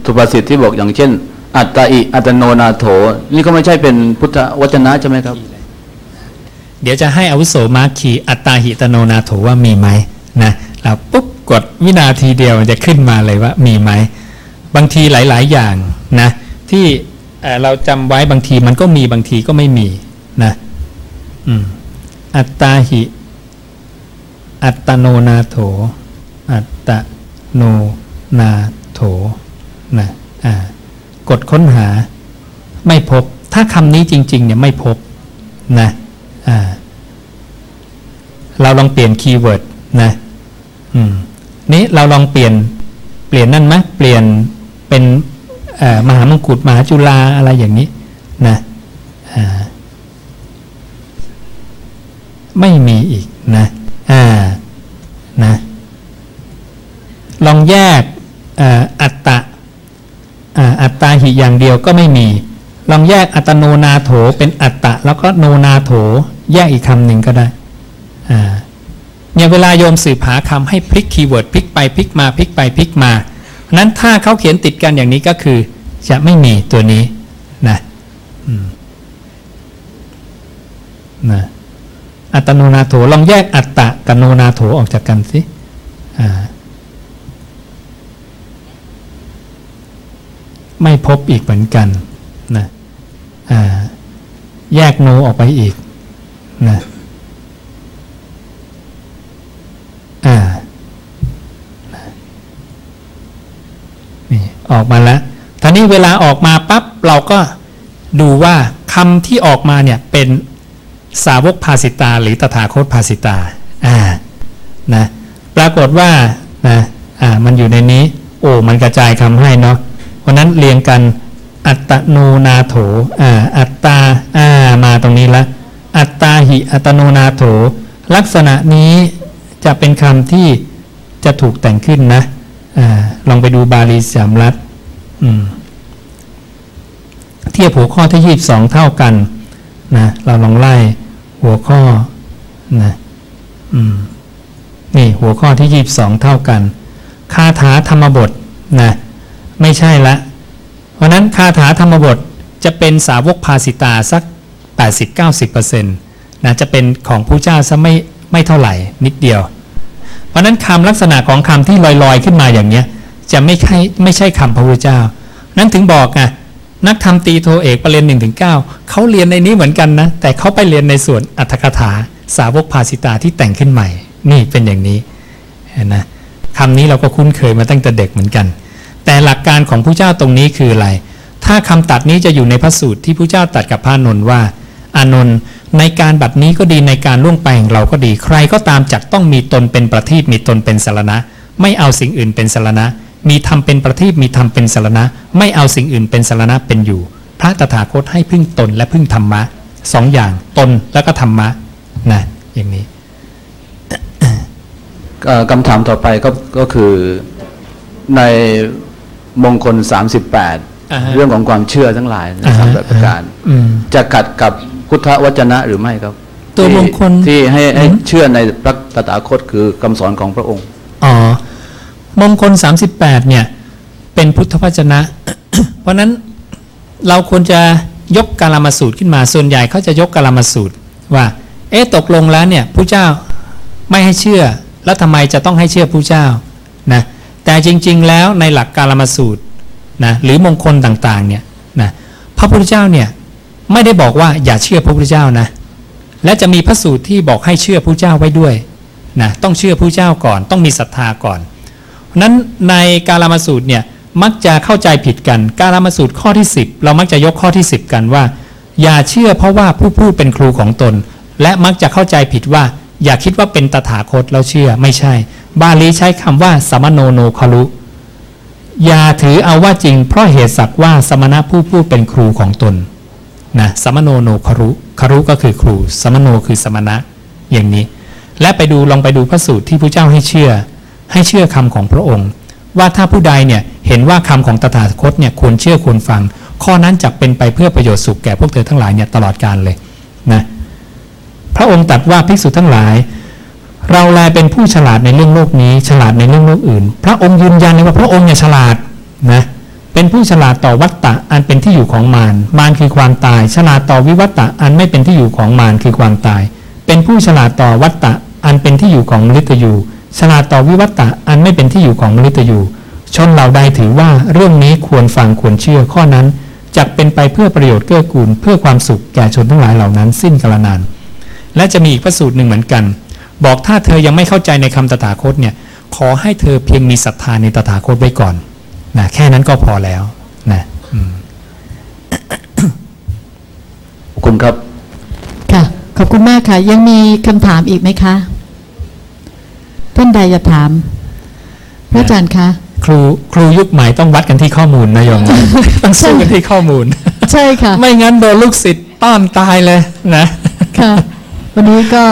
สุภาษิตที่บอกอย่างเช่น อัตตาอิอัตโนนาโถ นี่ก็ไม่ใช่เป็นพุทธวจนะใช่ไหมครับ เดี๋ยวจะให้อาวุโสมาคีอัตตาหิตโนนาโถว่ามีไหมนะเราปุ๊บกดวินาทีเดียวมันจะขึ้นมาเลยว่ามีไหมบางทีหลาย ๆ อย่างนะที่เอ่อเราจำไว้บางทีมันก็มีบางทีก็ไม่มีนะอืมอัตตาหิ อัตโนนาโถ อัตโนนาโถนะอ่ากดค้นหาไม่พบ ถ้าคำนี้จริง ๆ เนี่ยไม่พบนะอ่าเราลองเปลี่ยนคีย์เวิร์ดนะอืมนี้เราลองเปลี่ยนเปลี่ยนนั่นไหมเปลี่ยนเป็นมหามงกุฎมหาจุฬาอะไรอย่างนี้นะอ่าไม่มีอีกนะ อ่านะลองแยกอัตตะอัตตาหิอย่างเดียวก็ไม่มี ลองแยกอัตโนนาโถเป็นอัตตะ แล้วก็โนนาโถ แยกอีกคำหนึ่งก็ได้เนี่ยเวลาโยมสืบหาคำให้พลิก keyword พลิกไปพลิกมาพลิกไปพลิกมาเพราะนั้นถ้าเขาเขียนติดกันอย่างนี้ก็คือ จะไม่มีตัวนี้นะนะ อัตโนนาโถลองแยกอัตตะกับโนนาโถออกจากกันสิไม่พบอีกเหมือนกันนะแยกโนออกไปอีกนะอ่านี่ออกมาแล้วทีนี้เวลาออกมาปั๊บเราก็ดูว่าคำที่ออกมาเนี่ยเป็น สาวกภาสิตา หรือตถาคตภาสิตาอ่านะปรากฏว่านะอ่ามันอยู่ในนี้ โอ้มันกระจายคำให้เนาะเพราะนั้นเรียงกันอัตโนนาโถอ่าอัตตาอ่ามาตรงนี้ละ อัตตาหิอัตโนนาโถ ลักษณะนี้จะเป็นคำที่จะถูกแต่งขึ้นนะอลองไปดูบาลีสามรัฐเทียบหัวข้อที่ยี่บสองเท่ากันนะเราลองไล่ หัวข้อนะอืมนี่หัวข้อที่ยี่บสองเท่ากันคาถาธรรมบทนะไม่ใช่ละ เพราะนั้นคาถาธรรมบทจะเป็นสาวกภาสิตาสัก 80-90%นะจะเป็นของผู้เจ้าซะไม่ไม่เท่าไหร่นิดเดียว เพราะฉะนั้นคำลักษณะของคำที่ลอยๆขึ้นมาอย่างเนี้ยจะไม่ใช่ไม่ใช่คำพระพุทธเจ้า นั้นถึงบอกไง นักธรรมตีโทเอกประเรียนหนึ่งถึงเก้าเขาเรียนในนี้เหมือนกันนะ แต่เขาไปเรียนในส่วนอัตถกถา สาวกภาสิตาที่แต่งขึ้นใหม่ นี่เป็นอย่างนี้เห็นนะคำนี้เราก็คุ้นเคยมาตั้งแต่เด็กเหมือนกัน แต่หลักการของผู้เจ้าตรงนี้คืออะไร ถ้าคำตัดนี้จะอยู่ในพระสูตรที่ผู้เจ้าตัดกับพระนนท์ว่า อานนท์ในการบัดนี้ก็ดีในการล่วงไปของเราก็ดี ใครก็ตามจักต้องมีตนเป็นประทีปมีตนเป็นสารณะ ไม่เอาสิ่งอื่นเป็นสารณะ มีธรรมเป็นประทีปมีธรรมเป็นสารณะ ไม่เอาสิ่งอื่นเป็นสารณะเป็นอยู่ พระตถาคตให้พึ่งตนและพึ่งธรรมะสองอย่างตนแล้วก็ธรรมะนะอย่างนี้เอ่อคำถามต่อไปก็ก็คือในมงคลอ่าฮะ38 เรื่องของความเชื่อทั้งหลายนะสามแบบประการอืมจะขัดกับพุทธวจนะหรือไม่ครับ ตัวที่มงคลที่ให้ให้อืมเชื่อในพระตถาคตคือคำสอนของพระองค์อ๋อ มงคล 38 เนี่ย เป็นพุทธวจนะ เพราะนั้นเราควรจะยกกาลามาสูตรขึ้นมา ส่วนใหญ่เขาจะยกกาลามาสูตร ว่า เอ๊ะตกลงแล้วเนี่ยผู้เจ้าไม่ให้เชื่อ แล้วทำไมจะต้องให้เชื่อผู้เจ้านะแต่จริง ๆ แล้วในหลักกาลามาสูตรนะหรือมงคลต่างๆเนี่ยนะพระพุทธเจ้าเนี่ยไม่ได้บอกว่าอย่าเชื่อพระพุทธเจ้านะและจะมีพระสูตรที่บอกให้เชื่อผู้เจ้าไว้ด้วยนะต้องเชื่อผู้เจ้าก่อน ต้องมีศรัทธาก่อน นั้นในกาลามาสูตรเนี่ยมักจะเข้าใจผิดกัน กาลามาสูตรข้อที่ 10 เรามักจะยกข้อที่ 10 กันว่า อย่าเชื่อเพราะว่าผู้พูดเป็นครูของตน และมักจะเข้าใจผิดว่า อย่าคิดว่าเป็นตถาคตแล้วเชื่อไม่ใช่ บาลีใช้คำว่าสมโนโนคารุอย่าถือเอาว่าจริง เพราะเหตุสักว่าสมณะผู้พูดเป็นครูของตนนะสมโนโนครุครุก็คือครู สมโนคือสมณะอย่างนี้ และไปดูลองไปดูพระสูตรที่พระเจ้าให้เชื่อ ให้เชื่อคำของพระองค์ ว่าถ้าผู้ใดเนี่ยเห็นว่าคำของตถาคตเนี่ยควรเชื่อควรฟัง ข้อนั้นจะเป็นไปเพื่อประโยชน์สุขแก่พวกเธอทั้งหลายเนี่ยตลอดกาลเลยนะพระองค์ตรัสว่าภิกษุทั้งหลาย เราแลเป็นผู้ฉลาดในเรื่องโลกนี้ ฉลาดในเรื่องโลกอื่น พระองค์ยืนยันเลยว่าพระองค์เนี่ยฉลาดนะเป็นผู้ฉลาดต่อวัตตะอันเป็นที่อยู่ของมารมารคือความตาย ฉลาดต่อวิวัตตะอันไม่เป็นที่อยู่ของมารคือความตาย เป็นผู้ฉลาดต่อวัตตะอันเป็นที่อยู่ของมฤตยู ฉลาดต่อวิวัตตะอันไม่เป็นที่อยู่ของมฤตยูชนเหล่าใดถือว่าเรื่องนี้ควรฟังควรเชื่อข้อนั้นจักเป็นไปเพื่อประโยชน์เกื้อกูลเพื่อความสุขแก่ชนทั้งหลายเหล่านั้นสิ้นกาลนาน และจะมีอีกพระสูตรหนึ่งเหมือนกัน บอกถ้าเธอยังไม่เข้าใจในคำตถาคตเนี่ยขอให้เธอเพียงมีศรัทธาในตถาคตไว้ก่อนนะแค่นั้นก็พอแล้วนะอืมขอบคุณครับ ค่ะ ขอบคุณมากค่ะ ยังมีคำถามอีกไหมคะ ท่านใดจะถาม พระอาจารย์คะ ครูครูยุคใหม่ต้องวัดกันที่ข้อมูลนะโยมต้องสู้กันที่ข้อมูล ใช่ค่ะ ไม่งั้นโดนลูกศิษย์ต้อนตายเลยนะค่ะ วันนี้ก็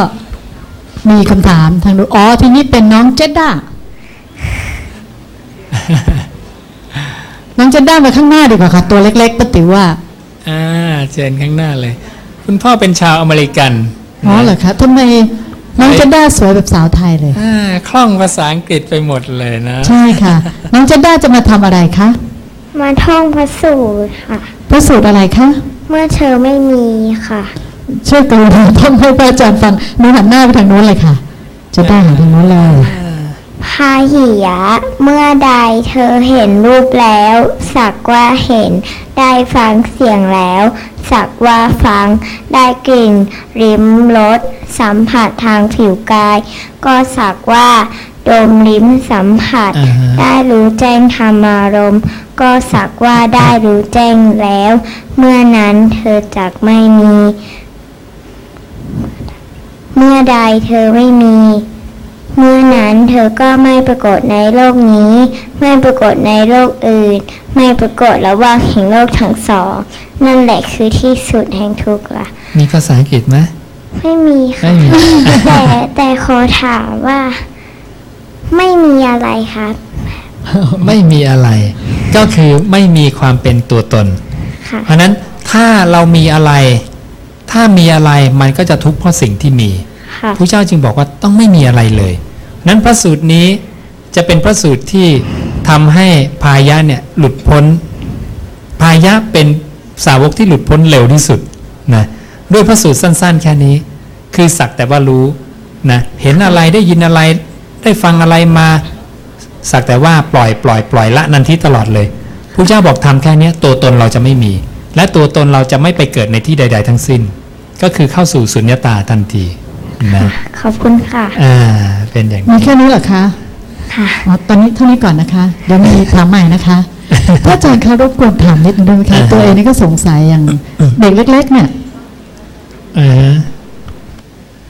มีคำถามทางนู้นอ๋อทีนี้เป็นน้องเจดด้าน้องเจดด้ามาข้างหน้าดีกว่าค่ะ ตัวเล็กๆป้าติ๋วว่าอ่าเชิญข้างหน้าเลย คุณพ่อเป็นชาวอเมริกันอ๋อเหรอคะทำไม น้องเจดด้าสวยแบบสาวไทยเลยอ่าคล่องภาษาอังกฤษไปหมดเลยนะ ใช่ค่ะ น้องเจดด้าจะมาทำอะไรคะมาท่องพระสูตรค่ะ พระสูตรอะไรคะเมื่อเธอไม่มีค่ะ ช่วยกรุณาท่องให้พระอาจารย์ฟังหนูหันหน้าไปทางนู้นเลยค่ะจะได้หันทางนู้นเลย พาหิยะ เมื่อใดเธอเห็นรูปแล้ว สักว่าเห็น ได้ฟังเสียงแล้ว สักว่าฟัง ได้กลิ่น ริมรสสัมผัสทางผิวกาย ก็สักว่า ดมลิ้มสัมผัส อ่าฮะ ได้รู้แจ้งธรรมารมณ์ ก็สักว่าได้รู้แจ้งแล้ว เมื่อนั้นเธอจักไม่มี เมื่อใดเธอไม่มี เมื่อนั้นเธอก็ไม่ปรากฏในโลกนี้ ไม่ปรากฏในโลกอื่น ไม่ปรากฏระหว่างแห่งโลกทั้งสอง นั่นแหละคือที่สุดแห่งทุกข์ละมีภาษาอังกฤษไหมไม่มีค่ะไม่มีแต่แต่ขอถามว่า ไม่มีอะไรครับ ไม่มีอะไร ก็คือไม่มีความเป็นตัวตนค่ะเพราะฉะนั้นถ้าเรามีอะไร ถ้ามีอะไรมันก็จะทุกข์เพราะสิ่งที่มีค่ะพระเจ้าจึงบอกว่าต้องไม่มีอะไรเลย นั้นพระสูตรนี้จะเป็นพระสูตรที่ทำให้พายะเนี่ยหลุดพ้น พายะเป็นสาวกที่หลุดพ้นเร็วที่สุดนะด้วยพระสูตรสั้น ๆ แค่นี้ คือสักแต่ว่ารู้นะเห็นอะไรได้ยินอะไรได้ฟังอะไรมา สักแต่ว่าปล่อยปล่อยปล่อยละนันทิตลอดเลยพระเจ้าบอกทำแค่นี้ตัวตนเราจะไม่มี และตัวตนเราจะไม่ไปเกิดในที่ใด ๆ ทั้งสิ้น ก็คือเข้าสู่สุญญตาทันที นะขอบคุณค่ะ อ่า เป็นอย่างมีนี้แค่นี้เหรอคะค่ะอ๋อตอนนี้เท่านี้ก่อนนะคะ เดี๋ยวมีถามใหม่นะคะพระอาจารย์คะรบกวนถามนิดนึงได้ไหมคะอ่าฮะตัวเองนี่ก็สงสัยอย่างเด็กเล็ก ๆ เนี่ย อ่า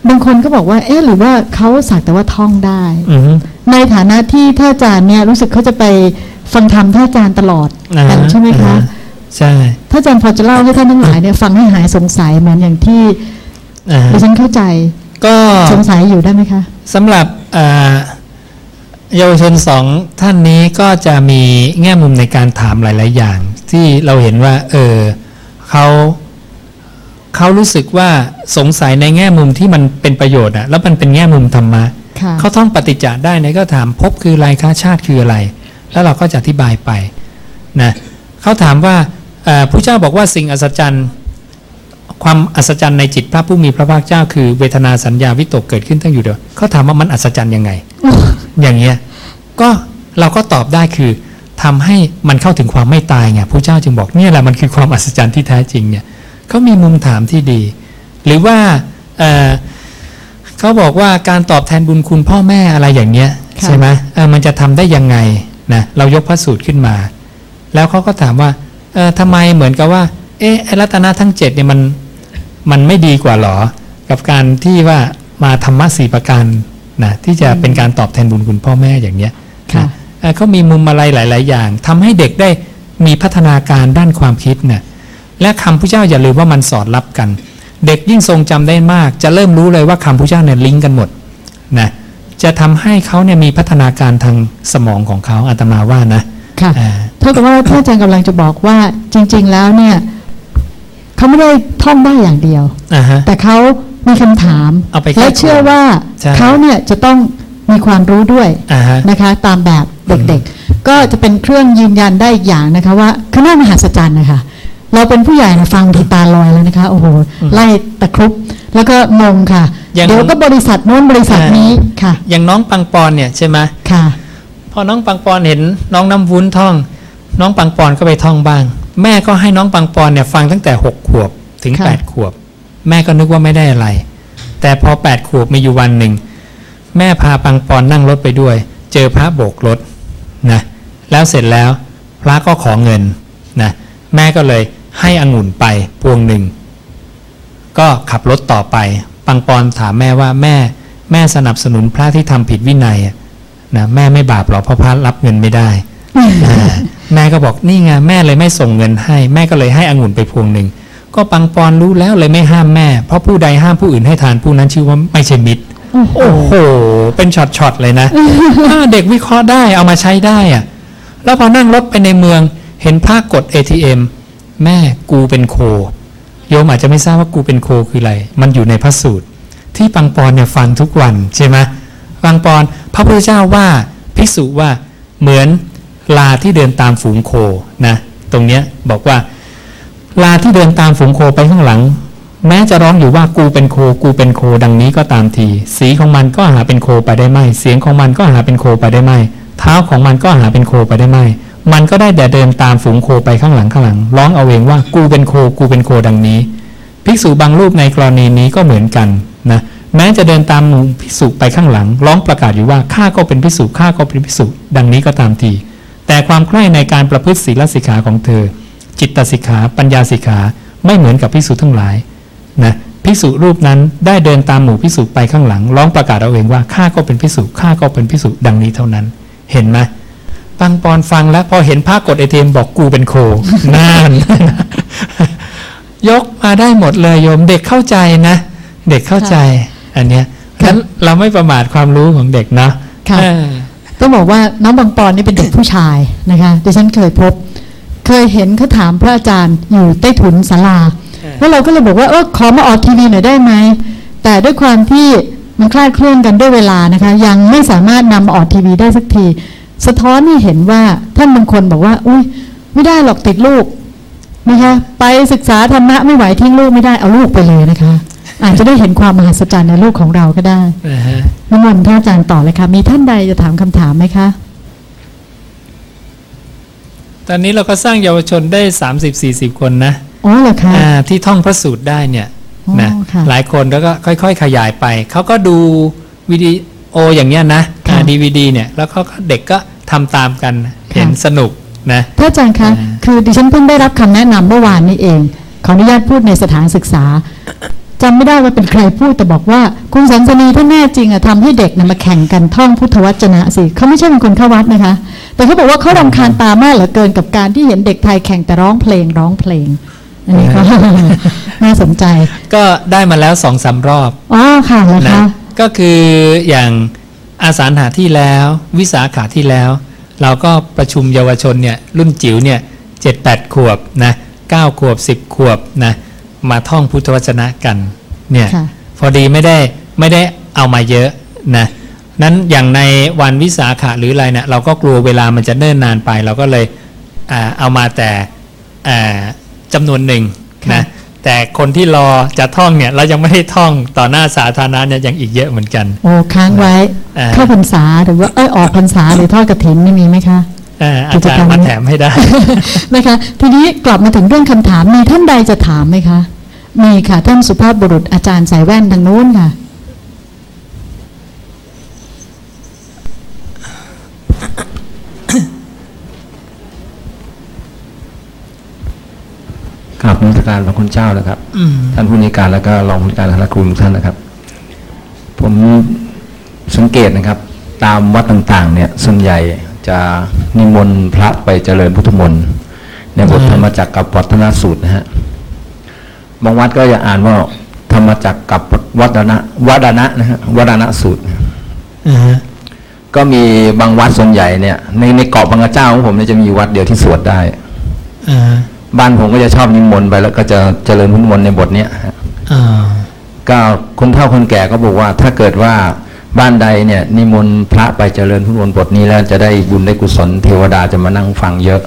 บางคนก็บอกว่า เอ๊ะหรือว่าเขาสักแต่ว่าท่องได้ อืม ในฐานะที่ท่านอาจารย์เนี่ยรู้สึกเขาจะไปฟังธรรมท่านอาจารย์ตลอดอ่าฮะกันใช่ไหมคะอ่าฮะใช่ถ้าอาจารย์พอจะเล่าให้ท่านทั้งหลายเนี่ยฟังให้หายสงสัยเหมือนอย่างที่อ่าดิฉันเข้าใจ ก็สงสัยอยู่ได้ไหมคะสำหรับอ่าเยาวชนสองท่านนี้ก็จะมีแง่มุมในการถามหลาย ๆ อย่าง ที่เราเห็นว่า เออเขาเขารู้สึกว่าสงสัยในแง่มุมที่มันเป็นประโยชน์อะแล้วมันเป็นแง่มุมธรรมะค่ะเขาท่องปฏิจจ์ได้เนี่ยก็ถามภพคืออะไรค่าชาติคืออะไร แล้วเราก็จะอธิบายไปนะเขาถามว่าเอ่อผู้เจ้าบอกว่าสิ่งอัศจรรย์ ความอัศจรรย์ในจิตพระผู้มีพระภาคเจ้า คือเวทนาสัญญาวิตกเกิดขึ้นตั้งอยู่เดียวเขาถามว่ามันอัศจรรย์ยังไง อย่างเงี้ยก็เราก็ตอบได้คือทำให้มันเข้าถึงความไม่ตายไงผู้เจ้าจึงบอกเนี่ยแหละมันคือความอัศจรรย์ที่แท้จริงเนี่ยเขามีมุมถามที่ดี หรือว่าเอ่อเขาบอกว่าการตอบแทนบุญคุณพ่อแม่อะไรอย่างเงี้ยค่ะใช่ไหมเออมันจะทำได้ยังไงนะเรายกพระสูตรขึ้นมา แล้วเขาก็ถามว่าเออทำไมเหมือนกับว่าเอ๊ะไอ้รัตนะทั้งเจ็ดเนี่ยมัน มันไม่ดีกว่าหรอ กับการที่ว่ามาธรรมะสี่ประการนะที่จะเป็นการตอบแทนบุญคุณพ่อแม่อย่างเนี้ยค่ะนะเอ่อเขามีมุมอะไรหลาย ๆ อย่างทำให้เด็กได้มีพัฒนาการด้านความคิดนะและคำพระเจ้าอย่าลืมว่ามันสอดรับกัน เด็กยิ่งทรงจำได้มาก จะเริ่มรู้เลยว่าคำพระเจ้าเนี่ยลิงก์กันหมดนะจะทำให้เขาเนี่ยมีพัฒนาการทางสมองของเขาอาตมาว่านะค่ะอ่าเท่ากับว่าท่านอาจารย์กำลังจะบอกว่าจริง ๆ แล้วเนี่ย เขาไม่ได้ท่องได้อย่างเดียวอ่าฮะแต่เขามีคำถามเอาไปและเชื่อว่าใช่เขาเนี่ยจะต้องมีความรู้ด้วยอ่าฮะนะคะ ตามแบบเด็กๆ ก็จะเป็นเครื่องยืนยันได้อีกอย่างนะคะว่าคณะมหัศจรรย์นะคะ เราเป็นผู้ใหญ่นะฟังทีตาลอยแล้วนะคะโอ้โหไล่ตะครุบแล้วก็งงค่ะอย่างเดี๋ยวก็บริษัทโน้นบริษัทนี้ค่ะ อย่างน้องปังปอนเนี่ยใช่ไหมค่ะ พอน้องปังปอนเห็นน้องน้ำวุ้นท่อง น้องปังปอนก็ไปท่องบ้าง แม่ก็ให้น้องปังปอนเนี่ยฟังตั้งแต่หกขวบถึงค่ะแปดขวบ แม่ก็นึกว่าไม่ได้อะไร แต่พอแปดขวบมีอยู่วันหนึ่ง แม่พาปังปอนนั่งรถไปด้วย เจอพระโบกรถนะแล้วเสร็จแล้วพระก็ขอเงินนะแม่ก็เลยให้องุ่นไปพวงหนึ่ง ก็ขับรถต่อไป ปังปอนถามแม่ว่าแม่แม่สนับสนุนพระที่ทำผิดวินัยอะนะแม่ไม่บาปหรอกเพราะพระรับเงินไม่ได้อ่า แม่ก็บอกนี่ไงแม่เลยไม่ส่งเงินให้ แม่ก็เลยให้องุ่นไปพวงหนึ่งก็ปังปอนรู้แล้วเลยไม่ห้ามแม่ เพราะผู้ใดห้ามผู้อื่นให้ทานผู้นั้นชื่อว่าไม่ใช่มิตร โอ้โหโอ้โหเป็นช็อตๆเลยนะอ่าเด็กวิเคราะห์ได้เอามาใช้ได้อะแล้วพอนั่งรถไปในเมือง เห็นภาคกด ATM แม่กูเป็นโค โยมอาจจะไม่ทราบว่ากูเป็นโคคืออะไร มันอยู่ในพระสูตร ที่ปังปอนเนี่ยฟังทุกวันใช่ไหมปังปอนพระพุทธเจ้าว่าภิกษุว่าเหมือน ลาที่เดินตามฝูงโคนะตรงเนี้ยบอกว่า ลาที่เดินตามฝูงโคไปข้างหลัง แม้จะร้องอยู่ว่ากูเป็นโค กูเป็นโค ดังนี้ก็ตามที สีของมันก็หาเป็นโคไปได้ไหมเสียงของมันก็หาเป็นโคไปได้ไหมเท้าของมันก็หาเป็นโคไปได้ไหมมันก็ได้แต่เดินตามฝูงโคไปข้างหลังข้างหลัง ร้องเอาเองว่ากูเป็นโค กูเป็นโคดังนี้ ภิกษุบางรูปในกรณีนี้ก็เหมือนกันนะแม้จะเดินตามหมู่ภิกษุไปข้างหลัง ร้องประกาศอยู่ว่าข้าก็เป็นภิกษุข้าก็เป็นภิกษุดังนี้ก็ตามที แต่ความใคร่ในการประพฤติศีลสิกขาของเธอ จิตตสิกขาปัญญาสิกขาไม่เหมือนกับภิกษุทั้งหลายนะภิกษุรูปนั้นได้เดินตามหมู่ภิกษุไปข้างหลัง ร้องประกาศเอาเองว่าข้าก็เป็นภิกษุข้าก็เป็นภิกษุดังนี้เท่านั้น เห็นไหมปังปอนฟังแล้วพอเห็นภาพกดเอทีเอ็มบอกกูเป็นโคนานยกมาได้หมดเลยโยมเด็กเข้าใจนะ เด็กเข้าใจ อันเนี้ยฉะนั้นเราไม่ประมาทความรู้ของเด็กนะค่ะเออ ต้องบอกว่าน้องบางปอนนี่เป็นเด็กผู้ชายนะคะดิฉันเคยพบ เคยเห็นเขาถามพระอาจารย์อยู่ใต้ถุนศาลาแล้วเราก็เลยบอกว่าเออขอมาออกทีวีหน่อยได้ไหมแต่ด้วยความที่มันคลาดเคลื่อนกันด้วยเวลานะคะ ยังไม่สามารถนำมาออกทีวีได้สักที สะท้อนให้เห็นว่าท่านบางคนบอกว่า อุ้ยไม่ได้หรอกติดลูกนะคะไปศึกษาธรรมะไม่ไหวทิ้งลูกไม่ได้เอาลูกไปเลยนะคะ อาจจะได้เห็นความมหัศจรรย์ในลูกของเราก็ได้นะฮะนิมนต์ท่านอาจารย์ต่อเลยค่ะมีท่านใดจะถามคำถามไหมคะตอนนี้เราก็สร้างเยาวชนได้30-40คนนะอ๋อเหรอคะอ่าที่ท่องพระสูตรได้เนี่ยอ๋อนะค่ะหลายคนแล้วก็ค่อย ๆ ขยายไป เขาก็ดูวิดีโออย่างเงี้ยนะค่ะดีวีดีเนี่ยแล้วเขาก็เด็กก็ทำตามกันค่ะเห็นสนุกนะท่านอาจารย์คะอ่าคือดิฉันเพิ่งได้รับคำแนะนำเมื่อวานนี้เองขออนุญาตพูดในสถานศึกษา จจำไม่ได้ว่าเป็นใครพูดแต่บอกว่า คุณสันสนีถ้าแน่จริงอะทำให้เด็กนะมาแข่งกันท่องพุทธวจนะสิเขาไม่ใช่เป็นคนเข้าวัดนะคะ แต่เขาบอกว่าเขารำคาญตามากเหลือเกินกับการที่เห็นเด็กไทยแข่งแต่ร้องเพลงร้องเพลงอันนี้ก็น่าสนใจ ก็ได้มาแล้วสองสามรอบอ๋อค่ะเหรอนะคะก็คืออย่างอาสาหาที่แล้ว วิสาขาที่แล้ว เราก็ประชุมเยาวชนเนี่ยรุ่นจิ๋วเนี่ยเจ็ดแปดขวบนะเก้าขวบสิบขวบนะ มาท่องพุทธวจนะกันเนี่ยค่ะพอดีไม่ได้ไม่ได้เอามาเยอะนะนั้นอย่างในวันวิสาขะหรืออะไรเนะี่ยเราก็กลัวเวลามันจะเนิ่นนานไป เราก็เลยอ่าเอามาแต่อ่าจำนวนหนึ่งนะแต่คนที่รอจะท่องเนี่ยเรายังไม่ได้ท่องต่อหน้าสาธารณะเนี่ยยังอีกเยอะเหมือนกัน โอ้ค้างไว้อ่าเข้าพรรษาหรือว่าเอ้ยออกพรรษาหรือทอดกระถินนี่มีไหมคะเอ่ออาจารย์มาแถมให้ได้นะคะ ทีนี้กลับมาถึงเรื่องคำถามมีท่านใดจะถามไหมคะ มีค่ะท่านสุภาพบุรุษอาจารย์สายแว่นทางโน้นค่ะกราบนมัสการพระคุณเจ้านะครับอืมท่านผู้นิการแล้วก็รองผู้นิการคณะครูทุกท่านนะครับ ผมสังเกตนะครับ ตามวัดต่างๆ เนี่ยส่วนใหญ่จะนิมนต์พระไปเจริญพุทธมนต์ในบทธรรมจักรกับวัฒนสูตรนะฮะ บางวัดก็จะอ่านว่าธรรมจักรกับวัดนะวัดนะนะฮะวัดนะสูตรอ่าฮะก็มีบางวัดส่วนใหญ่เนี่ย ในในเกาะบางกระเจ้าของผมเนี่ยจะมีวัดเดียวที่สวดได้อ่าฮะบ้านผมก็จะชอบนิมนต์ไปแล้วก็จะเจริญพุทธมนต์ในบทเนี้ยฮะอ่าก็คนเฒ่าคนแก่ก็บอกว่า ถ้าเกิดว่าบ้านใดเนี่ย นิมนต์พระไปเจริญพุทธมนต์บทนี้แล้วจะได้บุญได้กุศลเทวดาจะมานั่งฟังเยอะ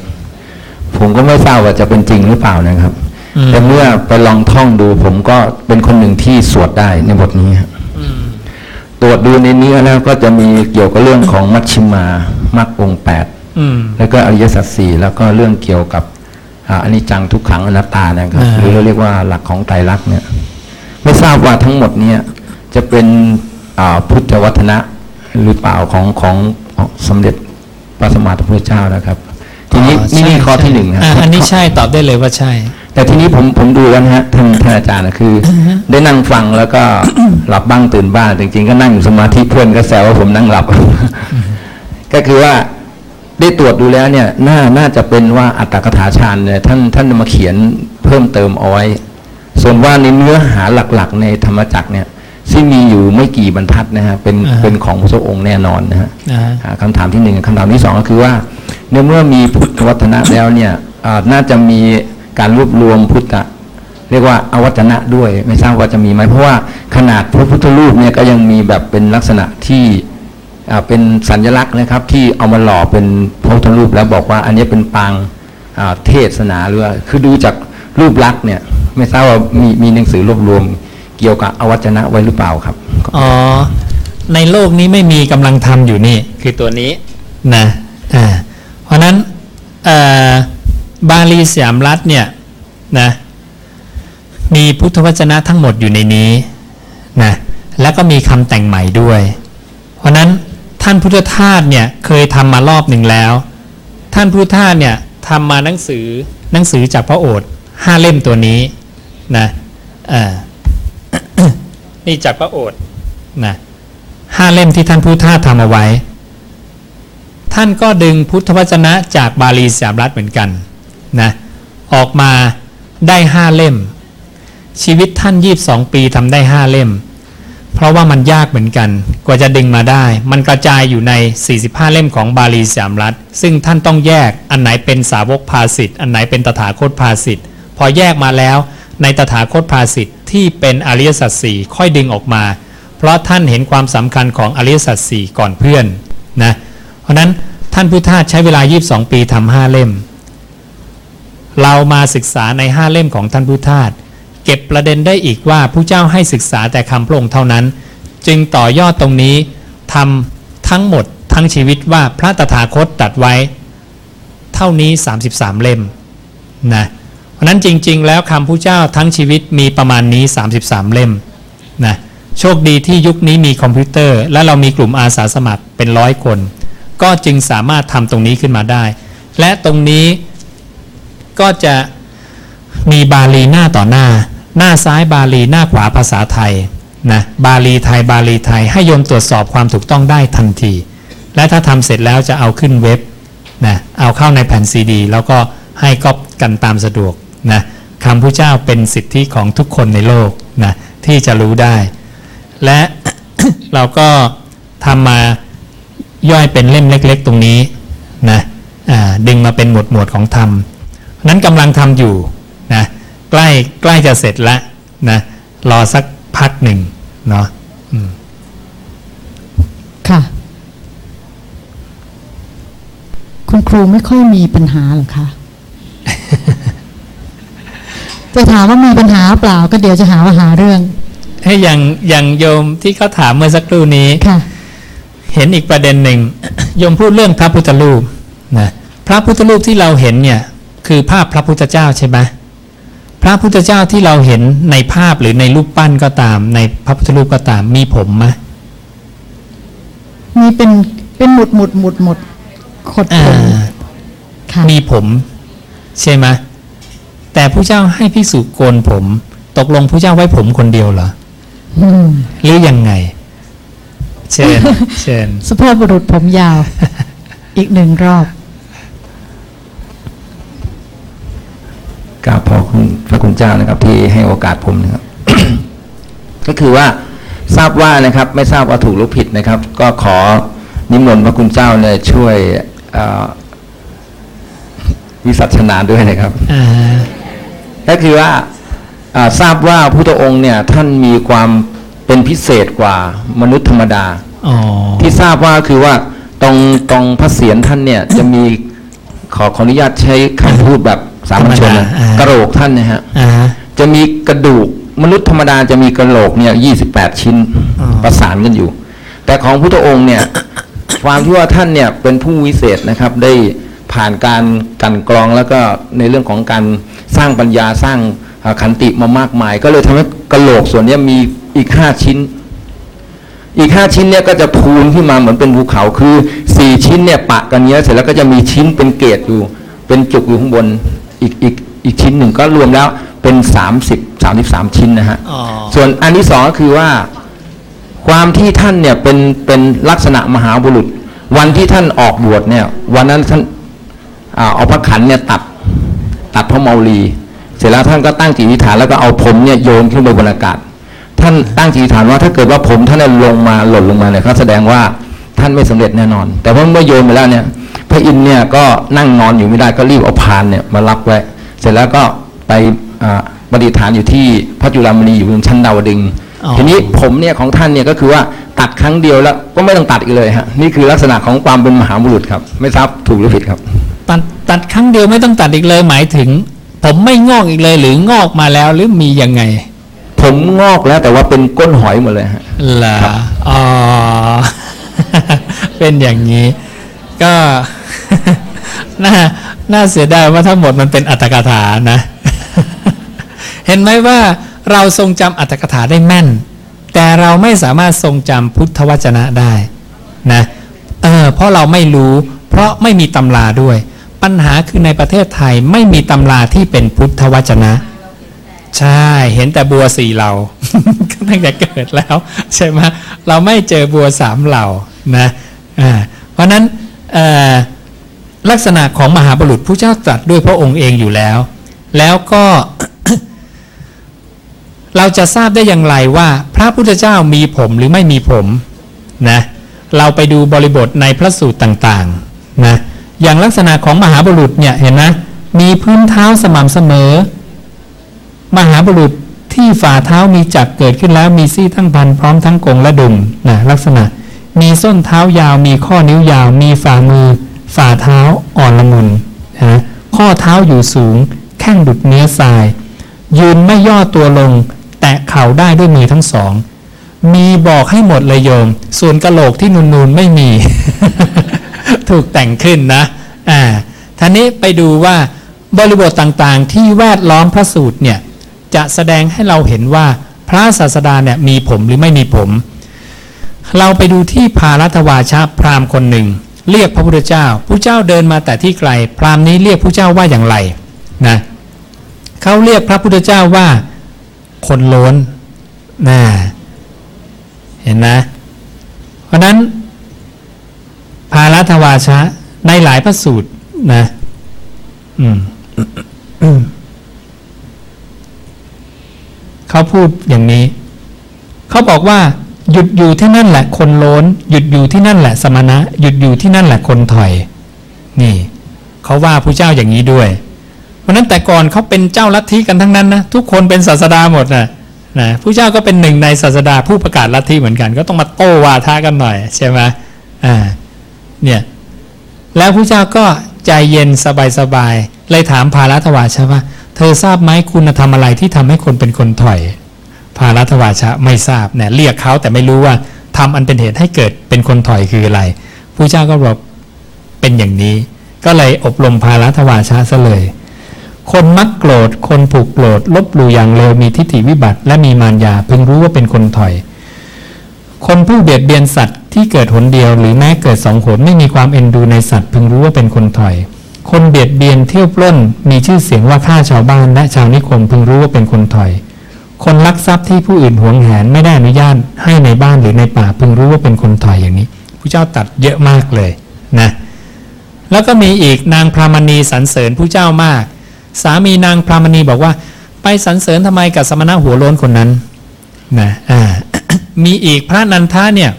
ผมก็ไม่ทราบว่าจะเป็นจริงหรือเปล่านะครับอืม แต่เมื่อไปลองท่องดู ผมก็เป็นคนหนึ่งที่สวดได้ในบทนี้ฮะอืมตรวจดูในเนื้อแล้วก็จะมีเกี่ยวกับเรื่องของมัชชิมามรรคองค์แปดอืมแล้วก็อริยสัจสี่แล้วก็เรื่องเกี่ยวกับอ่าอนิจจังทุกขังอนัตตานะครับอ่าหรือเราเรียกว่าหลักของไตรลักษณ์เนี่ย ไม่ทราบว่าทั้งหมดเนี่ยจะเป็นอ่าพุทธวัฒนะหรือเปล่าของของของสมเด็จพระสัมมาสัมพุทธเจ้านะครับ ทีนี้อ๋อนี่ใช่นี่ข้อที่หนึ่งอ่าฮะอันนี้ใช่ตอบได้เลยว่าใช่ แต่ทีนี้ผมผมดูแล้วนะฮะท่านท่านอาจารย์นะคืออได้นั่งฟังแล้วก็หลับบ้างตื่นบ้างจริง ๆ ก็นั่งอยู่สมาธิเพื่อนก็แซวว่าผมนั่งหลับ ก็คือว่าได้ตรวจดูแล้วเนี่ยน่าน่าจะเป็นว่าอัตถกถาฌานเนี่ยท่านท่านมาเขียนเพิ่มเติมเอาไว้ ส่วนว่าในเนื้อหาหลักๆ ในธรรมจักรเนี่ยซึ่งมีอยู่ไม่กี่บรรทัดนะฮะเป็นอ่าฮะเป็นของพระองค์แน่นอนนะฮะนะฮะอ่าคำถามที่หนึ่งคำถามที่สองก็คือว่าในเมื่อมีพุทธวัฒนะแล้วเนี่ยอ่าน่าจะมี การรวบรวมพุทธะเรียกว่าอวัจนะด้วย ไม่ทราบว่าจะมีไหมเพราะว่าขนาดพระพุทธรูปเนี่ยก็ยังมีแบบเป็นลักษณะที่อ่าเป็นสัญลักษณ์นะครับ ที่เอามาหล่อเป็นพระพุทธรูปแล้วบอกว่าอันนี้เป็นปางอ่าเทศนาหรือว่าคือดูจากรูปลักษณ์เนี่ย ไม่ทราบว่ามีมีหนังสือรวบรวมเกี่ยวกับอวัจนะไว้หรือเปล่าครับอ๋อในโลกนี้ไม่มีกำลังทำอยู่นี่ คือตัวนี้นะอ่าเพราะฉะนั้นเอ่อ บาลีสยามรัฐเนี่ยนะมีพุทธวจนะทั้งหมดอยู่ในนี้นะแล้วก็มีคำแต่งใหม่ด้วย เพราะนั้นท่านพุทธทาสเนี่ยเคยทำมารอบหนึ่งแล้ว ท่านพุทธทาสเนี่ยทำมาหนังสือหนังสือจากพระโอษฐ์ห้าเล่มตัวนี้นะนี่จากพระโอษฐ์นะห้าเล่มที่ท่านพุทธทาสทำเอาไว้ ท่านก็ดึงพุทธวจนะจากบาลีสยามรัฐเหมือนกัน นะออกมาได้ห้าเล่ม ชีวิตท่านยีบสองปีทำได้ห้าเล่ม เพราะว่ามันยากเหมือนกัน กว่าจะดึงมาได้ มันกระจายอยู่ใน 45 เล่มของบาลีสามรัฐ ซึ่งท่านต้องแยกอันไหนเป็นสาวกภาสิทธ์อันไหนเป็นตถาคตภาสิทธ์พอแยกมาแล้วในตถาคตภาสิทธ์ที่เป็นอริยสัจสี่ค่อยดึงออกมา เพราะท่านเห็นความสำคัญของอริยสัจสี่ก่อนเพื่อนนะเพราะฉะนั้นท่านพุทธทาสใช้เวลา 22 ปีทำห้าเล่ม เรามาศึกษาในห้าเล่มของท่านพุทธาสเก็บประเด็นได้อีกว่าผู้เจ้าให้ศึกษาแต่คำพระองค์เท่านั้น จึงต่อยอดตรงนี้ทำทั้งหมดทั้งชีวิตว่าพระตถาคตตรัดไว้ เท่านี้ 33 เล่มนะเพราะฉะนั้นจริง ๆ แล้วคำผู้เจ้าทั้งชีวิตมีประมาณนี้ 33 เล่มนะโชคดีที่ยุคนี้มีคอมพิวเตอร์ และเรามีกลุ่มอาสาสมัครเป็นร้อยคน ก็จึงสามารถทำตรงนี้ขึ้นมาได้ และตรงนี้ ก็จะมีบาลีหน้าต่อหน้า หน้าซ้ายบาลีหน้าขวาภาษาไทยนะบาลีไทยบาลีไทยให้โยมตรวจสอบความถูกต้องได้ทันที และถ้าทำเสร็จแล้วจะเอาขึ้นเว็บนะเอาเข้าในแผ่นซีดี แล้วก็ให้ก๊อปกันตามสะดวกนะคำพระเจ้าเป็นสิทธิของทุกคนในโลกนะที่จะรู้ได้ และเราก็ทำมาย่อยเป็นเล่มเล็ก ๆ ตรงนี้นะอ่าดึงมาเป็นหมวดหมวดของธรรม นั้นกำลังทำอยู่นะใกล้ใกล้จะเสร็จแล้วนะรอสักพักหนึ่งเนาะอืมค่ะ คุณครูไม่ค่อยมีปัญหาหรอคะจะถามว่ามีปัญหาเปล่าก็เดี๋ยวจะหาว่าหาเรื่องให้อย่างอย่างโยมที่เขาถามเมื่อสักครู่นี้ค่ะเห็นอีกประเด็นหนึ่งโยมพูดเรื่องพระพุทธรูปนะพระพุทธรูปที่เราเห็นเนี่ย คือภาพพระพุทธเจ้าใช่ไหมพระพุทธเจ้าที่เราเห็นในภาพหรือในรูปปั้นก็ตาม ในพระพุทธรูปก็ตามมีผมไหมมีเป็นเป็นหมุดหมุดหมุดหมุดขดอ่าผมค่ะมีผมใช่ไหมแต่ผู้เจ้าให้พิสุโกนผม ตกลงผู้เจ้าไว้ผมคนเดียวเหรออืมหรือยังไง เชิญเชิญสุภาพบุรุษผมยาว อีกหนึ่งรอบ กราบพอคุณพระคุณเจ้านะครับ ที่ให้โอกาสผมนะครับ ก็คือว่าทราบว่านะครับ ไม่ทราบว่าถูกหรือผิดนะครับ ก็ขอนิมนต์พระคุณเจ้าเนี่ยช่วยเอ่อวิสัชนาด้วยนะครับอ่าก็คือว่าอ่าทราบว่าพุทธองค์เนี่ย ท่านมีความเป็นพิเศษกว่ามนุษย์ธรรมดาอ๋อที่ทราบว่าคือว่าตรงตรงพระเศียรท่านเนี่ย จะมีขอขออนุญาตใช้คำพูดแบบ สามัญชนนะกระโหลกท่านนะฮะอ่าจะมีกระดูกมนุษย์ธรรมดาจะมีกระโหลกเนี่ย28ชิ้นอ๋อประสานกันอยู่ แต่ของพุทธองค์เนี่ย ความที่ว่าท่านเนี่ยเป็นผู้วิเศษนะครับ ได้ผ่านการกลันกรองแล้วก็ในเรื่องของการสร้างปัญญาสร้างเอ่อขันติมามากมาย ก็เลยทำให้กระโหลกส่วนเนี้ยมีอีก5ชิ้น อีก5ชิ้นเนี่ยก็จะพูนขึ้นมาเหมือนเป็นภูเขาคือ4ชิ้นเนี่ยปะกันเนี้ยเสร็จแล้วก็จะมีชิ้นเป็นเกตอยู่ เป็นจุกอยู่ข้างบน อีกอีกอีกชิ้นหนึ่งก็รวมแล้วเป็น 30 33 ชิ้นนะฮะอ๋อส่วนอันที่สองก็คือว่า ความที่ท่านเนี่ยเป็นเป็นลักษณะมหาบุรุษ วันที่ท่านออกบวชเนี่ย วันนั้นท่านอ่าเอาพระขันเนี่ยตัดตัดพระเมาลีเสร็จแล้วท่านก็ตั้งจิตอธิษฐานแล้วก็เอาผมเนี่ยโยนขึ้นไปบนอากาศ ท่านตั้งจิตอธิษฐานว่าถ้าเกิดว่าผมท่านเนี่ยลงมาหล่นลงมาเนี่ยก็แสดงว่าท่านไม่สำเร็จแน่นอน แต่ว่าเมื่อโยนไปแล้วเนี่ย พระอินทร์เนี่ยก็นั่งนอนอยู่ไม่ได้ก็รีบเอาพานเนี่ยมารับไว้ เสร็จแล้วก็ไปอ่าประดิษฐานอยู่ที่พระจุลามณีอยู่บนชั้นดาวดึงส์อ๋อทีนี้ผมเนี่ยของท่านเนี่ยก็คือว่าตัดครั้งเดียวแล้วก็ไม่ต้องตัดอีกเลยฮะนี่คือลักษณะของความเป็นมหาบุรุษครับ ไม่ทราบถูกหรือผิดครับตัดตัดครั้งเดียวไม่ต้องตัดอีกเลยหมายถึง ผมไม่งอกอีกเลยหรืองอกมาแล้วหรือมียังไง ผมงอกแล้วแต่ว่าเป็นก้นหอยหมดเลยฮะล่ะอ๋อเป็นอย่างนี้ ก็น่าน่าเสียดายว่าทั้งหมดมันเป็นอัตถกถานะ เห็นไหมว่าเราทรงจำอัตถกถาได้แม่น แต่เราไม่สามารถทรงจำพุทธวจนะได้นะเออเพราะเราไม่รู้ เพราะไม่มีตำราด้วย ปัญหาคือในประเทศไทยไม่มีตำราที่เป็นพุทธวจนะ ใช่เห็นแต่บัวสี่เหล่าตั้งแต่เกิดแล้ว ใช่ไหมเราไม่เจอบัวสามเหล่านะอ่าเพราะนั้น ลักษณะของมหาบุรุษผู้เจ้าตรัสด้วยพระองค์เองอยู่แล้ว แล้วก็ เราจะทราบได้อย่างไรว่า พระพุทธเจ้ามีผมหรือไม่มีผมนะเราไปดูบริบทในพระสูตรต่างๆนะอย่างลักษณะของมหาบุรุษเนี่ยเห็นไหมมีพื้นเท้าสม่ำเสมอ มหาบุรุษที่ฝ่าเท้ามีจักรเกิดขึ้นแล้วมีซี่ทั้งพันพร้อมทั้งกงและดุมนะลักษณะ มีส้นเท้ายาว มีข้อนิ้วยาว มีฝ่ามือ ฝ่าเท้าอ่อนละมุนนะข้อเท้าอยู่สูง แข้งดุดเนื้อทราย ยืนไม่ย่อตัวลง แตะเข่าได้ด้วยมือทั้งสอง มีบอกให้หมดเลยโยม ส่วนกะโหลกที่นูนๆไม่มี ถูกแต่งขึ้นนะ อ่าท่านี้ไปดูว่าบริบทต่างๆ ที่แวดล้อมพระสูตรเนี่ยจะแสดงให้เราเห็นว่าพระศาสดาเนี่ยมีผมหรือไม่มีผม เราไปดูที่พารัตวาชาพราหมณ์คนหนึ่ง เรียกพระพุทธเจ้าผู้เจ้าเดินมาแต่ที่ไกล พราหมณ์นี้เรียกผู้เจ้าว่าอย่างไรนะเขาเรียกพระพุทธเจ้าว่าคนโล้นน่าเห็นนะ เพราะนั้นภารัตวาชะในหลายพระสูตรนะอืมเขาพูดอย่างนี้ เขาบอกว่า หยุดอยู่ที่นั่นแหละคนโลนหยุดอยู่ที่นั่นแหละสมณะ หยุดอยู่ที่นั่นแหละคนถอย นี่เขาว่าผู้เจ้าอย่างนี้ด้วย เพราะนั้นแต่ก่อนเขาเป็นเจ้าลัทธิกันทั้งนั้นนะทุกคนเป็นศาสดาหมดนะนะผู้เจ้าก็เป็นหนึ่งในศาสดาผู้ประกาศลัทธิเหมือนกัน ก็ต้องมาโต้วาทะกันหน่อยใช่ไหมอ่าเนี่ยแล้วผู้เจ้าก็ใจเย็นสบายๆเลยถามภารัตวาชะว่า เธอทราบไหมคุณธรรมอะไรที่ทำให้คนเป็นคนถอย ภารัตวาชะไม่ทราบเนี่ยเรียกเขาแต่ไม่รู้ว่าทำอันเป็นเหตุให้เกิดเป็นคนถอยคืออะไรผู้เจ้าก็บอกเป็นอย่างนี้ ก็เลยอบรมภารัตวาชะซะเลย คนมักโกรธคนผูกโกรธลบหลู่อย่างเร็วมีทิฏฐิวิบัติ และมีมารยาพึงรู้ว่าเป็นคนถอย คนผู้เบียดเบียนสัตว์ที่เกิดหนเดียวหรือแม้เกิดสองหนไม่มีความเอ็นดูในสัตว์พึงรู้ว่าเป็นคนถอย คนเบียดเบียนเที่ยวปล้นมีชื่อเสียงว่าฆ่าชาวบ้านและชาวนิคมพึงรู้ว่าเป็นคนถอย คนลักทรัพย์ที่ผู้อื่นหวงแหนไม่ได้อนุญาตให้ในบ้านหรือในป่าพึงรู้ว่าเป็นคนถอยอย่างนี้ผู้เจ้าตัดเยอะมากเลยนะแล้วก็มีอีกนางพรามณีสรรเสริญผู้เจ้ามาก สามีนางพรามณีบอกว่า ไปสรรเสริญทำไมกับสมณะหัวโล้นคนนั้นนะอ่ามีอีกพระนันทะเนี่ย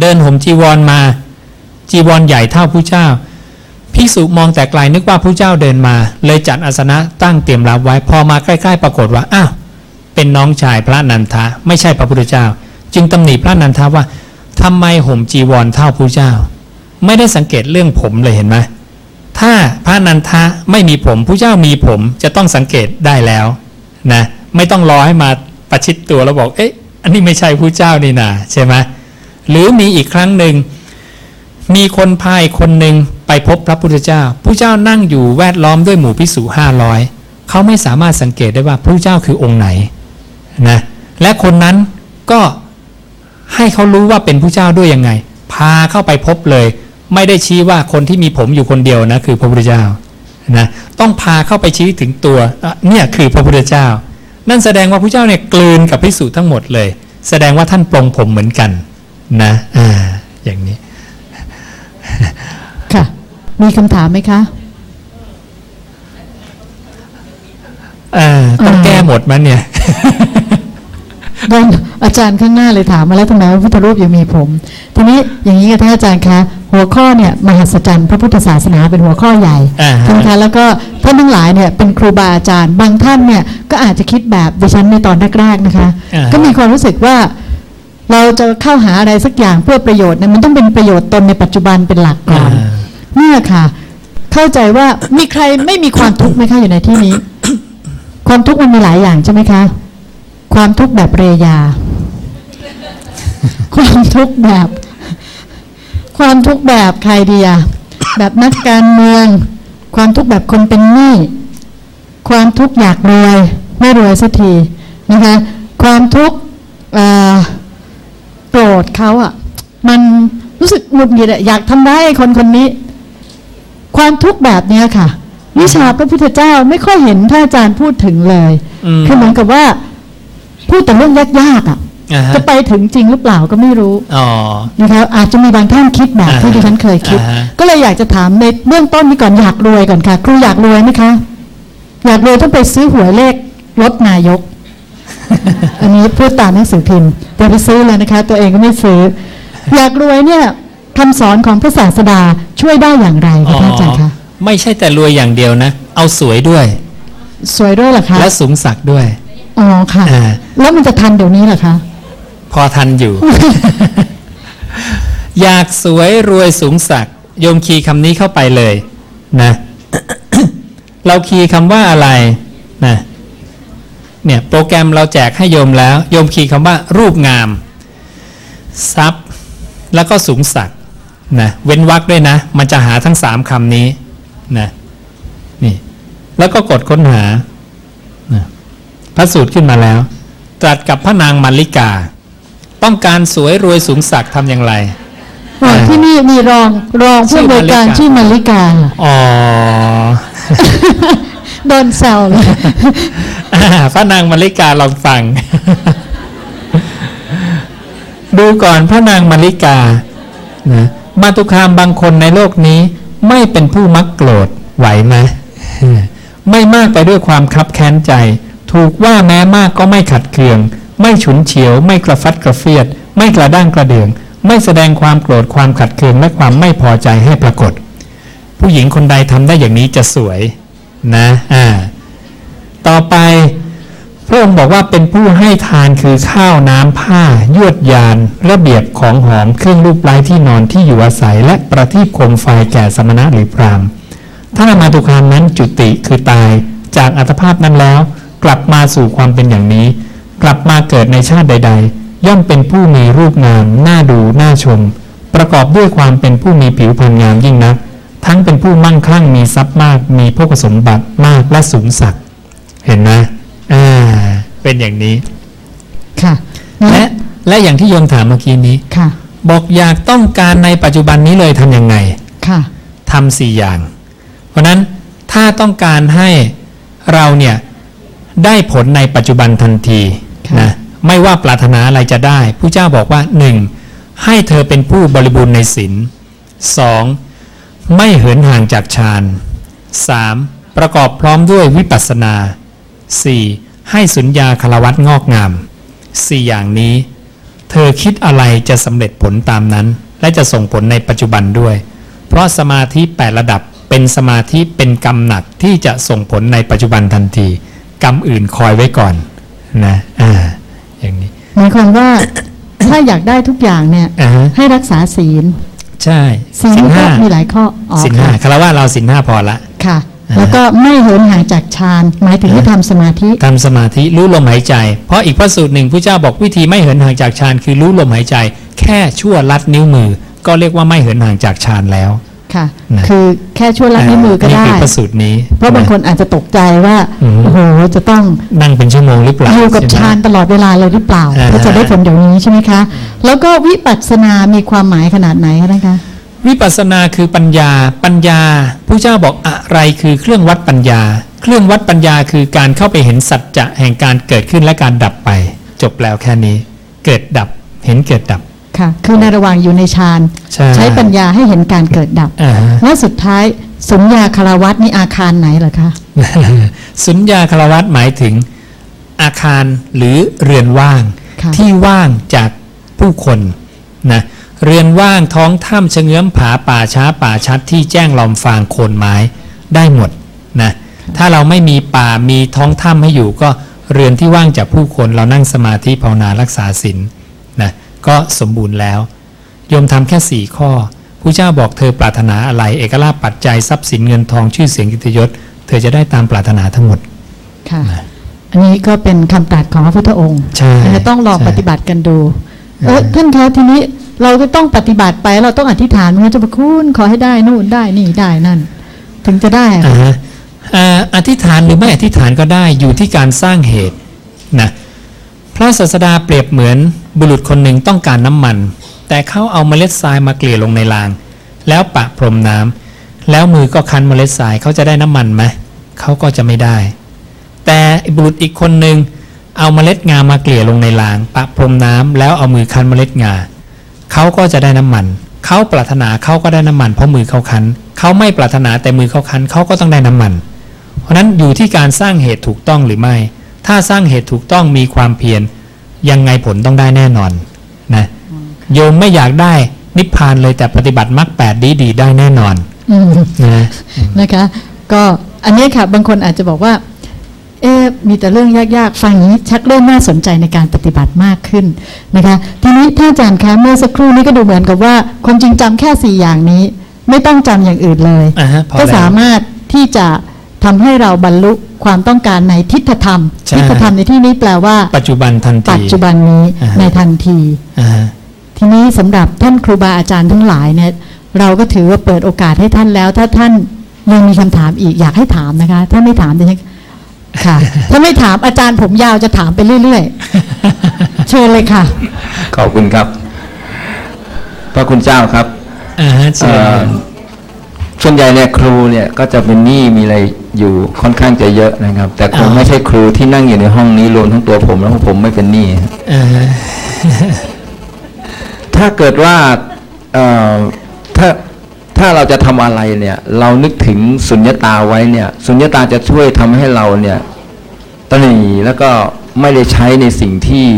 เดินห่มจีวรมา จีวรใหญ่เท่าผู้เจ้าภิกษุมองแต่ไกลนึกว่าผู้เจ้าเดินมา เลยจัดอาสนะตั้งเตรียมรับไว้พอมาใกล้ ๆ ปรากฏว่าอ้าว เป็นน้องชายพระนันทะ ไม่ใช่พระพุทธเจ้า จึงตำหนิพระนันทะว่าทำไมห่มจีวรเท่าผู้เจ้า ไม่ได้สังเกตเรื่องผมเลยเห็นไหมถ้าพระนันทะไม่มีผมผู้เจ้ามีผมจะต้องสังเกตได้แล้วนะไม่ต้องรอให้มาประชิดตัวแล้วบอกเอ๊ะอันนี้ไม่ใช่ผู้เจ้านี่นาใช่ไหมหรือมีอีกครั้งหนึ่งมีคนพายคนหนึ่งไปพบพระพุทธเจ้าผู้เจ้านั่งอยู่แวดล้อมด้วยหมู่พิสูห้าร้อยเขาไม่สามารถสังเกตได้ว่าพระเจ้าคือองค์ไหน นะและคนนั้นก็ให้เขารู้ว่าเป็นผู้เจ้าด้วยยังไง พาเข้าไปพบเลย ไม่ได้ชี้ว่าคนที่มีผมอยู่คนเดียวนะคือพระพุทธเจ้านะต้องพาเข้าไปชี้ถึงตัวเนี่ยคือพระพุทธเจ้า นั่นแสดงว่าพระเจ้าเนี่ยกลืนกับพิสูจน์ทั้งหมดเลย แสดงว่าท่านปลงผมเหมือนกันนะอ่าอย่างนี้ค่ะมีคำถามไหมคะอ่าต้องแก้หมดมันเนี่ย ด้านอาจารย์ข้างหน้าเลยถามมาแล้วทำไมพระพุทธรูปยังมีผม ทีนี้อย่างนี้ค่ะท่านอาจารย์คะหัวข้อเนี่ยมหัศจรรย์พระพุทธศาสนาเป็นหัวข้อใหญ่อ่าฮะใช่ไหมคะแล้วก็ท่านทั้งหลายเนี่ยเป็นครูบาอาจารย์ บางท่านเนี่ยก็อาจจะคิดแบบดิฉันในตอนแรกๆนะคะอ่าฮะก็มีความรู้สึกว่าเราจะเข้าหาอะไรสักอย่างเพื่อประโยชน์เนี่ยมันต้องเป็นประโยชน์ตนในปัจจุบันเป็นหลักก่อนเนี่ยค่ะ เข้าใจว่ามีใครไม่มีความทุกข์ไหมคะอยู่ในที่นี้ ความทุกข์มันมีหลายอย่างใช่ไหมคะ ความทุกข์แบบเรยา ความทุกข์แบบ ความทุกข์แบบใครดีอะแบบนักการเมือง ความทุกข์แบบคนเป็นหนี้ความทุกข์อยากรวยไม่รวยสักทีนะคะความทุกข์เอ่อโกรธเขาอะมันรู้สึกหงุดหงิดอะอยากทำร้ายไอ้คนคนนี้ ความทุกข์แบบเนี้ยค่ะ วิชาพระพุทธเจ้าไม่ค่อยเห็นท่านอาจารย์พูดถึงเลยอืมคือเหมือนกับว่า พูดแต่เรื่องยากๆอะอ่าฮะจะไปถึงจริงหรือเปล่าก็ไม่รู้อ๋อนะคะอาจจะมีบางท่านคิดแบบอ่าฮะที่ดิฉันเคยคิดอ่าฮะก็เลยอยากจะถามในเบื้องต้นนี้ก่อนอยากรวยก่อนค่ะ ครูอยากรวยไหมคะ อยากรวยต้องไปซื้อหวยเลขรถนายก อันนี้พูดตามหนังสือพิมพ์อย่าไปซื้อเลยนะคะ ตัวเองก็ไม่ซื้อ อยากรวยเนี่ยคำสอนของพระศาสดาช่วยได้อย่างไรอ๋คะอท่านอาจารย์คะไม่ใช่แต่รวยอย่างเดียวนะ เอาสวยด้วย สวยด้วยเหรอคะและสูงสักดิ์ด้วย อ๋อค่ะอ่าแล้วมันจะทันเดี๋ยวนี้เหรอคะ พอทันอยู่ อยากสวยรวยสูงสักดิ์โยมคีย์คำนี้เข้าไปเลยนะเราคีย์คำว่าอะไรนะเนี่ยโปรแกรมเราแจกให้โยมแล้ว โยมคีย์คำว่า รูปงามทรัพย์แล้วก็สูงสักดิ์นะเว้นวรรคด้วยนะ มันจะหาทั้งสามคำนี้นะนี่แล้วก็กดค้นหานะ พระสูตรขึ้นมาแล้ว ตรัสกับพระนางมัลลิกา ต้องการสวยรวยสูงสักดิ์ทำอย่างไรอ๋อที่นี่มีรองรองผู้อำนวยการชื่ชื่ออมามาริริกากาอ๋อโดนแซวเลยอ่าพระนางมาริกาลองฟัง ดูก่อนพระนางมาริกานะมาตุคามบางคนในโลกนี้ ไม่เป็นผู้มักโกรธไหวไหมไม่มากไปด้วยความคับแค้นใจ ถูกว่าแม้มากก็ไม่ขัดเคือง ไม่ฉุนเฉียว ไม่กระฟัดกระเฟียด ไม่กระด้างกระเดือง ไม่แสดงความโกรธความขัดเคืองและความไม่พอใจให้ปรากฏ ผู้หญิงคนใดทำได้อย่างนี้จะสวยนะอ่าต่อไปพระองค์บอกว่าเป็นผู้ให้ทานคือข้าวน้ำผ้า ยวดยาน ระเบียบของหอมเครื่องรูปไล้ที่นอนที่อยู่อาศัย และประทีปโคมไฟแก่สมณะหรือพราหมณ์ถ้ามาตุคามนั้นจุติคือตายจากอัตภาพนั้นแล้ว กลับมาสู่ความเป็นอย่างนี้ กลับมาเกิดในชาติใด ๆ ย่อมเป็นผู้มีรูปงามน่าดูน่าชม ประกอบด้วยความเป็นผู้มีผิวพรรณงามยิ่งนัก ทั้งเป็นผู้มั่งคั่งมีทรัพย์มาก มีพวกสมบัติมากและสูงศักดิ์เห็นไหมอ่าเป็นอย่างนี้ค่ะและและอย่างที่โยมถามเมื่อกี้นี้ค่ะ บอกอยากต้องการในปัจจุบันนี้เลยทำยังไงค่ะทำสี่อย่าง เพราะฉะนั้นถ้าต้องการให้เราเนี่ย ได้ผลในปัจจุบันทันทีค่ะนะไม่ว่าปรารถนาอะไรจะได้ผู้เจ้าบอกว่าหนึ่งให้เธอเป็นผู้บริบูรณ์ในศีลสองไม่เหินห่างจากฌานสามประกอบพร้อมด้วยวิปัสสนาสี่ให้สุญญาคารวัตงอกงามสี่อย่างนี้ เธอคิดอะไรจะสำเร็จผลตามนั้น และจะส่งผลในปัจจุบันด้วย เพราะสมาธิแปดระดับเป็นสมาธิเป็นกรรมหนักที่จะส่งผลในปัจจุบันทันที กรรมอื่นคอยไว้ก่อนนะอ่าอย่างนี้หมายความว่าถ้าอยากได้ทุกอย่างเนี่ยอ่าฮะให้รักษาศีล ใช่ศีลนก็ห้ามีหลายข้ออ๋อสินห้าค่ะคารวะเราสินห้าพอละค่ะอ่าแล้วก็ไม่เหินห่างจากฌานหมายถึงให้ทำสมาธิทำสมาธิรู้ลมหายใจ เพราะอีกพระสูตรหนึ่งพระเจ้าบอกวิธีไม่เหินห่างจากฌานคือรู้ลมหายใจ แค่ชั่วลัดนิ้วมือ ก็เรียกว่าไม่เหินห่างจากฌานแล้ว ค่ะ นะคือแค่ช่วยลัดนิ้วมือก็นี่ได้คือพระสูตรนี้เพราะบางคนอาจจะตกใจว่าอืม โอ้โหจะต้องนั่งเป็นชั่วโมงหรือเปล่าอยู่กับใช่ไหม ฌานตลอดเวลาเลยหรือเปล่าอ่า เพื่อจะได้ผลเดี๋ยวนี้ใช่ไหมคะ แล้วก็วิปัสสนามีความหมายขนาดไหนคะนะคะ วิปัสสนาคือปัญญา ปัญญาผู้เจ้าบอกอะไรคือเครื่องวัดปัญญา เครื่องวัดปัญญาคือการเข้าไปเห็นสัจจะแห่งการเกิดขึ้นและการดับไป จบแล้วแค่นี้ เกิดดับ เห็นเกิดดับ ค่ะ คือในระหว่างอยู่ในฌานใช่ใช้ปัญญาให้เห็นการเกิดดับอ่าและสุดท้ายสุญญาคารวัตนี่อาคารไหนเหรอคะสุญญาคารวัตหมายถึงอาคารหรือเรือนว่างค่ะที่ว่างจากผู้คนนะเรือนว่างท้องถ้ำเชงเงื้อมผาป่าช้าป่าชัดที่แจ้งลอมฟางโคนไม้ได้หมดนะถ้าเราไม่มีป่ามีท้องถ้ำให้อยู่ก็เรือนที่ว่างจากผู้คนเรานั่งสมาธิภาวนารักษาศีลนะ ก็สมบูรณ์แล้ว โยมทำแค่สี่ข้อผู้เจ้าบอกเธอปรารถนาอะไร เอกลาภปัจจัยทรัพย์สินเงินทองชื่อเสียงกิตยศ เธอจะได้ตามปรารถนาทั้งหมดค่ะอันนี้ก็เป็นคำตรัสของพระพุทธองค์ใช่นะคะต้องลองใช่ปฏิบัติกันดูเออเออท่านคะทีนี้เราก็ต้องปฏิบัติไปเราต้องอธิษฐานว่าจะประคุณขอให้ได้นู่นได้นี่ได้นั่น ถึงจะได้อะอ่าฮะอ่าอธิษฐานหรือไม่อธิษฐานก็ได้อยู่ที่การสร้างเหตุนะพระศาสดาเปรียบเหมือน บุรุษคนหนึ่งต้องการน้ำมัน แต่เขาเอาเมล็ดทรายมาเกลี่ยลงในราง แล้วปะพรมน้ำแล้วมือก็คั้นเมล็ดทรายเขาจะได้น้ำมันไหมเขาก็จะไม่ได้ แต่บุรุษอีกคนหนึ่งเอาเมล็ดงามาเกลี่ยลงในราง ปะพรมน้ำแล้วเอามือคั้นเมล็ดงาเขาก็จะได้น้ำมัน เขาปรารถนาเขาก็ได้น้ำมัน เพราะมือเขาคั้น เขาไม่ปรารถนาแต่มือเขาคั้นเขาก็ต้องได้น้ำมัน เพราะนั้นอยู่ที่การสร้างเหตุถูกต้องหรือไม่ ถ้าสร้างเหตุถูกต้องมีความเพียร ยังไงผลต้องได้แน่นอนนะโยมไม่อยากได้นิพพานเลยแต่ปฏิบัติมรรคแปดดีดีๆได้แน่นอนอืมนะนะคะ ก็อันนี้ค่ะ บางคนอาจจะบอกว่า เอ๊ะมีแต่เรื่องยากๆ ฟังอย่างนี้ชักเริ่มน่าสนใจในการปฏิบัติมากขึ้นนะคะ ทีนี้ท่านอาจารย์คะเมื่อสักครู่นี้ก็ดูเหมือนกับว่าความจริงจำแค่สี่อย่างนี้ ไม่ต้องจำอย่างอื่นเลยอ่าฮะพอก็แล้วสามารถที่จะ ทำให้เราบรรลุความต้องการในทิฏฐธรรมใช่ทิฏฐธรรมในที่นี้แปลว่า ปัจจุบันทันทีปัจจุบันนี้อ่าฮะในทันทีอ่าฮะทีนี้สำหรับท่านครูบาอาจารย์ทั้งหลายเนี่ยเราก็ถือว่าเปิดโอกาสให้ท่านแล้ว ถ้าท่านยังมีคำถามอีกอยากให้ถามนะคะ ถ้าไม่ถามจะค่ะถ้าไม่ถามอาจารย์ผมยาวจะถามไปเรื่อยๆ เชิญเลยค่ะ ขอบคุณครับ พระคุณเจ้าครับอ่าฮะเชิญเอ่อ ส่วนใหญ่เนี่ยครูเนี่ยก็จะเป็นหนี้มีอะไรอยู่ค่อนข้างจะเยอะนะครับ แต่คงไม่ใช่ครูที่นั่งอยู่ในห้องนี้รวมทั้งตัวผมแล้วผมไม่เป็นหนี้ถ้าเกิดว่าถ้าถ้าเราจะทำอะไรเนี่ย เรานึกถึงสุญญตาไว้เนี่ย สุญญตาจะช่วยทำให้เราเนี่ยตระหนีแล้วก็ไม่ได้ใช้ในสิ่งที่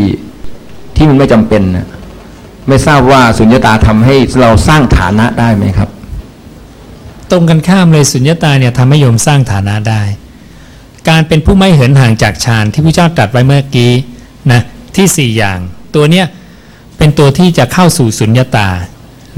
ที่มันไม่จำเป็นนะไม่ทราบว่าสุญญตาทำให้เราสร้างฐานะได้ไหมครับ ตรงกันข้ามเลยสุญญตาเนี่ยทำให้โยมสร้างฐานะได้ การเป็นผู้ไม่เหินห่างจากฌานที่พระเจ้าตรัสไว้เมื่อกี้นะที่สี่อย่าง ตัวเนี้ยเป็นตัวที่จะเข้าสู่สุญญตา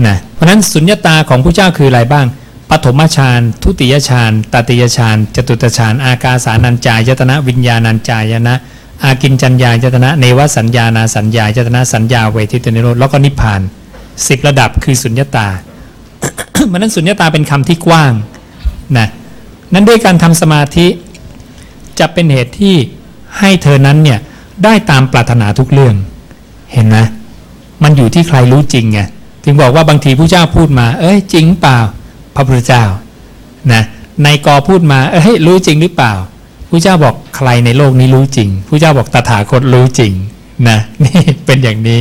นะเพราะฉะนั้นสุญญตาของพระเจ้าคืออะไรบ้างปฐมฌานทุติยฌานตติยฌานจตุตฌานอากาสานัญจายตนะวิญญาณัญจายนะอากินจัญญายตนะเนวสัญญานาสัญญายตนะสัญญาเวทิตนิโรธแล้วก็นิพพานสิบระดับคือสุญญตา มันนั้นสุญญตาเป็นคำที่กว้างนะนั้นด้วยการทำสมาธิจะเป็นเหตุที่ให้เธอนั้นเนี่ยได้ตามปรารถนาทุกเรื่องเห็นไหมมันอยู่ที่ใครรู้จริงไงถึงบอกว่าบางทีผู้เจ้าพูดมา เอ้ยจริงเปล่า พระพุทธเจ้านะในกอพูดมาเอ้ยรู้จริงหรือเปล่าผู้เจ้าบอกใครในโลกนี้รู้จริงผู้เจ้าบอกตถาคตรู้จริงนะนี่เป็นอย่างนี้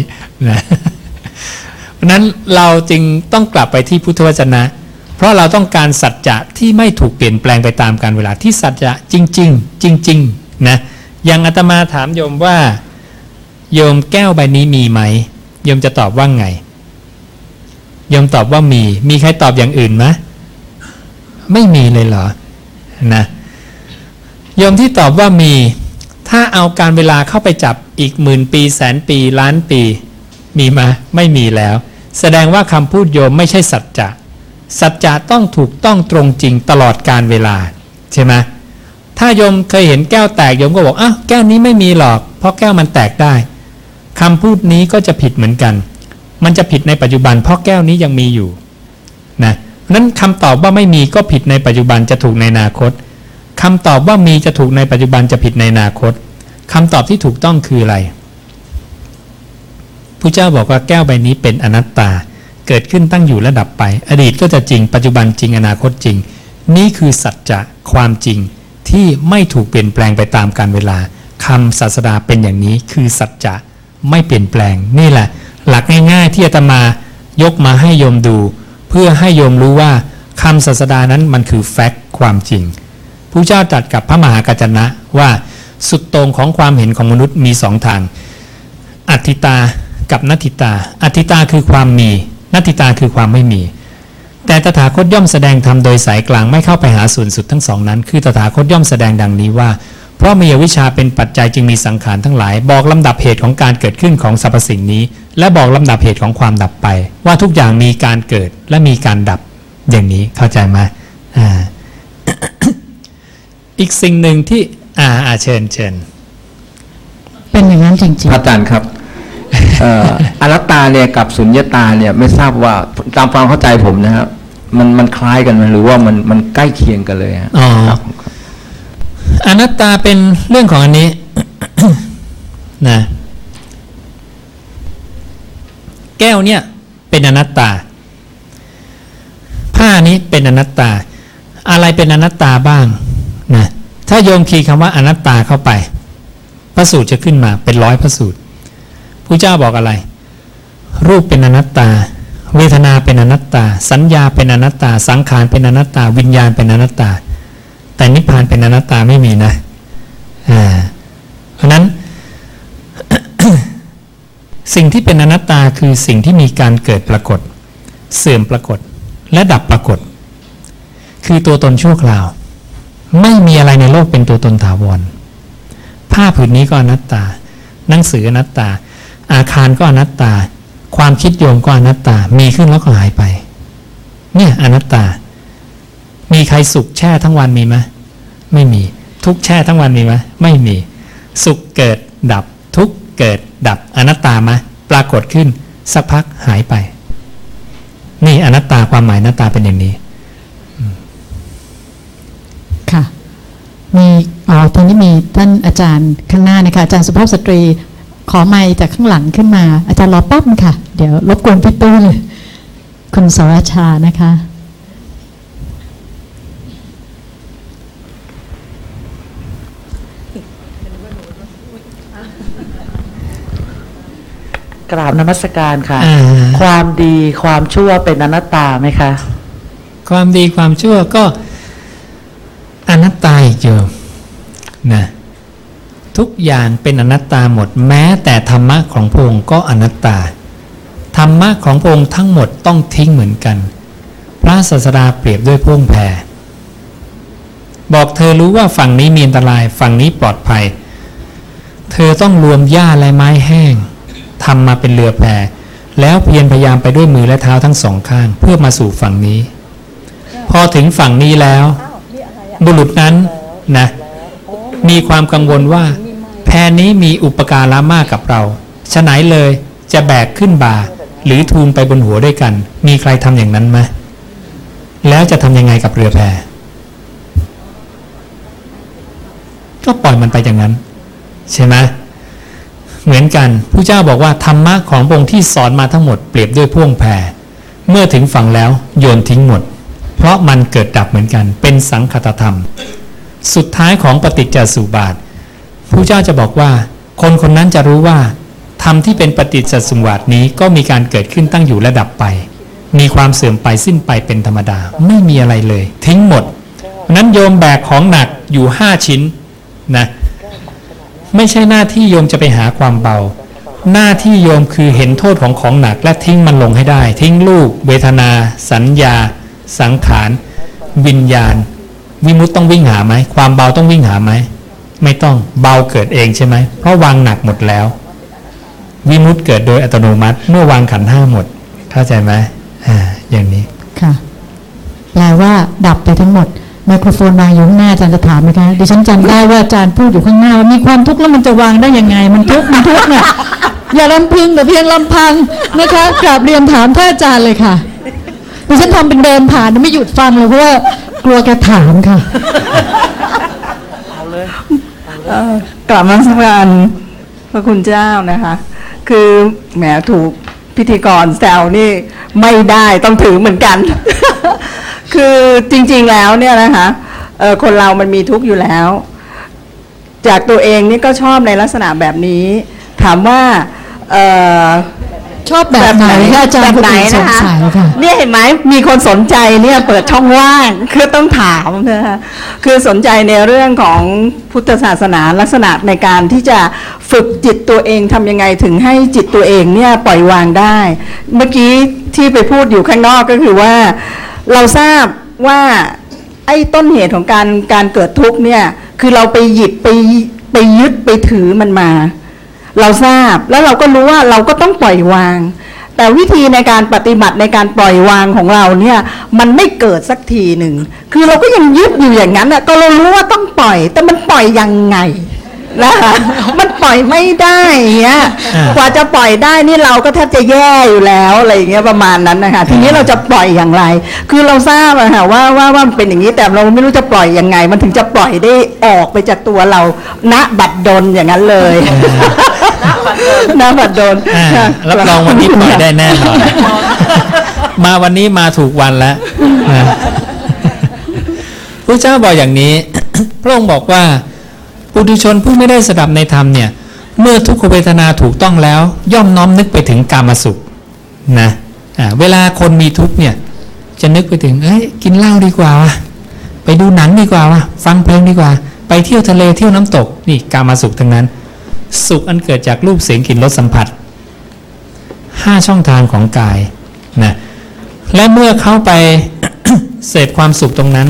นะ ราะนั้นเราจึงต้องกลับไปที่พุทธวจนะ เพราะเราต้องการสัจจะที่ไม่ถูกเปลี่ยนแปลงไปตามกาลเวลาที่สัจจะจริง ๆ จริงๆนะอย่างอาตมาถามโยมว่า โยมแก้วใบนี้มีไหมโยมจะตอบว่าไงโยมตอบว่ามี มีใครตอบอย่างอื่นไหมไม่มีเลยเหรอนะโยมที่ตอบว่ามี ถ้าเอาการเวลาเข้าไปจับอีกหมื่นปีแสนปีล้านปี มีมาไม่มีแล้ว แสดงว่าคำพูดโยมไม่ใช่สัจจะ สัจจะต้องถูกต้องตรงจริงตลอดการเวลาใช่ไหมถ้าโยมเคยเห็นแก้วแตกโยมก็บอกอ้าวแก้วนี้ไม่มีหรอก เพราะแก้วมันแตกได้คำพูดนี้ก็จะผิดเหมือนกัน มันจะผิดในปัจจุบัน เพราะแก้วนี้ยังมีอยู่นะนั้นคำตอบว่าไม่มีก็ผิดในปัจจุบันจะถูกในอนาคตคำตอบว่ามีจะถูกในปัจจุบันจะผิดในอนาคตคำตอบที่ถูกต้องคืออะไร พระเจ้าบอกว่าแก้วใบนี้เป็นอนัตตา เกิดขึ้นตั้งอยู่และดับไป อดีตก็จะจริง ปัจจุบันจริงอนาคตจริง นี่คือสัจจะความจริงที่ไม่ถูกเปลี่ยนแปลงไปตามกาลเวลาคำศาสดาเป็นอย่างนี้คือสัจจะไม่เปลี่ยนแปลงนี่แหละ หลักง่ายๆที่อาตมายกมาให้โยมดู เพื่อให้โยมรู้ว่าคำศาสดานั้นมันคือแฟกต์ความจริงพระเจ้าตรัสกับพระมหากัจจนะว่าสุดตรงของความเห็นของมนุษย์มีสองทาง อัตติตา กับนัตติตา อัตติตาคือความมี นัตติตาคือความไม่มี แต่ตถาคตย่อมแสดงธรรมโดยสายกลางไม่เข้าไปหาส่วนสุดทั้งสองนั้น คือตถาคตย่อมแสดงดังนี้ว่า เพราะมีอวิชชาเป็นปัจจัยจึงมีสังขารทั้งหลาย บอกลำดับเหตุของการเกิดขึ้นของสรรพสิ่งนี้ และบอกลำดับเหตุของความดับไป ว่าทุกอย่างมีการเกิดและมีการดับ อย่างนี้เข้าใจไหมอ่าอีกสิ่งหนึ่งที่อ่าอ่าเชิญเชิญเป็นอย่างนั้นจริงพระอาจารย์ครับเอนัตตาเนี่ยกับสุญญตาเนี่ยไม่ทราบว่าตามความเข้าใจผมนะครับมันมันคล้ายกันไหมหรือว่ามันมันใกล้เคียงกันเลยฮะอ๋ออนัตตาเป็นเรื่องของอันนี้นะแก้วเนี่ยเป็นอนัตตา ผ้านี้เป็นอนัตตา อะไรเป็นอนัตตาบ้างนะถ้าโยมคีย์คำว่าอนัตตาเข้าไปพระสูตรจะขึ้นมาเป็นร้อยพระสูตร ผู้เจ้าบอกอะไร รูปเป็นอนัตตา เวทนาเป็นอนัตตา สัญญาเป็นอนัตตา สังขารเป็นอนัตตา วิญญาณเป็นอนัตตา แต่นิพพานเป็นอนัตตาไม่มีนะอ่าเพราะนั้นสิ่งที่เป็นอนัตตาคือสิ่งที่มีการเกิดปรากฏ เสื่อมปรากฏ และดับปรากฏ คือตัวตนชั่วคราว ไม่มีอะไรในโลกเป็นตัวตนถาวรผ้าผืนนี้ก็อนัตตา หนังสืออนัตตา อาคารก็อนัตตา ความคิดโยมก็อนัตตา มีขึ้นแล้วก็หายไป เนี่ยอนัตตา มีใครสุขแช่ทั้งวันมีไหมไม่มี ทุกแช่ทั้งวันมีไหมไม่มี สุขเกิดดับ ทุกเกิดดับอนัตตามาปรากฏขึ้น สักพักหายไป นี่อนัตตาความหมายอนัตตาเป็นอย่างนี้ค่ะมีอ๋อทีนี้มีท่านอาจารย์ข้างหน้านะคะอาจารย์สุภาพสตรี ขอไม่จากข้างหลังขึ้นมา อาจารย์รอแป๊บค่ะ เดี๋ยวรบกวนพี่ตุ้ยคุณสรชานะคะ กราบนมัสการค่ะ ความดีความชั่วเป็นอนัตตาไหมคะ ความดีความชั่วก็อนัตตาอีกโนะ ทุกอย่างเป็นอนัตตาหมดแม้แต่ธรรมะของพระองค์ก็อนัตตา ธรรมะของพระองค์ทั้งหมดต้องทิ้งเหมือนกัน พระศาสดาเปรียบด้วยพ่วงแพรบอกเธอรู้ว่าฝั่งนี้มีอันตรายฝั่งนี้ปลอดภัย เธอต้องรวมหญ้าและไม้แห้งทำมาเป็นเรือแพแล้วเพียรพยายามไปด้วยมือและเท้าทั้งสองข้าง เพื่อมาสู่ฝั่งนี้ พอถึงฝั่งนี้แล้ว บุรุษนั้นนะ มีความกังวลว่า แพนี้มีอุปการะมากกับเราฉะไหนเลยจะแบกขึ้นบ่า หรือทูลไปบนหัวด้วยกัน มีใครทำอย่างนั้นไหมแล้วจะทำยังไงกับเรือแพก็ปล่อยมันไปอย่างนั้น ใช่ไหมเหมือนกันผู้เจ้าบอกว่าธรรมะของพระองค์ที่สอนมาทั้งหมดเปรียบด้วยพ่วงแพเมื่อถึงฝั่งแล้วโยนทิ้งหมด เพราะมันเกิดดับเหมือนกัน เป็นสังคตธรรม สุดท้ายของปฏิจจสุบาทผู้เจ้าจะบอกว่า คนคนนั้นจะรู้ว่าธรรมที่เป็นปฏิจจสุบาทนี้ก็มีการเกิดขึ้นตั้งอยู่และดับไป มีความเสื่อมไปสิ้นไปเป็นธรรมดา ไม่มีอะไรเลย ทิ้งหมดนั้นโยมแบกของหนักอยู่ห้าชิ้นนะไม่ใช่หน้าที่โยมจะไปหาความเบา หน้าที่โยมคือเห็นโทษของของหนักและทิ้งมันลงให้ได้ ทิ้งลูก เวทนา สัญญา สังขาร วิญญาณ วิมุตต้องวิ่งหาไหมความเบาต้องวิ่งหาไหมไม่ต้องเบาเกิดเองใช่ไหมเพราะวางหนักหมดแล้ว วิมุตเกิดโดยอัตโนมัติ เมื่อวางขันห้าหมด เข้าใจไหมอ่าอย่างนี้ค่ะแปลว่าดับไปทั้งหมดไมโครโฟนวางอยู่ข้างหน้าอาจารย์จะถามไหมคะดิฉันจำได้ว่าอาจารย์พูดอยู่ข้างหน้าว่ามีความทุกข์แล้วมันจะวางได้ยังไง มันทุกข์มันทุกข์เนี่ยอย่าลำพึงแต่เพียงลำพังนะคะกราบเรียนถามท่านอาจารย์เลยค่ะดิฉันทำเป็นเดินผ่านไม่หยุดฟังเลยเพราะว่า กลัวแกถามค่ะเอ่อกลับมาสักการพระคุณเจ้านะคะ คือแหมถูกพิธีกรแซวนี่ไม่ได้ต้องถือเหมือนกัน คือจริงๆแล้วเนี่ยนะคะเอ่อคนเรามันมีทุกข์อยู่แล้ว จากตัวเองนี่ก็ชอบในลักษณะแบบนี้ ถามว่าเอ่อ ชอบแบบไหนคะอาจารย์แบบไหนสนะงคะสัยค่ะเนี่ยเห็นไหมมีคนสนใจเนี่ยเปิดช่องว่างคือต้องถามนะคะคือสนใจในเรื่องของพุทธศาสนาลักษณะในการที่จะฝึกจิตตัวเองทำยังไงถึงให้จิตตัวเองเนี่ยปล่อยวางได้ เมื่อกี้ที่ไปพูดอยู่ข้างนอกก็คือว่า เราทราบว่าไอ้ต้นเหตุของการการเกิดทุกข์เนี่ยคือเราไปหยิบไปไปยึดไปถือมันมา เราทราบแล้วเราก็รู้ว่าเราก็ต้องปล่อยวาง แต่วิธีในการปฏิบัติในการปล่อยวางของเราเนี่ยมันไม่เกิดสักทีหนึ่งคือเราก็ยังยึดอยู่อย่างนั้นอะก็เรารู้ว่าต้องปล่อย แต่มันปล่อยยังไง นะคะมันปล่อยไม่ได้อย่างเงี้ยอ่ากว่าจะปล่อยได้นี่เราก็แทบจะแย่อยู่แล้วอะไรอย่างเงี้ยประมาณนั้นนะคะทีนี้เราจะปล่อยอย่างไร คือเราทราบอะค่ะว่าว่าว่ามันเป็นอย่างนี้แต่เราไม่รู้จะปล่อยยังไง มันถึงจะปล่อยได้ออกไปจากตัวเราณบัดดลอย่างนั้นเลยณบัดดลอ่าค่ะรับรองวันนี้ปล่อยได้แน่นอนมาวันนี้มาถูกวันแล้วนะพระเจ้าบอกอย่างนี้ พระองค์บอกว่า ปุถุชนผู้ไม่ได้สดับในธรรมเนี่ย เมื่อทุกขเวทนาถูกต้องแล้ว ย่อมน้อมนึกไปถึงกามสุขนะเวลาคนมีทุกเนี่ยจะนึกไปถึงเอ้ยกินเหล้าดีกว่าวะไปดูหนังดีกว่าวะฟังเพลงดีกว่า ไปเที่ยวทะเลเที่ยวน้ำตกนี่กามาสุขทั้งนั้น สุขอันเกิดจากรูปเสียงกลิ่นรสสัมผัสห้าช่องทางของกายนะและเมื่อเข้าไปเสพความสุขตรงนั้น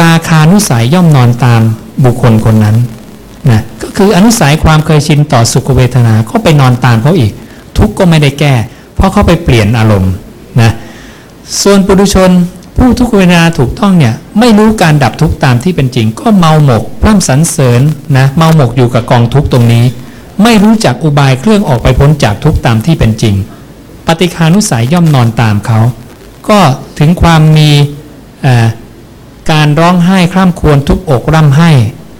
ราคานุสัยย่อมนอนตามบุคคลคนนั้น นะก็คืออนุสัยความเคยชินต่อสุขเวทนาก็ไปนอนตามเขาอีก ทุกข์ก็ไม่ได้แก้ เพราะเขาไปเปลี่ยนอารมณ์นะส่วนปุถุชนผู้ทุกเวทนาถูกต้องเนี่ยไม่รู้การดับทุกข์ตามที่เป็นจริง ก็เมาหมกพร่ำสรรเสริญนะเมาหมกอยู่กับกองทุกตรงนี้ ไม่รู้จักอุบายเครื่องออกไปพ้นจากทุกข์ตามที่เป็นจริง ปฏิคานุสัยย่อมนอนตามเขาก็ถึงความมีการร้องไห้คร่ำครวญทุบอกร่ำไห้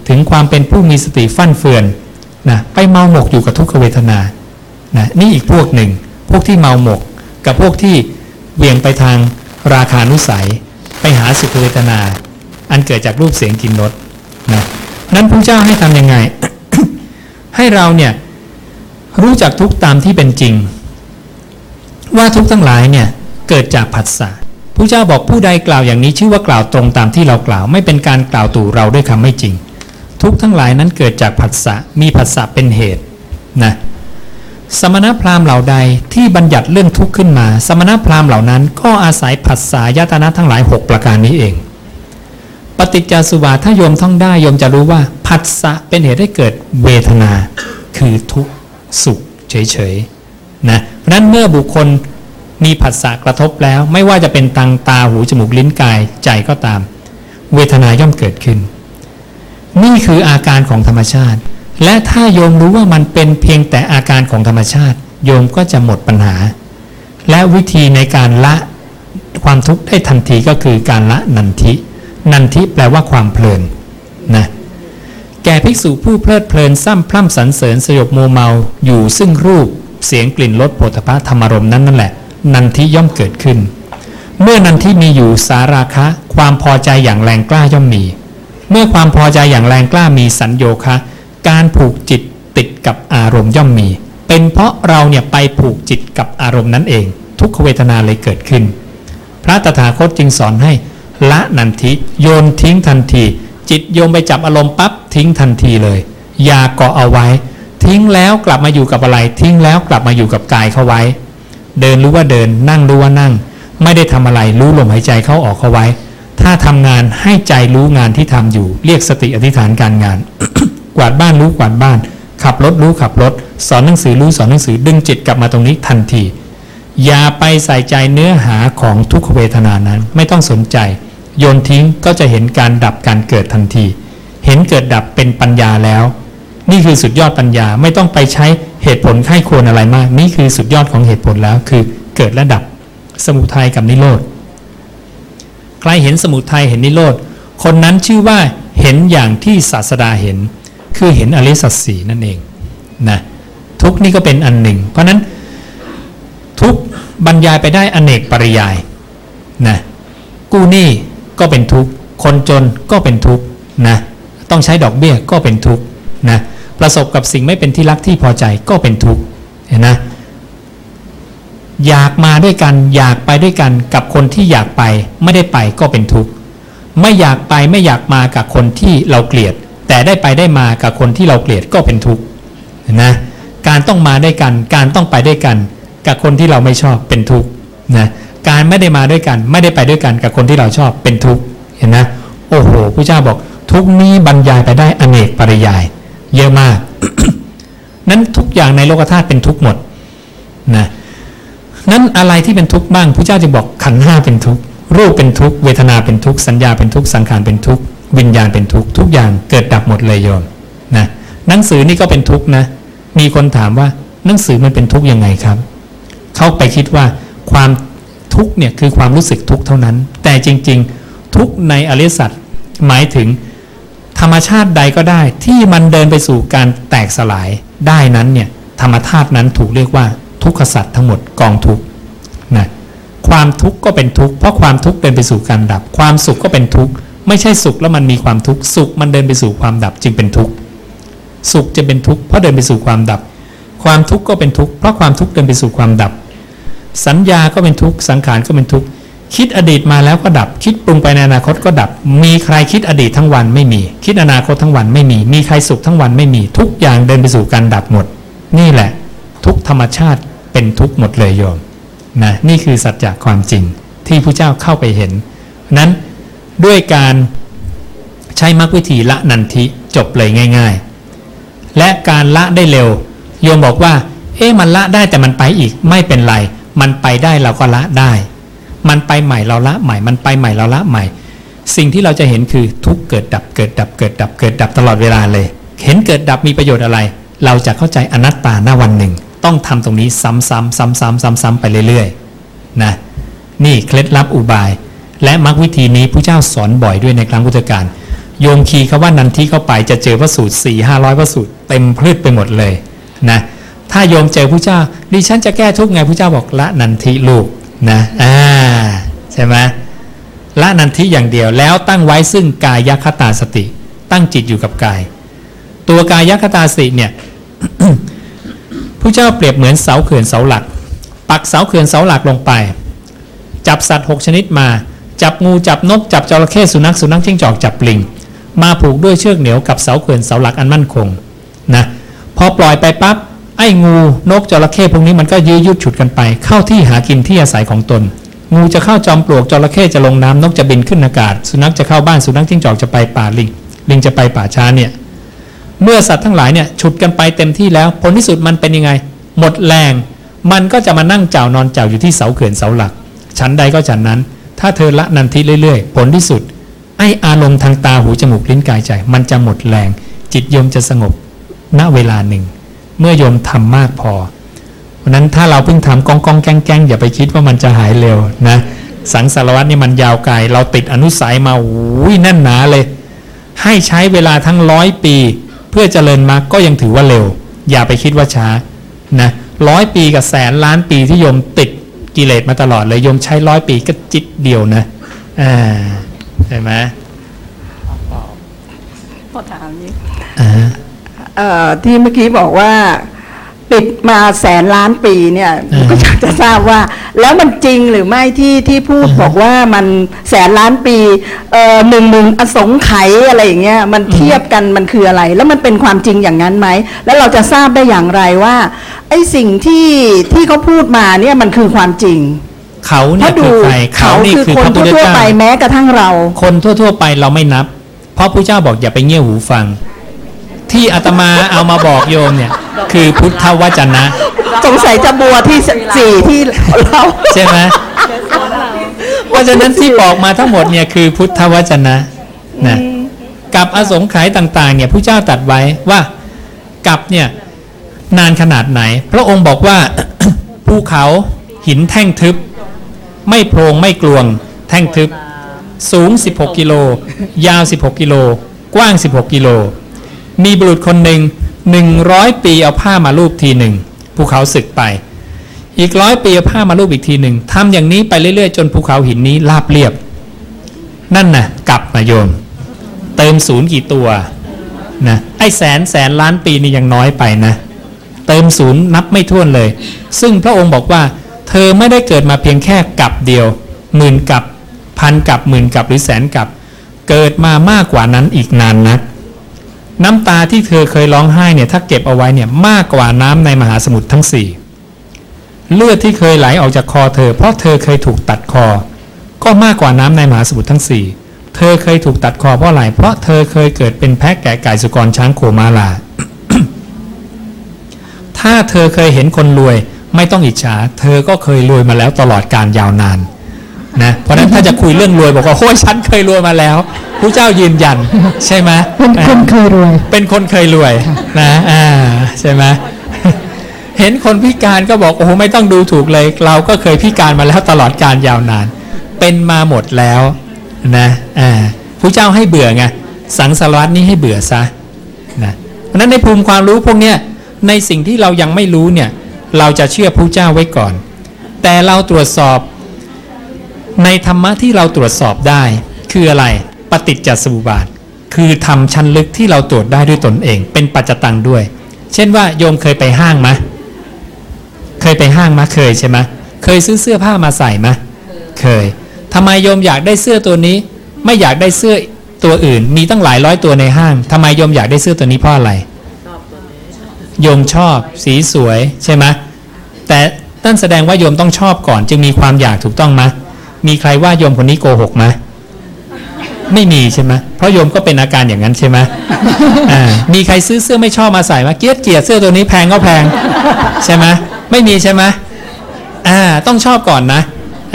ถึงความเป็นผู้มีสติฟั่นเฟือนนะไปเมาหมกอยู่กับทุกขเวทนานะนี่อีกพวกหนึ่ง พวกที่เมาหมก กับพวกที่เวียงไปทางราคานุสัย ไปหาสุขเวทนา อันเกิดจากรูปเสียงกลินรสนะนั้นพระเจ้าให้ทำยังไง ให้เราเนี่ยรู้จักทุกตามที่เป็นจริง ว่าทุกทั้งหลายเนี่ยเกิดจากผัสสะผู้เจ้าบอกผู้ใดกล่าวอย่างนี้ชื่อว่ากล่าวตรงตามที่เรากล่าว ไม่เป็นการกล่าวตู่เราด้วยคำไม่จริง ทุกทั้งหลายนั้นเกิดจากผัสสะมีผัสสะเป็นเหตุนะสมณพราหมณ์เหล่าใดที่บัญญัติเรื่องทุกข์ขึ้นมา สมณพราหมณ์เหล่านั้นก็อาศัยผัสสะยตนะทั้งหลาย 6 ประการนี้เอง ปฏิจจสุบาถ้าโยมท่องได้โยมจะรู้ว่าผัสสะเป็นเหตุให้เกิดเวทนา คือทุกข์สุขเฉยๆนะเพราะนั้นเมื่อบุคคลมีผัสสะกระทบแล้ว ไม่ว่าจะเป็นตังตาหูจมูกลิ้นกายใจก็ตาม เวทนาย่อมเกิดขึ้น นี่คืออาการของธรรมชาติ และถ้าโยมรู้ว่ามันเป็นเพียงแต่อาการของธรรมชาติ โยมก็จะหมดปัญหา และวิธีในการละความทุกข์ได้ทันทีก็คือการละนันทิ นันทิแปลว่าความเพลินนะแก่ภิกษุผู้เพลิดเพลินซ้ำพร่ำสรรเสริญสยบโมเมาอยู่ซึ่งรูปเสียงกลิ่นรสโผฏฐะธรรมรมนั้นนั่นแหละ นันทิย่อมเกิดขึ้น เมื่อนันทิมีอยู่สาราคะ ความพอใจอย่างแรงกล้าย่อมมี เมื่อความพอใจอย่างแรงกล้ามีสัญโยคะ การผูกจิตติดกับอารมณ์ย่อมมี เป็นเพราะเราเนี่ยไปผูกจิตกับอารมณ์นั้นเอง ทุกขเวทนาเลยเกิดขึ้น พระตถาคตจึงสอนให้ละนันทิโยนทิ้งทันที จิตโยมไปจับอารมณ์ปั๊บทิ้งทันทีเลย อย่าเกาะเอาไว้ ทิ้งแล้วกลับมาอยู่กับอะไร ทิ้งแล้วกลับมาอยู่กับกายเข้าไว้ เดินรู้ว่าเดินนั่งรู้ว่านั่ง ไม่ได้ทำอะไรรู้ลมหายใจเข้าออกเข้าไว้ ถ้าทำงานให้ใจรู้งานที่ทำอยู่ เรียกสติอธิษฐานการงาน กวาดบ้านรู้กวาดบ้าน ขับรถรู้ขับรถ สอนหนังสือรู้สอนหนังสือดึงจิตกลับมาตรงนี้ทันที อย่าไปใส่ใจเนื้อหาของทุกขเวทนานั้น ไม่ต้องสนใจ โยนทิ้งก็จะเห็นการดับการเกิดทันที เห็นเกิดดับเป็นปัญญาแล้ว นี่คือสุดยอดปัญญาไม่ต้องไปใช้เหตุผลไข้ควรอะไรมาก นี่คือสุดยอดของเหตุผลแล้วคือเกิดและดับ สมุทัยกับนิโรธ ใครเห็นสมุทัยเห็นนิโรธ คนนั้นชื่อว่าเห็นอย่างที่ศาสดาเห็น คือเห็นอริสัตสีนั่นเองนะทุกนี่ก็เป็นอันหนึ่ง เพราะนั้นทุกบรรยายไปได้อเนกปริยายนะกู้หนี้ก็เป็นทุกคนจนก็เป็นทุกนะต้องใช้ดอกเบี้ยก็เป็นทุกนะประสบกับสิ่งไม่เป็นที่รักที่พอใจก็เป็นทุกเห็นนะ อยากมาด้วยกัน อยากไปด้วยกันกับคนที่อยากไป ไม่ได้ไปก็เป็นทุกข์ไม่อยากไปไม่อยากมากับคนที่เราเกลียด แต่ได้ไปได้มากับคนที่เราเกลียดก็เป็นทุกข์เห็นนะการต้องมาด้วยกัน การต้องไปด้วยกัน กับคนที่เราไม่ชอบเป็นทุกข์นะการไม่ได้มาด้วยกัน ไม่ได้ไปด้วยกันกับคนที่เราชอบเป็นทุกข์เห็นนะโอ้โหพระเจ้าบอกทุกนี้บรรยายไปได้อเนกปริยาย เยอะมาก นั้นทุกอย่างในโลกธาตุเป็นทุกข์หมดนะ นั้นอะไรที่เป็นทุกข์บ้างพระเจ้าจึงบอกขันธ์ห้าเป็นทุกข์รูปเป็นทุกข์เวทนาเป็นทุกข์สัญญาเป็นทุกข์สังขารเป็นทุกข์วิญญาณเป็นทุกข์ทุกอย่างเกิดดับหมดเลยโยมนะหนังสือนี่ก็เป็นทุกข์นะ มีคนถามว่าหนังสือมันเป็นทุกข์ยังไงครับ เขาไปคิดว่าความทุกข์เนี่ยคือความรู้สึกทุกข์เท่านั้น แต่จริง ๆ ทุกข์ในอริสัจหมายถึงธรรมชาติใดก็ได้ที่มันเดินไปสู่การแตกสลายได้นั้นเนี่ยธรรมธาตุนั้นถูกเรียกว่า ทุกขสัตว์ทั้งหมดกองทุกข์นะความทุกข์ก็เป็นทุกข์เพราะความทุกข์เดินไปสู่การดับ ความสุขก็เป็นทุกข์ไม่ใช่สุขแล้วมันมีความทุกข์สุขมันเดินไปสู่ความดับจึงเป็นทุกข์สุขจะเป็นทุกข์เพราะเดินไปสู่ความดับ ความทุกข์ก็เป็นทุกข์เพราะความทุกข์เดินไปสู่ความดับ สัญญาก็เป็นทุกข์สังขารก็เป็นทุกข์คิดอดีตมาแล้วก็ดับ คิดปรุงไปในอนาคตก็ดับ มีใครคิดอดีตทั้งวันไม่มี คิดอนาคตทั้งวันไม่มี มีใครสุขทั้งวันไม่มี ทุกอย่างเดินไปสู่การดับหมด นี่แหละ ทุกธรรมชาติเป็นทุกข์หมดเลยโยมนะนี่คือสัจจะความจริงที่พระเจ้าเข้าไปเห็น นั้นด้วยการใช้มรรควิธีละนันทิจบเลยง่าย ๆ และการละได้เร็ว โยมบอกว่า เอ๊ะมันละได้แต่มันไปอีกไม่เป็นไร มันไปได้เราก็ละได้ มันไปใหม่เราละใหม่ มันไปใหม่เราละใหม่ สิ่งที่เราจะเห็นคือทุกเกิดดับเกิดดับเกิดดับเกิดดับตลอดเวลาเลย เห็นเกิดดับมีประโยชน์อะไร เราจะเข้าใจอนัตตาหน้าวันหนึ่ง ต้องทำตรงนี้ซ้ำๆซ้ำๆซ้ำๆไปเรื่อยๆนะนี่เคล็ดลับอุบาย และมรรควิธีนี้พระเจ้าสอนบ่อยด้วยในครั้งพุทธกาลโยมคีย์คำว่านันทิเข้าไปจะเจอพระสูตรสี่ห้าร้อยพระสูตรเต็มพืชไปหมดเลยนะถ้าโยมเจอพระเจ้าดิฉันจะแก้ทุกไงพระเจ้าบอกละนันทิลูกนะอ่าใช่ไหมละนันทิอย่างเดียวแล้วตั้งไว้ซึ่งกายคตาสติ ตั้งจิตอยู่กับกาย ตัวกายคตาสติเนี่ย ผู้เจ้าเปรียบเหมือนเสาเขื่อนเสาหลัก ปักเสาเขื่อนเสาหลักลงไป จับสัตว์ 6 ชนิดมา จับงูจับนก จับจระเข้สุนัขสุนัขจิ้งจอกจับปลิง มาผูกด้วยเชือกเหนียวกับเสาเขื่อนเสาหลักอันมั่นคงนะพอปล่อยไปปั๊บไอ้งูนกจระเข้พวกนี้มันก็ยื้อยุดฉุดกันไป เข้าที่หากินที่อาศัยของตน งูจะเข้าจอมปลวกจระเข้จะลงน้ำนกจะบินขึ้นอากาศ สุนัขจะเข้าบ้านสุนัขจิ้งจอกจะไปป่าลิงลิงจะไปป่าช้าเนี่ย เมื่อสัตว์ทั้งหลายเนี่ยฉุดกันไปเต็มที่แล้วผลที่สุดมันเป็นยังไง หมดแรง มันก็จะมานั่งเจ้านอนเจ้าอยู่ที่เสาเขื่อนเสาหลัก ชั้นใดก็ฉันนั้น ถ้าเธอละนันทิเรื่อยๆ ผลที่สุด ไออารมณ์ทางตาหูจมูกลิ้นกายใจ มันจะหมดแรง จิตโยมจะสงบณเวลาหนึ่ง เมื่อโยมทำมากพอเพราะนั้นถ้าเราเพิ่งทำกองกองแกงแกงอย่าไปคิดว่ามันจะหายเร็วนะสังสารวัตนี่มันยาวไกลเราติดอนุสัยมาอุ้ยแน่นหนาเลย ให้ใช้เวลาทั้งร้อยปี พื่อเจริญมรรคก็ยังถือว่าเร็ว อย่าไปคิดว่าช้านะร้อยปีกับแสนล้านปีที่โยมติดกิเลสมาตลอดเลยโยมใช้ร้อยปีก็จิตเดียวนะอ่าใช่ไหมพอถามนี้อ่าเอ่อที่เมื่อกี้บอกว่า ปิดมาแสนล้านปีเนี่ยก็อยากจะทราบว่า แล้วมันจริงหรือไม่ที่ที่พูดบอกว่ามันแสนล้านปีเอ่อหนึ่งหนึ่งอสงไขยอะไรอย่างเงี้ยมันเทียบกันมันคืออะไร แล้วมันเป็นความจริงอย่างนั้นไหม แล้วเราจะทราบได้อย่างไรว่าไอ้สิ่งที่ที่เขาพูดมาเนี่ยมันคือความจริงเขาเพเนี่ยราะดูคือใครเขานี่คือคือคนพระพุทธทั่วเจ้าๆไปแม้กระทั่งเรา คนทั่ว ๆ ไปเราไม่นับ เพราะพระเจ้าบอกอย่าไปเงี่ยหูฟัง ที่อาตมาเอามาบอกโยมเนี่ย คือพุทธวจนะ สงสัยจะบัวที่สี่ที่เราใช่ไหมเพราะฉะนั้นที่บอกมาทั้งหมดเนี่ยคือพุทธวจนะนะกับอสงไขยต่าง ๆ เนี่ยผู้เจ้าตรัดไว้ว่ากับเนี่ยนานขนาดไหน พระองค์บอกว่าภูเขาหินแท่งทึบ ไม่โพรงไม่กลวง แท่งทึบ สูง 16 กิโล ยาว 16 กิโล กว้าง 16 กิโล มีบุรุษคนหนึ่ง100ปีเอาผ้ามาลูบทีหนึ่งภูเขาสึกไป อีกร้อยปีเอาผ้ามาลูบอีกทีหนึ่งทำอย่างนี้ไปเรื่อยๆ จนภูเขาหินนี้ราบเรียบ นั่นนะกลับมาโยม เติมศูนย์กี่ตัวนะไอ้แสนแสนล้านปีนี่ยังน้อยไปนะ เติมศูนย์นับไม่ถ้วนเลย ซึ่งพระองค์บอกว่า เธอไม่ได้เกิดมาเพียงแค่กับเดียวหมื่นกับพันกับหมื่นกับหรือแสนกับ เกิดมามากกว่านั้นอีกนานนัก น้ำตาที่เธอเคยร้องไห้เนี่ยถ้าเก็บเอาไว้เนี่ยมากกว่าน้ำในมหาสมุทรทั้งสี่เลือดที่เคยไหลออกจากคอเธอ เพราะเธอเคยถูกตัดคอ ก็มากกว่าน้ำในมหาสมุทรทั้งสี่เธอเคยถูกตัดคอเพราะอะไรเพราะเธอเคยเกิดเป็นแพะแกะไก่สุกรช้างโคมาลา ถ้าเธอเคยเห็นคนรวย ไม่ต้องอิจฉา เธอก็เคยรวยมาแล้วตลอดการยาวนาน นะเพราะฉะนั้นถ้าจะคุยเรื่องรวยบอกว่าโอ้ยฉันเคยรวยมาแล้วผู้เจ้ายืนยันใช่ไหมเป็นคนเคยรวย เป็นคนเคยรวยนะอ่าใช่ไหมเห็นคนพิการก็บอกโอ้โหไม่ต้องดูถูกเลย เราก็เคยพิการมาแล้วตลอดการยาวนาน เป็นมาหมดแล้วนะอ่าผู้เจ้าให้เบื่อไงสังสารวัตนี้ให้เบื่อซะนะเพราะฉะนั้นในภูมิความรู้พวกเนี้ยในสิ่งที่เรายังไม่รู้เนี่ยเราจะเชื่อผู้เจ้าไว้ก่อน แต่เราตรวจสอบ ในธรรมะที่เราตรวจสอบได้ คืออะไร ปฏิจจสมุปบาท คือทำชั้นลึกที่เราตรวจได้ด้วยตนเอง เป็นปัจจตังด้วย เช่นว่าโยมเคยไปห้างไหมเคยไปห้างมาเคยใช่ไหมเคยซื้อเสื้อผ้ามาใส่ไหมเคยทำไมโยมอยากได้เสื้อตัวนี้ ไม่อยากได้เสื้อตัวอื่น มีตั้งหลายร้อยตัวในห้างทำไมโยมอยากได้เสื้อตัวนี้เพราะอะไรโยมชอบสีสวยใช่ไหมแต่นั่นแสดงว่าโยมต้องชอบก่อน จึงมีความอยากถูกต้องไหม มีใครว่าโยมคนนี้โกหกไหมไม่มีใช่ไหมเพราะโยมก็เป็นอาการอย่างนั้นใช่ไหมอ่ามีใครซื้อเสื้อไม่ชอบมาใส่ไหมเกลียดเกลียดเสื้อตัวนี้แพงก็แพงใช่ไหมไม่มีใช่ไหมอ่าต้องชอบก่อนนะ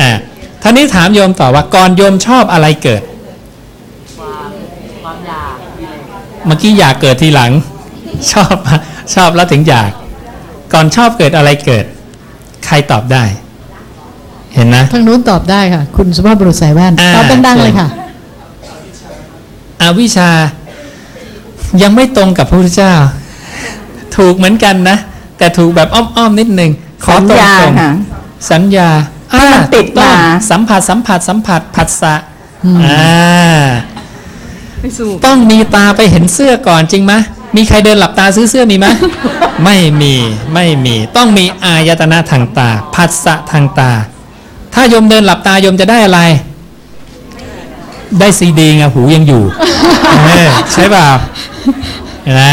อ่าท่านี้ถามโยมต่อว่าก่อนโยมชอบอะไรเกิดเมื่อกี้อยากเกิดทีหลัง ชอบชอบแล้วถึงอยาก ก่อนชอบเกิดอะไรเกิด ใครตอบได้ เห็นนะทางนู้นตอบได้ค่ะ คุณสุภาพบุรุษสายแว่นอ่าตอบดังๆเลยค่ะอวิชชายังไม่ตรงกับพระพุทธเจ้า ถูกเหมือนกันนะ แต่ถูกแบบอ้อมๆนิดนึงขอสัญตรงญาตรงค่ะสัญญาที่มันติดถูกต้องมาสัมผัสสัมผัสสัมผัสผัสสะอืมอ่าไม่สู้ต้องมีตาไปเห็นเสื้อก่อนจริงไหมมีใครเดินหลับตาซื้อเสื้อมีไหมไม่มีไม่มี ต้องมีอายตนะทางตาผัสสะทางตา ถ้าโยมเดินหลับตาโยมจะได้อะไร ได้ซีดีไงหูยังอยู่เออใช่ป่ะเห็นไหม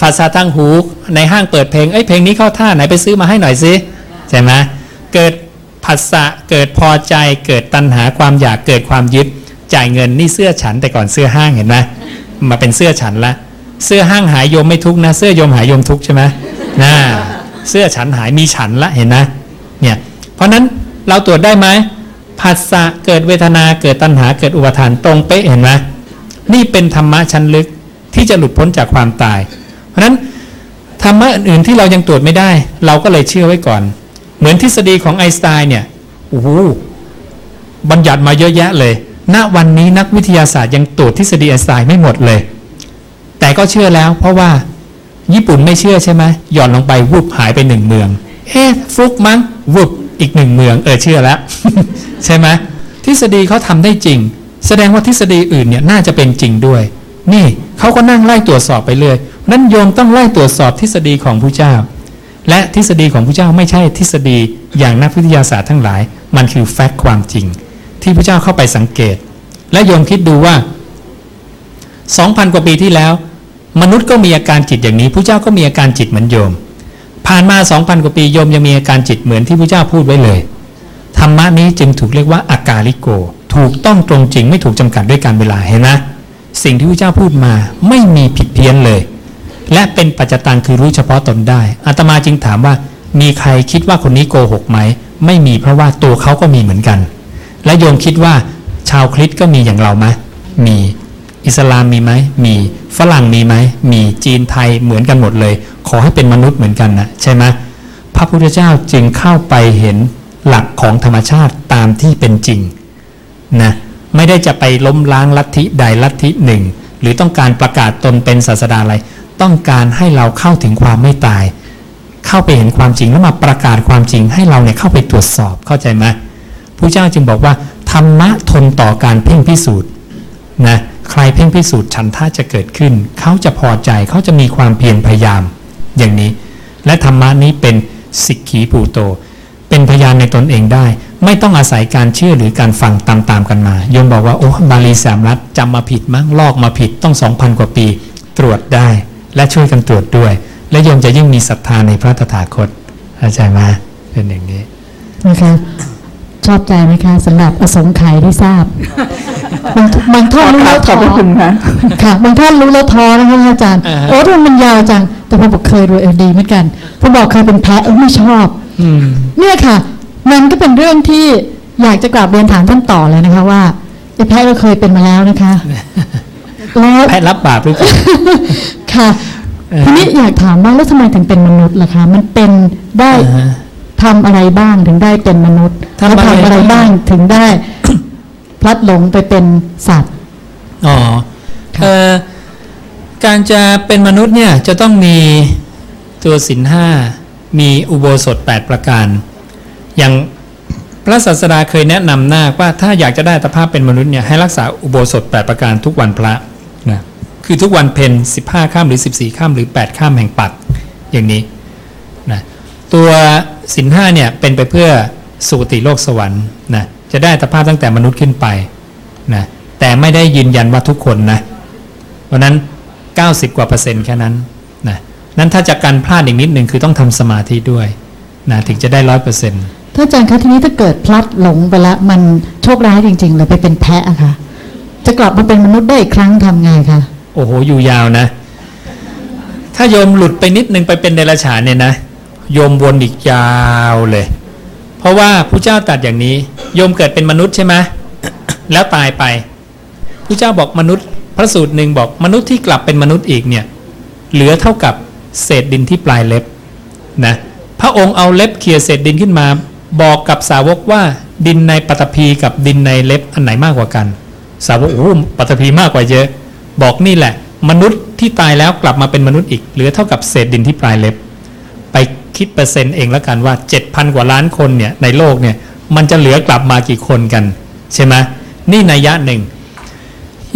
ภาษาทางหูในห้างเปิดเพลงเอ้ยเพลงนี้เข้าท่าไหนไปซื้อมาให้หน่อยสิใช่ไหมเกิดผัสสะเกิดพอใจเกิดตัณหาความอยากเกิดความยึดจ่ายเงินนี่เสื้อฉันแต่ก่อนเสื้อห้างเห็นไหมมาเป็นเสื้อฉันละเสื้อห้างหายโยมไม่ทุกข์นะ เสื้อโยมหายโยมทุกข์ใช่ไหมน่าเสื้อฉันหายมีฉันละเห็นนะเนี่ยเพราะนั้น เราตรวจได้ไหมผัสสะเกิดเวทนาเกิดตัณหาเกิดอุปทานตรงเป๊ะเห็นไหมนี่เป็นธรรมะชั้นลึกที่จะหลุดพ้นจากความตาย เพราะฉะนั้นธรรมะอื่นๆที่เรายังตรวจไม่ได้ เราก็เลยเชื่อไว้ก่อน เหมือนทฤษฎีของไอน์สไตน์เนี่ยโอ้โหบัญญัติมาเยอะแยะเลย ณวันนี้นักวิทยาศาสตร์ยังตรวจทฤษฎีไอน์สไตน์ไม่หมดเลย แต่ก็เชื่อแล้วเพราะว่าญี่ปุ่นไม่เชื่อใช่ไหมหย่อนลงไปวุบหายไปหนึ่งเมือง เอ๊ะฟลุกมั้งวุบ อีกหนึ่งเมือง เออเชื่อแล้ว ใช่ไหมทฤษฎีเขาทำได้จริง แสดงว่าทฤษฎีอื่นเนี่ยน่าจะเป็นจริงด้วย นี่เขาก็นั่งไล่ตรวจสอบไปเลยนั้นโยมต้องไล่ตรวจสอบทฤษฎีของผู้เจ้า และทฤษฎีของผู้เจ้าไม่ใช่ทฤษฎีอย่างนักวิทยาศาสตร์ทั้งหลาย มันคือแฟกต์ความจริง ที่พระเจ้าเข้าไปสังเกต และโยมคิดดูว่า 2,000 กว่าปีที่แล้ว มนุษย์ก็มีอาการจิตอย่างนี้ผู้เจ้าก็มีอาการจิตเหมือนโยม ผ่านมา 2,000 กว่าปีโยมยังมีอาการจิตเหมือนที่พระเจ้าพูดไว้เลย ธรรมะนี้จึงถูกเรียกว่าอากาลิโก ถูกต้องตรงจริงไม่ถูกจำกัดด้วยการเวลาเห็นไหมสิ่งที่พระเจ้าพูดมาไม่มีผิดเพี้ยนเลย และเป็นปัจจตังคือรู้เฉพาะตนได้อาตมาจึงถามว่า มีใครคิดว่าคนนี้โกหกไหม ไม่มีเพราะว่าตัวเขาก็มีเหมือนกัน และโยมคิดว่าชาวคริสต์ก็มีอย่างเราไหมมี อิสลามมีไหมมีฝรั่งมีไหมมีจีนไทยเหมือนกันหมดเลย ขอให้เป็นมนุษย์เหมือนกันนะใช่ไหมพระพุทธเจ้าจึงเข้าไปเห็นหลักของธรรมชาติตามที่เป็นจริงนะไม่ได้จะไปล้มล้างลัทธิใดลัทธิหนึ่ง หรือต้องการประกาศตนเป็นศาสดาอะไร ต้องการให้เราเข้าถึงความไม่ตาย เข้าไปเห็นความจริงแล้วมาประกาศความจริงให้เราเนี่ยเข้าไปตรวจสอบเข้าใจไหมพระเจ้าจึงบอกว่าธรรมะทนต่อการเพ่งพิสูจน์นะ ใครเพ่งพิสูจน์ฉันท่าจะเกิดขึ้น เขาจะพอใจเขาจะมีความเพียรพยายาม อย่างนี้ และธรรมะนี้เป็นสิกขีปูโต เป็นพยานในตนเองได้ ไม่ต้องอาศัยการเชื่อหรือการฟังตามๆกันมาโยมบอกว่าโอ้บาลีสามรัฐจำมาผิดมั้งลอกมาผิดต้องสองพันกว่าปี ตรวจได้ และช่วยกันตรวจด้วย และโยมจะยิ่งมีศรัทธาในพระตถาคตเข้าใจไหมเป็นอย่างนี้นะคะ ชอบใจไหมคะสำหรับอสงไขยที่ทราบบางบางท่อนรู้แล้วขท้อบพระคุณค่ะค่ะบางท่านรู้แล้วท้อนะคะอาจารย์อ่าฮะโอ้ทำไมมันยาวจัง แต่พอบอกเคยด้วยเออดีเหมือนกันพอบอกเคยเป็นแพ้เออไม่ชอบอืมเนี่ยค่ะ มันก็เป็นเรื่องที่อยากจะกราบเรียนถามท่านต่อเลยนะคะว่าไอ้แพ้ก็เคยเป็นมาแล้วนะคะแล้วแพทย์รับบาปหรือเปล่าค่ะเออทีนี้อยากถามว่าแล้วทำไมถึงเป็นมนุษย์ล่ะคะ มันเป็นได้อ่าฮะ ทำอะไรบ้างถึงได้เป็นมนุษย์ทำอะไรแล้วทำอะไรบ้างถึงได้พลัดหลงไปเป็นสัตว์อ๋อเอ่อการจะเป็นมนุษย์เนี่ยจะต้องมีตัวศีลห้ามีอุโบสถ 8 ประการ อย่างพระศาสดาเคยแนะนำนาคว่าถ้าอยากจะได้อัตภาพเป็นมนุษย์เนี่ยให้รักษาอุโบสถ 8 ประการทุกวันพระนะคือทุกวันเพน15ข้ามหรือ 14ข้ามหรือ 8 ข้ามแห่งปัดอย่างนี้นะ ตัวศีลห้าเนี่ยเป็นไปเพื่อสุคติโลกสวรรค์นะจะได้อัตภาพตั้งแต่มนุษย์ขึ้นไปนะแต่ไม่ได้ยืนยันว่าทุกคนนะเพราะนั้น 90 กว่าเปอร์เซ็นต์แค่นั้นนะนั้นถ้าจะกันพลาดอีกนิดหนึ่งคือต้องทำสมาธิด้วยนะถึงจะได้ร้อยเปอร์เซ็นต์ถ้าอาจารย์คะทีนี้ถ้าเกิดพลัดหลงไปแล้วมันโชคร้ายจริงๆเลยไปเป็นแพะอะค่ะ จะกลับมาเป็นมนุษย์ได้อีกครั้งทำไงคะโอ้โหอยู่ยาวนะ ถ้าโยมหลุดไปนิดนึงไปเป็นเดรัจฉานเนี่ยนะ โยมวนอีกยาวเลย เพราะว่าผู้เจ้าตัดอย่างนี้ โยมเกิดเป็นมนุษย์ใช่ไหมแล้วตายไปผู้เจ้าบอกมนุษย์ พระสูตรหนึ่งบอกมนุษย์ที่กลับเป็นมนุษย์อีกเนี่ย เหลือเท่ากับเศษดินที่ปลายเล็บนะพระองค์เอาเล็บเขี่ยเศษดินขึ้นมา บอกกับสาวกว่าดินในปฐพีกับดินในเล็บอันไหนมากกว่ากัน สาวกโอ้โหปฐพีมากกว่าเยอะ บอกนี่แหละ มนุษย์ที่ตายแล้วกลับมาเป็นมนุษย์อีก เหลือเท่ากับเศษดินที่ปลายเล็บ ไป คิดเปอร์เซ็นต์เองแล้วกันว่า 7,000 กว่าล้านคนเนี่ยในโลกเนี่ยมันจะเหลือกลับมากี่คนกัน ใช่ไหมนี่นัยยะหนึ่ง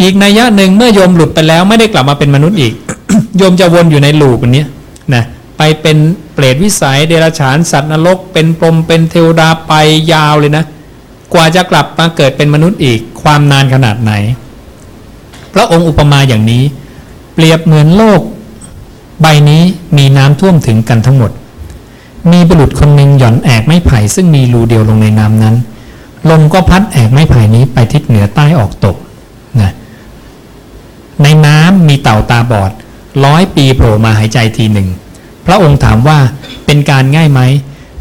อีกนัยยะหนึ่งเมื่อโยมหลุดไปแล้วไม่ได้กลับมาเป็นมนุษย์อีก โยมจะวนอยู่ในลูปอันนี้นะไปเป็นเปรตวิสัยเดรัจฉานสัตว์นรก เป็นพรมเป็นเทวดาไปยาวเลยนะ กว่าจะกลับมาเกิดเป็นมนุษย์อีก ความนานขนาดไหน พระองค์อุปมาอย่างนี้ เปรียบเหมือนโลก ใบนี้มีน้ำท่วมถึงกันทั้งหมด มีบุรุษคนหนึ่งหย่อนแอกไม้ไผ่ซึ่งมีรูเดียวลงในน้ำนั้น ลมก็พัดแอกไม้ไผ่นี้ไปทิศเหนือใต้ออกตกนะในน้ำมีเต่าตาบอดร้อยปีโผล่มาหายใจทีหนึ่ง พระองค์ถามว่าเป็นการง่ายไหม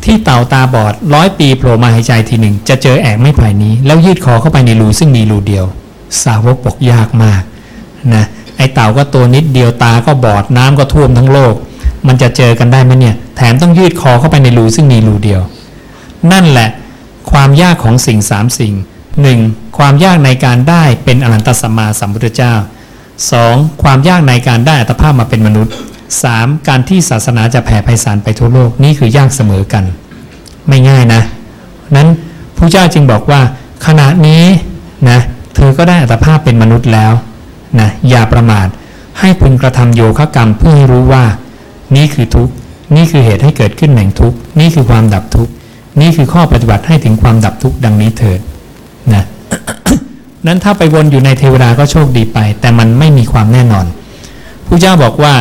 ที่เต่าตาบอดร้อยปีโผล่มาหายใจทีหนึ่ง จะเจอแอกไม้ไผ่นี้ แล้วยืดคอเข้าไปในรูซึ่งมีรูเดียว สาวกบอกยากมากนะไอเต่าก็ตัวนิดเดียวตาก็บอดน้ำก็ท่วมทั้งโลก มันจะเจอกันได้ไหมเนี่ย แถมต้องยืดคอเข้าไปในรูซึ่งมีรูเดียว นั่นแหละความยากของสิ่งสามสิ่งหนึ่งความยากในการได้เป็นอรันตสัมมาสัมพุทธเจ้าสองความยากในการได้อัตภาพมาเป็นมนุษย์สามการที่ศาสนาจะแผ่ไพศาลไปทั่วโลกนี่คือยากเสมอกัน ไม่ง่ายนะ นั้นพระเจ้าจึงบอกว่า ขณะนี้นะเธอก็ได้อัตภาพเป็นมนุษย์แล้วนะอย่าประมาทให้พึงกระทำโยคะกรรมเพื่อให้รู้ว่า นี่คือทุกข์ นี่คือเหตุให้เกิดขึ้นแห่งทุกข์นี่คือความดับทุกข์นี่คือข้อปฏิบัติให้ถึงความดับทุกข์ดังนี้เถิดนะนั้นถ้าไปวนอยู่ในเทวดาก็โชคดีไป แต่มันไม่มีความแน่นอนผู้เจ้าบอกว่า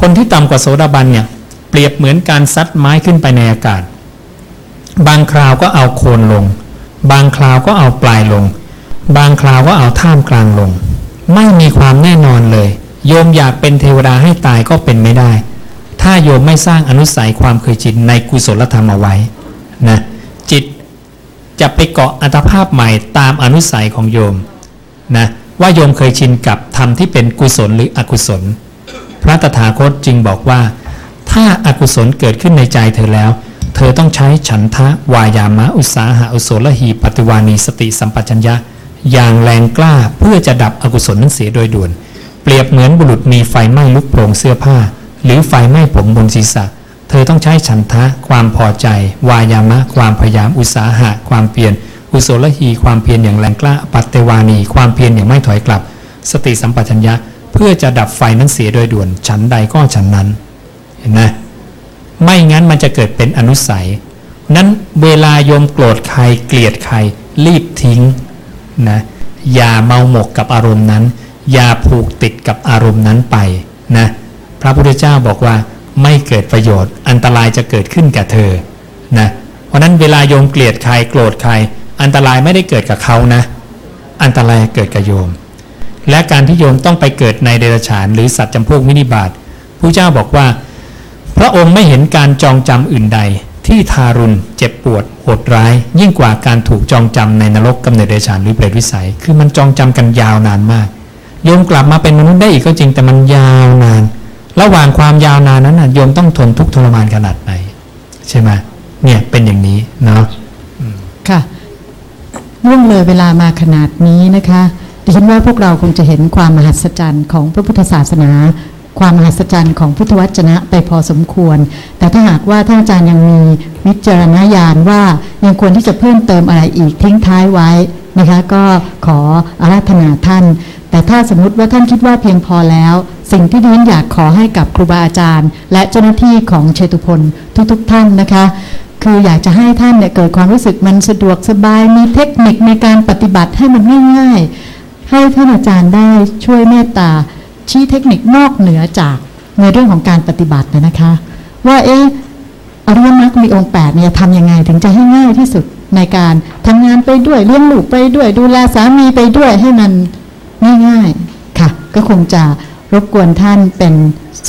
คนที่ต่ำกว่าโสดาบันเนี่ย เปรียบเหมือนการซัดไม้ขึ้นไปในอากาศ บางคราวก็เอาโคนลง บางคราวก็เอาปลายลง บางคราวก็เอาท่ามกลางลง ไม่มีความแน่นอนเลย โยมอยากเป็นเทวดาให้ตายก็เป็นไม่ได้ ถ้าโยมไม่สร้างอนุสัยความเคยชินในกุศลธรรมเอาไว้นะจิตจะไปเกาะอัตภาพใหม่ตามอนุสัยของโยมนะว่าโยมเคยชินกับธรรมที่เป็นกุศลหรืออกุศล พระตถาคตจึงบอกว่า ถ้าอากุศลเกิดขึ้นในใจเธอแล้ว เธอต้องใช้ฉันทะวายามะอุสาหะอุโสลหีปฏิวานีสติสัมปชัญญะ อย่างแรงกล้าเพื่อจะดับอกุศลนั้นเสียโดยด่วน เปรียบเหมือนบุรุษมีไฟไหม้ลุกโปร่งเสื้อผ้า หรือไฟไหม้ผมบนศีรษะ เธอต้องใช้ฉันทะ ความพอใจ วายามะ ความพยายามอุตสาหะ ความเพียรอุโสลหีความเพียรอย่างแรงกล้าปัตเตวานี ความเพียรอย่างไม่ถอยกลับ สติสัมปชัญญะ เพื่อจะดับไฟนั้นเสียโดยด่วนฉันใดก็ฉันนั้น เห็นไหมไม่งั้นมันจะเกิดเป็นอนุสัย นั้นเวลาโยมโกรธใครเกลียดใครรีบทิ้งนะอย่าเมาหมกกับอารมณ์นั้น อย่าผูกติดกับอารมณ์นั้นไปนะ ระพุทธเจ้าบอกว่าไม่เกิดประโยชน์ อันตรายจะเกิดขึ้นกับเธอนะเพราะนั้นเวลาโยมเกลียดใครโกรธใคร อันตรายไม่ได้เกิดกับเขานะ อันตรายเกิดกับโยม และการที่โยมต้องไปเกิดในเดรัจฉานหรือสัตว์จำพวกวินิบาตผู้เจ้าบอกว่า พระองค์ไม่เห็นการจองจำอื่นใด ที่ทารุณเจ็บปวดโหดร้าย ยิ่งกว่าการถูกจองจำในนรกกำเนิดเดรัจฉานหรือเปรตวิสัย คือมันจองจำกันยาวนานมากโยมกลับมาเป็นมนุษย์ได้อีกก็จริงแต่มันยาวนาน ระหว่างความยาวนานนั้นนะโยมต้องทนทุกข์ทรมานขนาดไหนใช่ไหมเนี่ยเป็นอย่างนี้เนาะค่ะล่วงเลยเวลามาขนาดนี้นะคะดิฉันว่าพวกเราคงจะเห็นความมหัศจรรย์ของพระพุทธศาสนา ความมหัศจรรย์ของพุทธวจนะไปพอสมควร แต่ถ้าหากว่าท่านอาจารย์ยังมีวิจารณญาณว่ายังควรที่จะเพิ่มเติมอะไรอีกทิ้งท้ายไว้นะคะ ก็ขออาราธนาท่าน แต่ถ้าสมมติว่าท่านคิดว่าเพียงพอแล้ว สิ่งที่ดิฉันอยากขอให้กับครูบาอาจารย์ และเจ้าหน้าที่ของเชตุพลทุกๆทท่านนะคะ คืออยากจะให้ท่านเนี่ยเกิดความรู้สึกมันสะดวกสบายมีเทคนิคในการปฏิบัติให้มันง่ายๆ ให้ท่านอาจารย์ได้ช่วยเมตตาชี้เทคนิคนอกเหนือจากในเรื่องของการปฏิบัตินะคะ ว่าเอ๊ะอริยมรรคมีองค์แปดเนี่ยทำยังไงถึงจะให้ง่ายที่สุดในการทำงานไปด้วยเลี้ยงลูกไปด้วย ดูแลสามีไปด้วยให้มัน ง่ายๆค่ะ ก็คงจะรบกวนท่านเป็น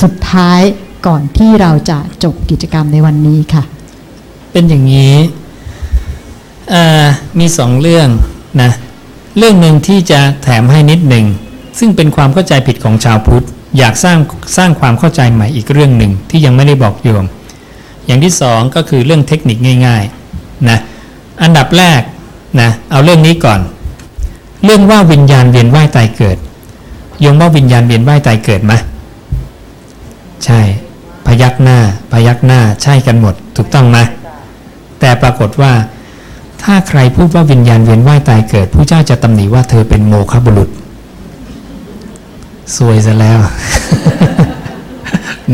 สุดท้ายก่อนที่เราจะจบกิจกรรมในวันนี้ค่ะ เป็นอย่างนี้มีสองเรื่องนะเรื่องหนึ่งที่จะแถมให้นิดหนึ่งซึ่งเป็นความเข้าใจผิดของชาวพุทธ อยากสร้างสร้างความเข้าใจใหม่อีกเรื่องหนึ่งที่ยังไม่ได้บอกโยม อย่างที่สองก็คือเรื่องเทคนิคง่ายๆนะอันดับแรกนะเอาเรื่องนี้ก่อน เรื่องว่าวิญญาณเวียนว่ายตายเกิดยมว่าวิญญาณเวียนว่ายตายเกิดไหมใช่ พยักหน้า พยักหน้าใช่กันหมด ถูกต้องไหมแต่ปรากฏว่า ถ้าใครพูดว่าวิญญาณเวียนว่ายตายเกิดผู้เจ้าจะตำหนิว่าเธอเป็นโมฆะบุรุษสวยซะแล้ว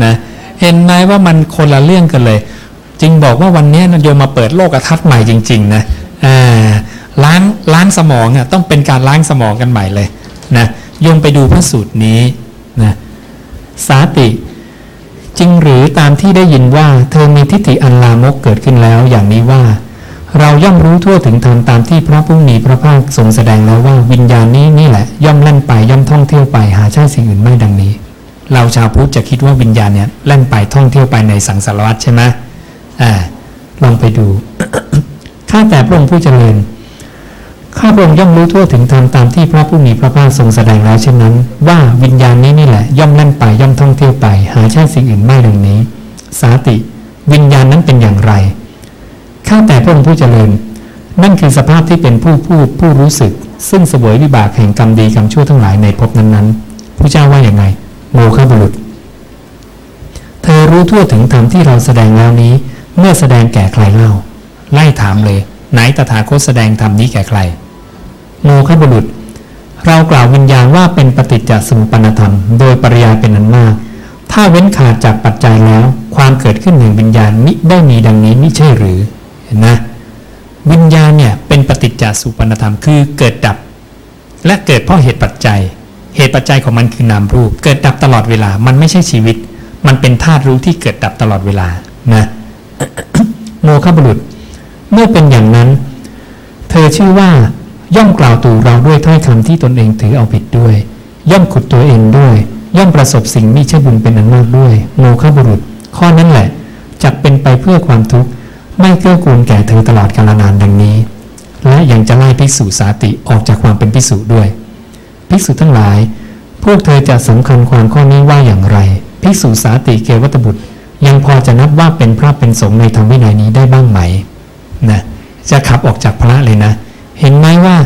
นะเห็นไหมว่ามันคนละเรื่องกันเลย จึงบอกว่าวันนี้นโยมมาเปิดโลกทัศน์ใหม่จริง ๆ นะอ่าล้าง ล้างสมองอะต้องเป็นการล้างสมองกันใหม่เลยนะยมไปดูพระสูตรนี้นะสาติจริงหรือตามที่ได้ยินว่า เธอมีทิฏฐิอันลามกเกิดขึ้นแล้วอย่างนี้ว่า เราย่อมรู้ทั่วถึงธรรมตามที่พระผู้มีพระภาคทรงแสดงแล้วว่าวิญญาณนี้นี่แหละ ย่อมเล่นไปย่อมท่องเที่ยวไปหาใช่สิ่งอื่นไม่ดังนี้ เราชาวพุทธจะคิดว่าวิญญาณเนี่ยเล่นไปท่องเที่ยวไปในสังสารวัฏใช่ไหมอ่าลองไปดูข้าแต่พระองค์ผู้เจริญ ข้าพระองค์ย่อมรู้ทั่วถึงธรรมตามที่พระผู้มีพระภาคทรงแสดงแล้วเช่นนั้น ว่าวิญญาณนี้นี่แหละ ย่อมเล่นไปย่อมท่องเที่ยวไป หาใช่สิ่งอื่นไม่ดังนี้ สาติ วิญญาณนั้นเป็นอย่างไรข้าแต่พระองค์ผู้เจริญ นั่นคือสภาพที่เป็นผู้พูดผู้รู้สึก ซึ่งเสวยวิบากแห่งกรรมดีกรรมชั่วทั้งหลายในภพนั้นๆผู้เจ้าว่าอย่างไงโมฆะบุรุษ เธอรู้ทั่วถึงธรรมที่เราแสดงแล้วนี้ เมื่อแสดงแก่ใครเล่า ไล่ถามเลย ไหนตถาคตแสดงธรรมนี้แก่ใคร โมฆะบุรุษ เรากล่าววิญญาณว่าเป็นปฏิจจสมุปปนธรรม โดยปริยายเป็นอันมาก ถ้าเว้นขาดจากปัจจัยแล้ว ความเกิดขึ้นแห่งวิญญาณมิได้มีดังนี้มิใช่หรือเห็นนะวิญญาณเนี่ยเป็นปฏิจจสุปนธรรมคือเกิดดับ และเกิดเพราะเหตุปัจจัย เหตุปัจจัยของมันคือนามรูป เกิดดับตลอดเวลา มันไม่ใช่ชีวิต มันเป็นธาตุรู้ที่เกิดดับตลอดเวลานะโมฆะบุรุษ เมื่อเป็นอย่างนั้น เธอชื่อว่า ย่อมกล่าวตู่เราด้วยถ้อยคำที่ตนเองถือเอาผิดด้วย ย่อมขุดตัวเองด้วย ย่อมประสบสิ่งมิใช่บุญเป็นอันมากด้วยโมฆะบุรุษ ข้อนั้นแหละจักเป็นไปเพื่อความทุกข์ไม่เกื้อกูลแก่เธอตลอดกาลนานดังนี้ และยังจะไล่ภิกษุสาติออกจากความเป็นภิกษุด้วยภิกษุทั้งหลาย พวกเธอจะสำคัญความข้อนี้ว่าอย่างไรภิกษุสาติเกวัตบุตร ยังพอจะนับว่าเป็นพระเป็นสงฆ์ในธรรมวินัยนี้ได้บ้างไหมนะจะขับออกจากพระเลยนะ เห็นไหมว่า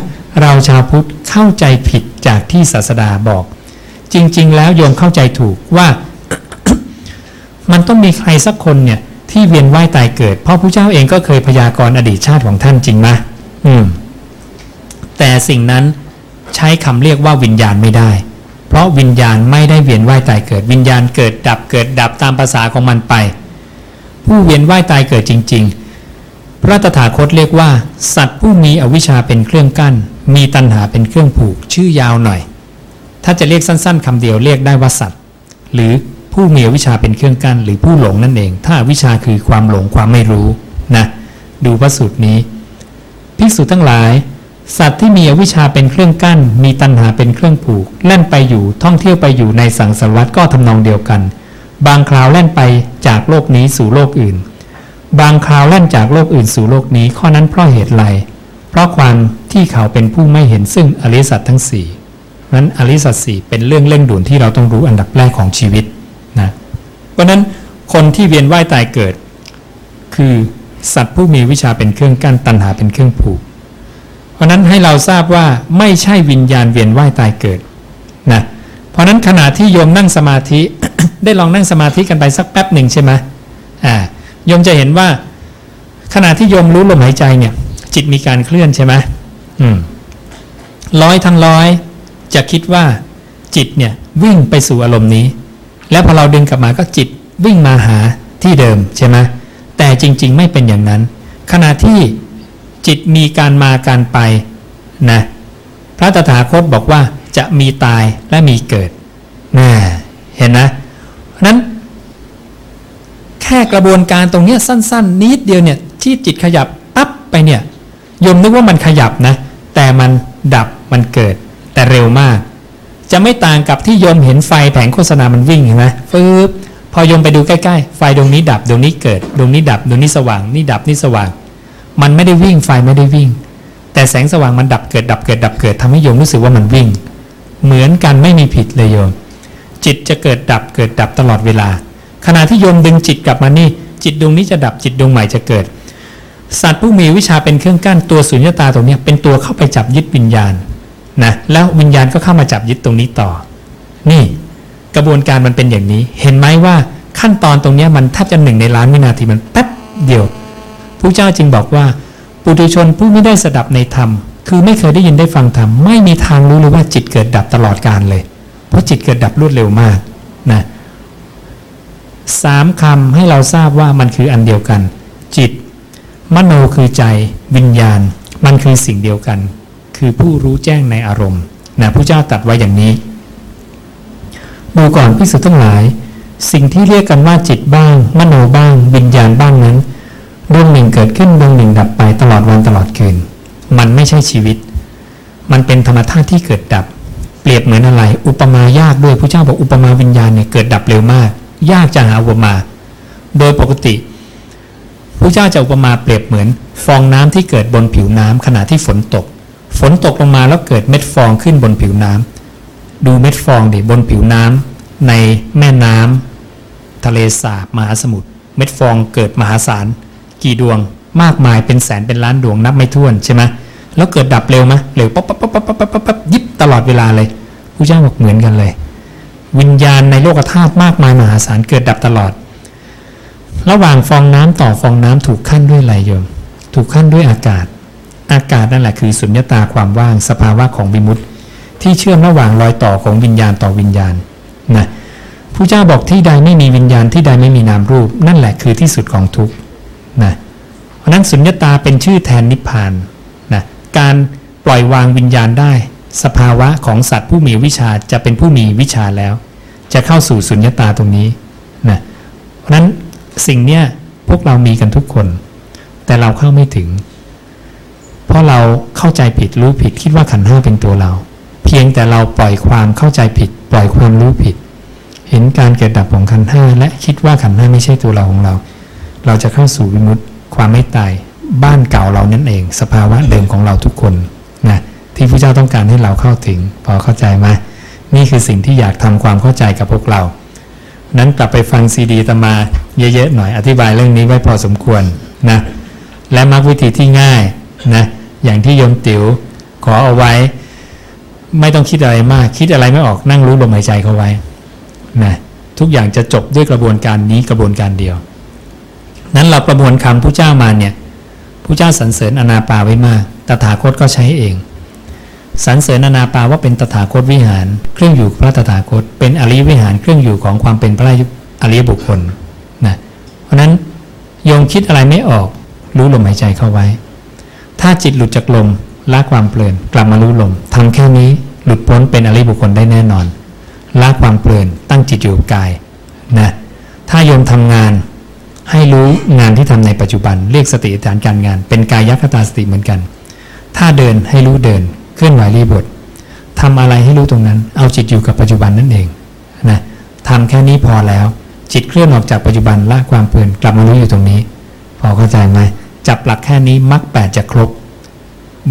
เราชาวพุทธเข้าใจผิดจากที่ศาสดาบอก จริง ๆ แล้วโยมเข้าใจถูกว่า มันต้องมีใครสักคนเนี่ย ที่เวียนว่ายตายเกิด เพราะพระเจ้าเองก็เคยพยากรณ์อดีตชาติของท่านจริงไหมอืม แต่สิ่งนั้นใช้คำเรียกว่าวิญญาณไม่ได้ เพราะวิญญาณไม่ได้เวียนว่ายตายเกิด วิญญาณเกิดดับเกิดดับตามภาษาของมันไป ผู้เวียนว่ายตายเกิดจริง ๆ พระตถาคตเรียกว่า สัตว์ผู้มีอวิชชาเป็นเครื่องกั้น มีตัณหาเป็นเครื่องผูก ชื่อยาวหน่อย ถ้าจะเรียกสั้น ๆคำเดียวเรียกได้ว่าสัตว์ หรือผู้มีอวิชชาเป็นเครื่องกั้น หรือผู้หลงนั่นเอง ถ้าอวิชชาคือความหลงความไม่รู้นะดูพระสูตรนี้ภิกษุทั้งหลาย สัตว์ที่มีอวิชชาเป็นเครื่องกั้น มีตัณหาเป็นเครื่องผูกแล่นไปอยู่ท่องเที่ยวไปอยู่ในสังสารวัฏก็ทำนองเดียวกัน บางคราวแล่นไปจากโลกนี้สู่โลกอื่น บางคราวแล่นจากโลกอื่นสู่โลกนี้ข้อนั้นเพราะเหตุไร เพราะความที่เขาเป็นผู้ไม่เห็นซึ่งอริสัจทั้งสี่นั้นอริสัจสี่เป็นเรื่องเร่งด่วนที่เราต้องรู้อันดับแรกของชีวิตนะเพราะนั้นคนที่เวียนว่ายตายเกิด คือสัตว์ผู้มีวิชาเป็นเครื่องกั้นตัณหาเป็นเครื่องผูก เพราะนั้นให้เราทราบว่าไม่ใช่วิญญาณเวียนว่ายตายเกิดนะเพราะนั้นขณะที่โยมนั่งสมาธิ ได้ลองนั่งสมาธิกันไปสักแป๊บหนึ่งใช่ไหมอ่า โยมจะเห็นว่า ขณะที่โยมรู้ลมหายใจเนี่ย จิตมีการเคลื่อนใช่ไหมอืมร้อยทั้งร้อยจะคิดว่า จิตเนี่ย วิ่งไปสู่อารมณ์นี้ แล้วพอเราดึงกลับมาก็จิตวิ่งมาหาที่เดิมใช่ไหมแต่จริง ๆ ไม่เป็นอย่างนั้น ขณะที่จิตมีการมาการไปนะพระตถาคตบอกว่าจะมีตายและมีเกิดนะเห็นนะนั้นแค่กระบวนการตรงนี้สั้น ๆ นิดเดียวเนี่ยที่จิตขยับปั๊บไปเนี่ยโยมนึกว่ามันขยับนะ แต่มันดับมันเกิด แต่เร็วมาก จะไม่ต่างกับที่โยมเห็นไฟแผงโฆษณามันวิ่งเห็นไหมฟืบพอโยมไปดูใกล้ๆ ไฟดวงนี้ดับดวงนี้เกิดดวงนี้ดับดวงนี้สว่างนี่ดับนี่สว่าง มันไม่ได้วิ่งไฟไม่ได้วิ่ง แต่แสงสว่างมันดับเกิดดับเกิดดับเกิดทำให้โยมรู้สึกว่ามันวิ่ง เหมือนกันไม่มีผิดเลยโยม จิตจะเกิดดับเกิดดับตลอดเวลา ขณะที่โยมดึงจิตกลับมานี่ จิตดวงนี้จะดับจิตดวงใหม่จะเกิด สัตว์ผู้มีวิชาเป็นเครื่องกั้นตัวสุญญตาตรงนี้เป็นตัวเข้าไปจับยึดวิญญาณนะแล้ววิญญาณก็เข้ามาจับยึดตรงนี้ต่อ นี่กระบวนการมันเป็นอย่างนี้ เห็นไหมว่าขั้นตอนตรงนี้มันแทบจะหนึ่งในล้านวินาทีมันแป๊บเดียวผู้เจ้าจึงบอกว่า ปุถุชนผู้ไม่ได้สดับในธรรม คือไม่เคยได้ยินได้ฟังธรรม ไม่มีทางรู้เลยว่าจิตเกิดดับตลอดการเลย เพราะจิตเกิดดับรวดเร็วมากนะ สามคำให้เราทราบว่ามันคืออันเดียวกัน จิต มโนคือใจวิญญาณ มันคือสิ่งเดียวกัน คือผู้รู้แจ้งในอารมณ์นะผู้เจ้าตัดไว้อย่างนี้ ดูก่อนพิสุทั้งหลาย สิ่งที่เรียกกันว่าจิตบ้าง มโนบ้าง วิญญาณบ้างนั้นดวงหนึ่งเกิดขึ้นดวงหนึ่งดับไปตลอดวันตลอดคืน มันไม่ใช่ชีวิต มันเป็นธรรมชาติที่เกิดดับ เปรียบเหมือนอะไร อุปมายากด้วยผู้เจ้าบอกอุปมาวิญญาณเนี่ยเกิดดับเร็วมาก ยากจะหาอุปมา โดยปกติผู้เจ้าจะอุปมาเปรียบเหมือน ฟองน้ำที่เกิดบนผิวน้ำขณะที่ฝนตก ฝนตกลงมาแล้วเกิดเม็ดฟองขึ้นบนผิวน้ำดูเม็ดฟองดิบนผิวน้ำในแม่น้ำทะเลสาบมหาสมุทรเม็ดฟองเกิดมหาศาลกี่ดวงมากมายเป็นแสนเป็นล้านดวงนับไม่ถ้วนใช่ไหมแล้วเกิดดับเร็วไหมเร็วปั๊บปั๊บปั๊บปั๊บปั๊บปั๊บปั๊บยิบตลอดเวลาเลยผู้เจ้าบอกเหมือนกันเลย วิญญาณในโลกธาตุมากมายมหาศาลเกิดดับตลอด ระหว่างฟองน้ำต่อฟองน้ำถูกขั้นด้วยอะไรโยม ถูกขั้นด้วยอากาศ อากาศนั่นแหละคือสุญญตาความว่างสภาวะของวิมุตติ ที่เชื่อมระหว่างรอยต่อของวิญญาณต่อวิญญาณนะผู้เจ้าบอกที่ใดไม่มีวิญญาณที่ใดไม่มีนามรูป นั่นแหละคือที่สุดของทุกนะเพราะนั้นสุญญตาเป็นชื่อแทนนิพพานนะการปล่อยวางวิญญาณได้ สภาวะของสัตว์ผู้มีวิชาจะเป็นผู้มีวิชาแล้ว จะเข้าสู่สุญญตาตรงนี้นะเพราะนั้นสิ่งเนี้ยพวกเรามีกันทุกคน แต่เราเข้าไม่ถึง เพราะเราเข้าใจผิดรู้ผิดคิดว่าขันห้าเป็นตัวเรา เพียงแต่เราปล่อยความเข้าใจผิด ปล่อยความรู้ผิด เห็นการเกิดดับของขันห้าและคิดว่าขันห้าไม่ใช่ตัวเราของเรา เราจะเข้าสู่วิมุตติความไม่ตายบ้านเก่าเรานั่นเอง สภาวะเดิมของเราทุกคน ที่พระเจ้าต้องการให้เราเข้าถึง พอเข้าใจไหมนี่คือสิ่งที่อยากทำความเข้าใจกับพวกเรา นั้นกลับไปฟังซีดีตมาเยอะๆหน่อยอธิบายเรื่องนี้ไว้พอสมควรนะและมักวิธีที่ง่ายนะอย่างที่โยมติ๋วขอเอาไว้ ไม่ต้องคิดอะไรมาก คิดอะไรไม่ออกนั่งรู้ลมหายใจเขาไว้นะทุกอย่างจะจบด้วยกระบวนการนี้กระบวนการเดียว นั้นเราประมวลคำผู้เจ้ามาเนี่ยผู้เจ้าสรรเสริญอนาปาไว้มาก ตถาคตก็ใช้เอง สรรเสริญอนาปาว่าเป็นตถาคตวิหาร เครื่องอยู่พระตถาคต เป็นอริวิหารเครื่องอยู่ของความเป็นพระอริยบุคคลนะเพราะนั้นโยมคิดอะไรไม่ออก รู้ลมหายใจเข้าไว้ ถ้าจิตหลุดจากลมละความเปลี่นกลับมารู้ลมทำแค่นี้หลุดพ้นเป็นอริบุคคลได้แน่นอนละความเปลี่นตั้งจิตอยู่กายนะถ้าโยมทำงานให้รู้งานที่ทำในปัจจุบันเรียกสติฐานการงาน เป็นกายคตาสติเหมือนกัน ถ้าเดินให้รู้เดิน เคลื่อนไหวรีบททำอะไรให้รู้ตรงนั้น เอาจิตอยู่กับปัจจุบันนั่นเองนะทำแค่นี้พอแล้ว จิตเคลื่อนออกจากปัจจุบันละความเพลินกลับมารู้อยู่ตรงนี้ พอเข้าใจไหมจับหลักแค่นี้มรรคแปดจะครบ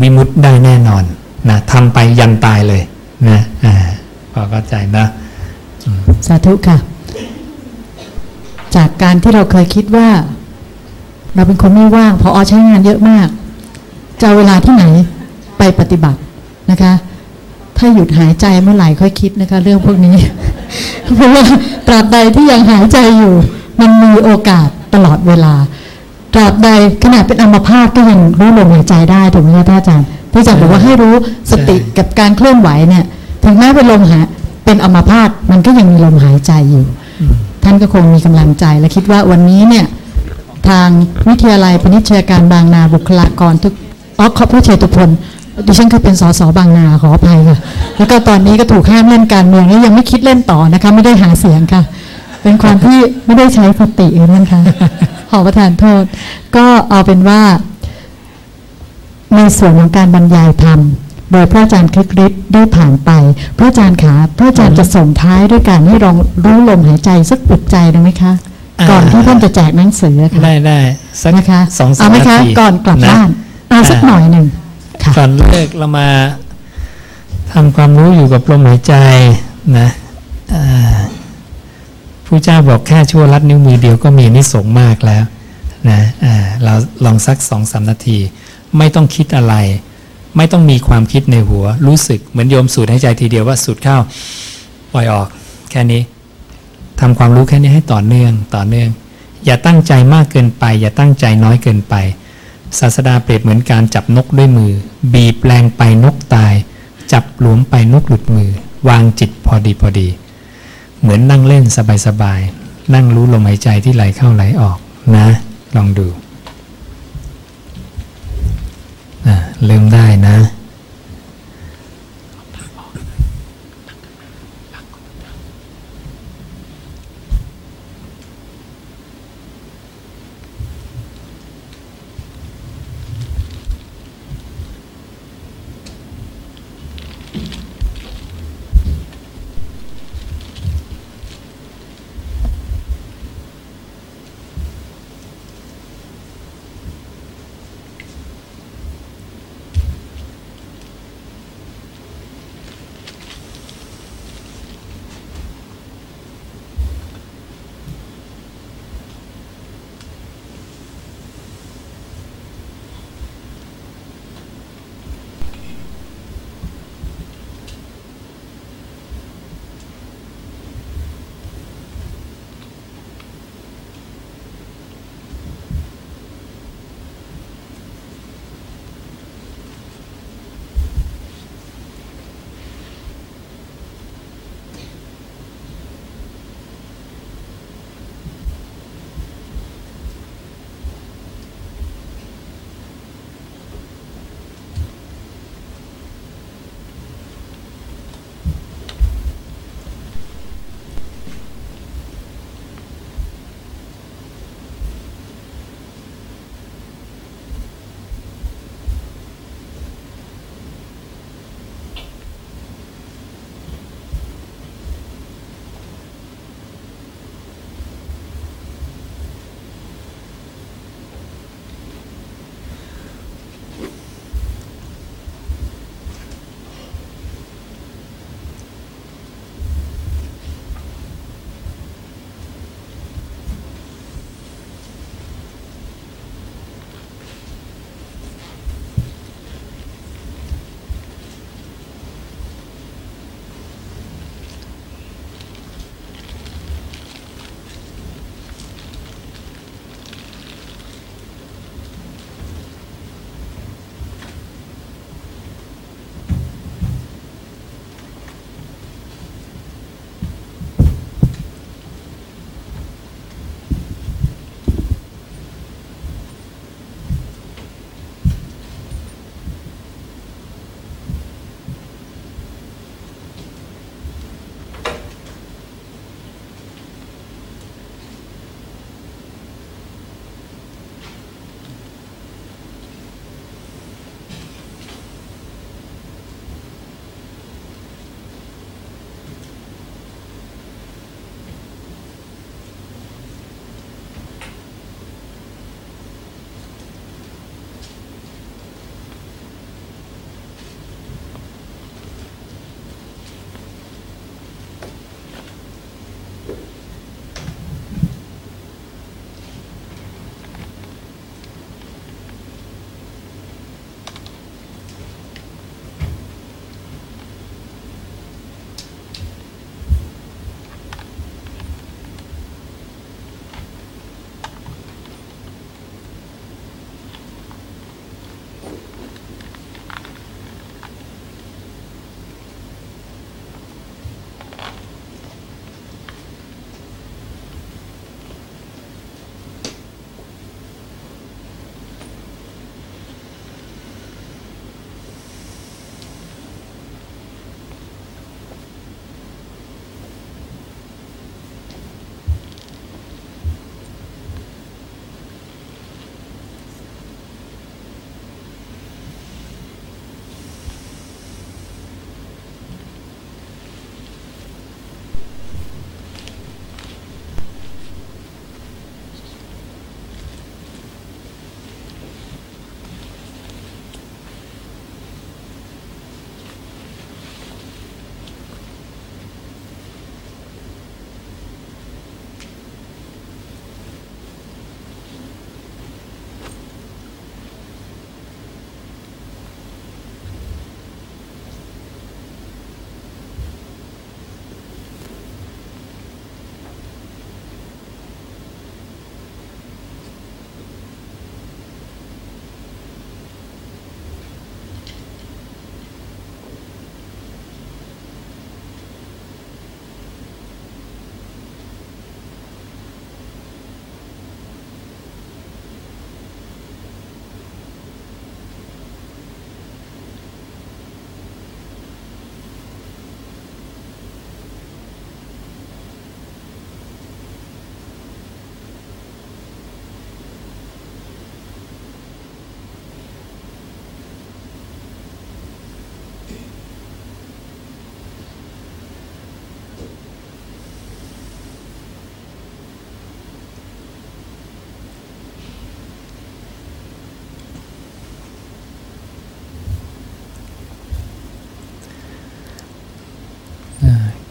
วิมุตได้แน่นอนนะทำไปยันตายเลยนะอ่าพอเข้าใจนะสาธุค่ะ จากการที่เราเคยคิดว่า เราเป็นคนไม่ว่างพออใช้งานเยอะมากจะเวลาที่ไหนไปปฏิบัติ นะคะ ถ้าหยุดหายใจเมื่อไหร่ค่อยคิดนะคะ เรื่องพวกนี้ เพราะว่าตราบใดที่ยังหายใจอยู่ มันมีโอกาสตลอดเวลา ตราบใดขนาดเป็นอัมพาตก็ยังรู้ลมหายใจได้ถูกไหมคะท่านอาจารย์ที่อาจารย์บอกว่าให้รู้สติกับการเคลื่อนไหวเนี่ย ถึงแม้เป็นลมหายเป็นอัมพาตมันก็ยังมีลมหายใจอยู่ ท่านก็คงมีกำลังใจและคิดว่าวันนี้เนี่ยทางวิทยาลัยพนิชยการบางนาบุคลากรทุกอ๋อขอบพระเชตุพล ดิฉันเคยเป็นสสบางนาขออภัยค่ะแล้วก็ตอนนี้ก็ถูกห้ามเล่นการเมืองแล้วยังไม่คิดเล่นต่อนะคะ ไม่ได้หาเสียงค่ะ เป็นความที่ไม่ได้ใช้สติเองนะคะขอประทานโทษ ก็เอาเป็นว่า ในส่วนของการบรรยายธรรมโดยพระอาจารย์คลิกฤทธิ์ได้ผ่านไป พระอาจารย์ขาพระอาจารย์จะส่งท้ายด้วยการให้ลองรู้ลมหายใจสักปลุกใจได้ไหมคะก่อนที่ท่านจะแจกหนังสือค่ะได้ได้สักนะคะสองสาเอามไหมนาคะทีก่อนกลับะบ้านเอาสักหน่อยหนึ่งค่ะ ก่อนเลิกเรามาทำความรู้อยู่กับลมหายใจนะผู้เจ้าบอกแค่ชั่วลัดนิ้วมือเดียวก็มีนิสงส์มากแล้วนะเราลองสักสองสามนาที ไม่ต้องคิดอะไร ไม่ต้องมีความคิดในหัว รู้สึกเหมือนโยมสูดหายใจทีเดียวว่าสูดเข้าปล่อยออก แค่นี้ทำความรู้แค่นี้ให้ต่อเนื่องต่อเนื่อง อย่าตั้งใจมากเกินไป อย่าตั้งใจน้อยเกินไป ศาสดาเปรียบเหมือนการจับนกด้วยมือ บีบแรงไปนกตาย จับหลวมไปนกหลุดมือ วางจิตพอดีพอดี เหมือนนั่งเล่นสบายๆ นั่งรู้ลมหายใจที่ไหลเข้าไหลออกนะ ลองดูอะเริ่มได้นะ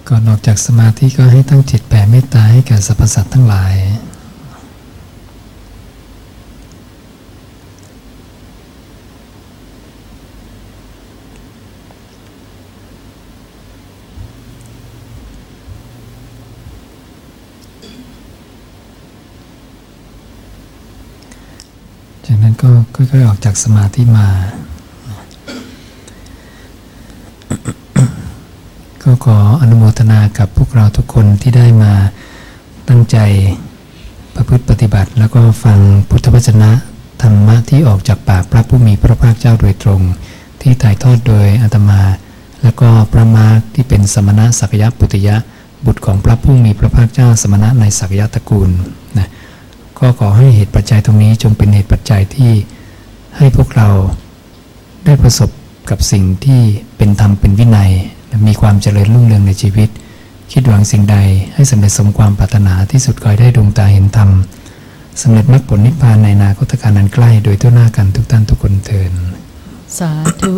ก่อนออกจากสมาธิก็ให้ตั้งจิตแผ่เมตตาให้แก่สรรพสัตว์ทั้งหลาย จากนั้นก็ค่อยๆออกจากสมาธิมา ก็ ขออนุโมทนากับพวกเราทุกคนที่ได้มาตั้งใจประพฤติปฏิบัติ แล้วก็ฟังพุทธวจนะธรรมะที่ออกจากปากพระผู้มีพระภาคเจ้าโดยตรง ที่ถ่ายทอดโดยอาตมา แล้วก็พระมาร์ที่เป็นสมณะสักยะปุติยะ บุตรของพระผู้มีพระภาคเจ้าสมณะในสักยะตระกูลนะก็ขอให้เหตุปัจจัยตรงนี้จงเป็นเหตุปัจจัยที่ให้พวกเราได้ประสบกับสิ่งที่เป็นธรรมเป็นวินัย มีความเจริญรุ่งเรืองในชีวิต คิดหวังสิ่งใดให้สำเร็จสมความปรารถนาที่สุดคอยได้ดวงตาเห็นธรรมสำเร็จมรรคผลนิพพานในนาคตการนั้นใกล้ โดยทั่วหน้ากันทุกท่านทุกคนเทินสาธุ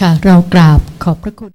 ค่ะ เรากราบขอบพระคุณ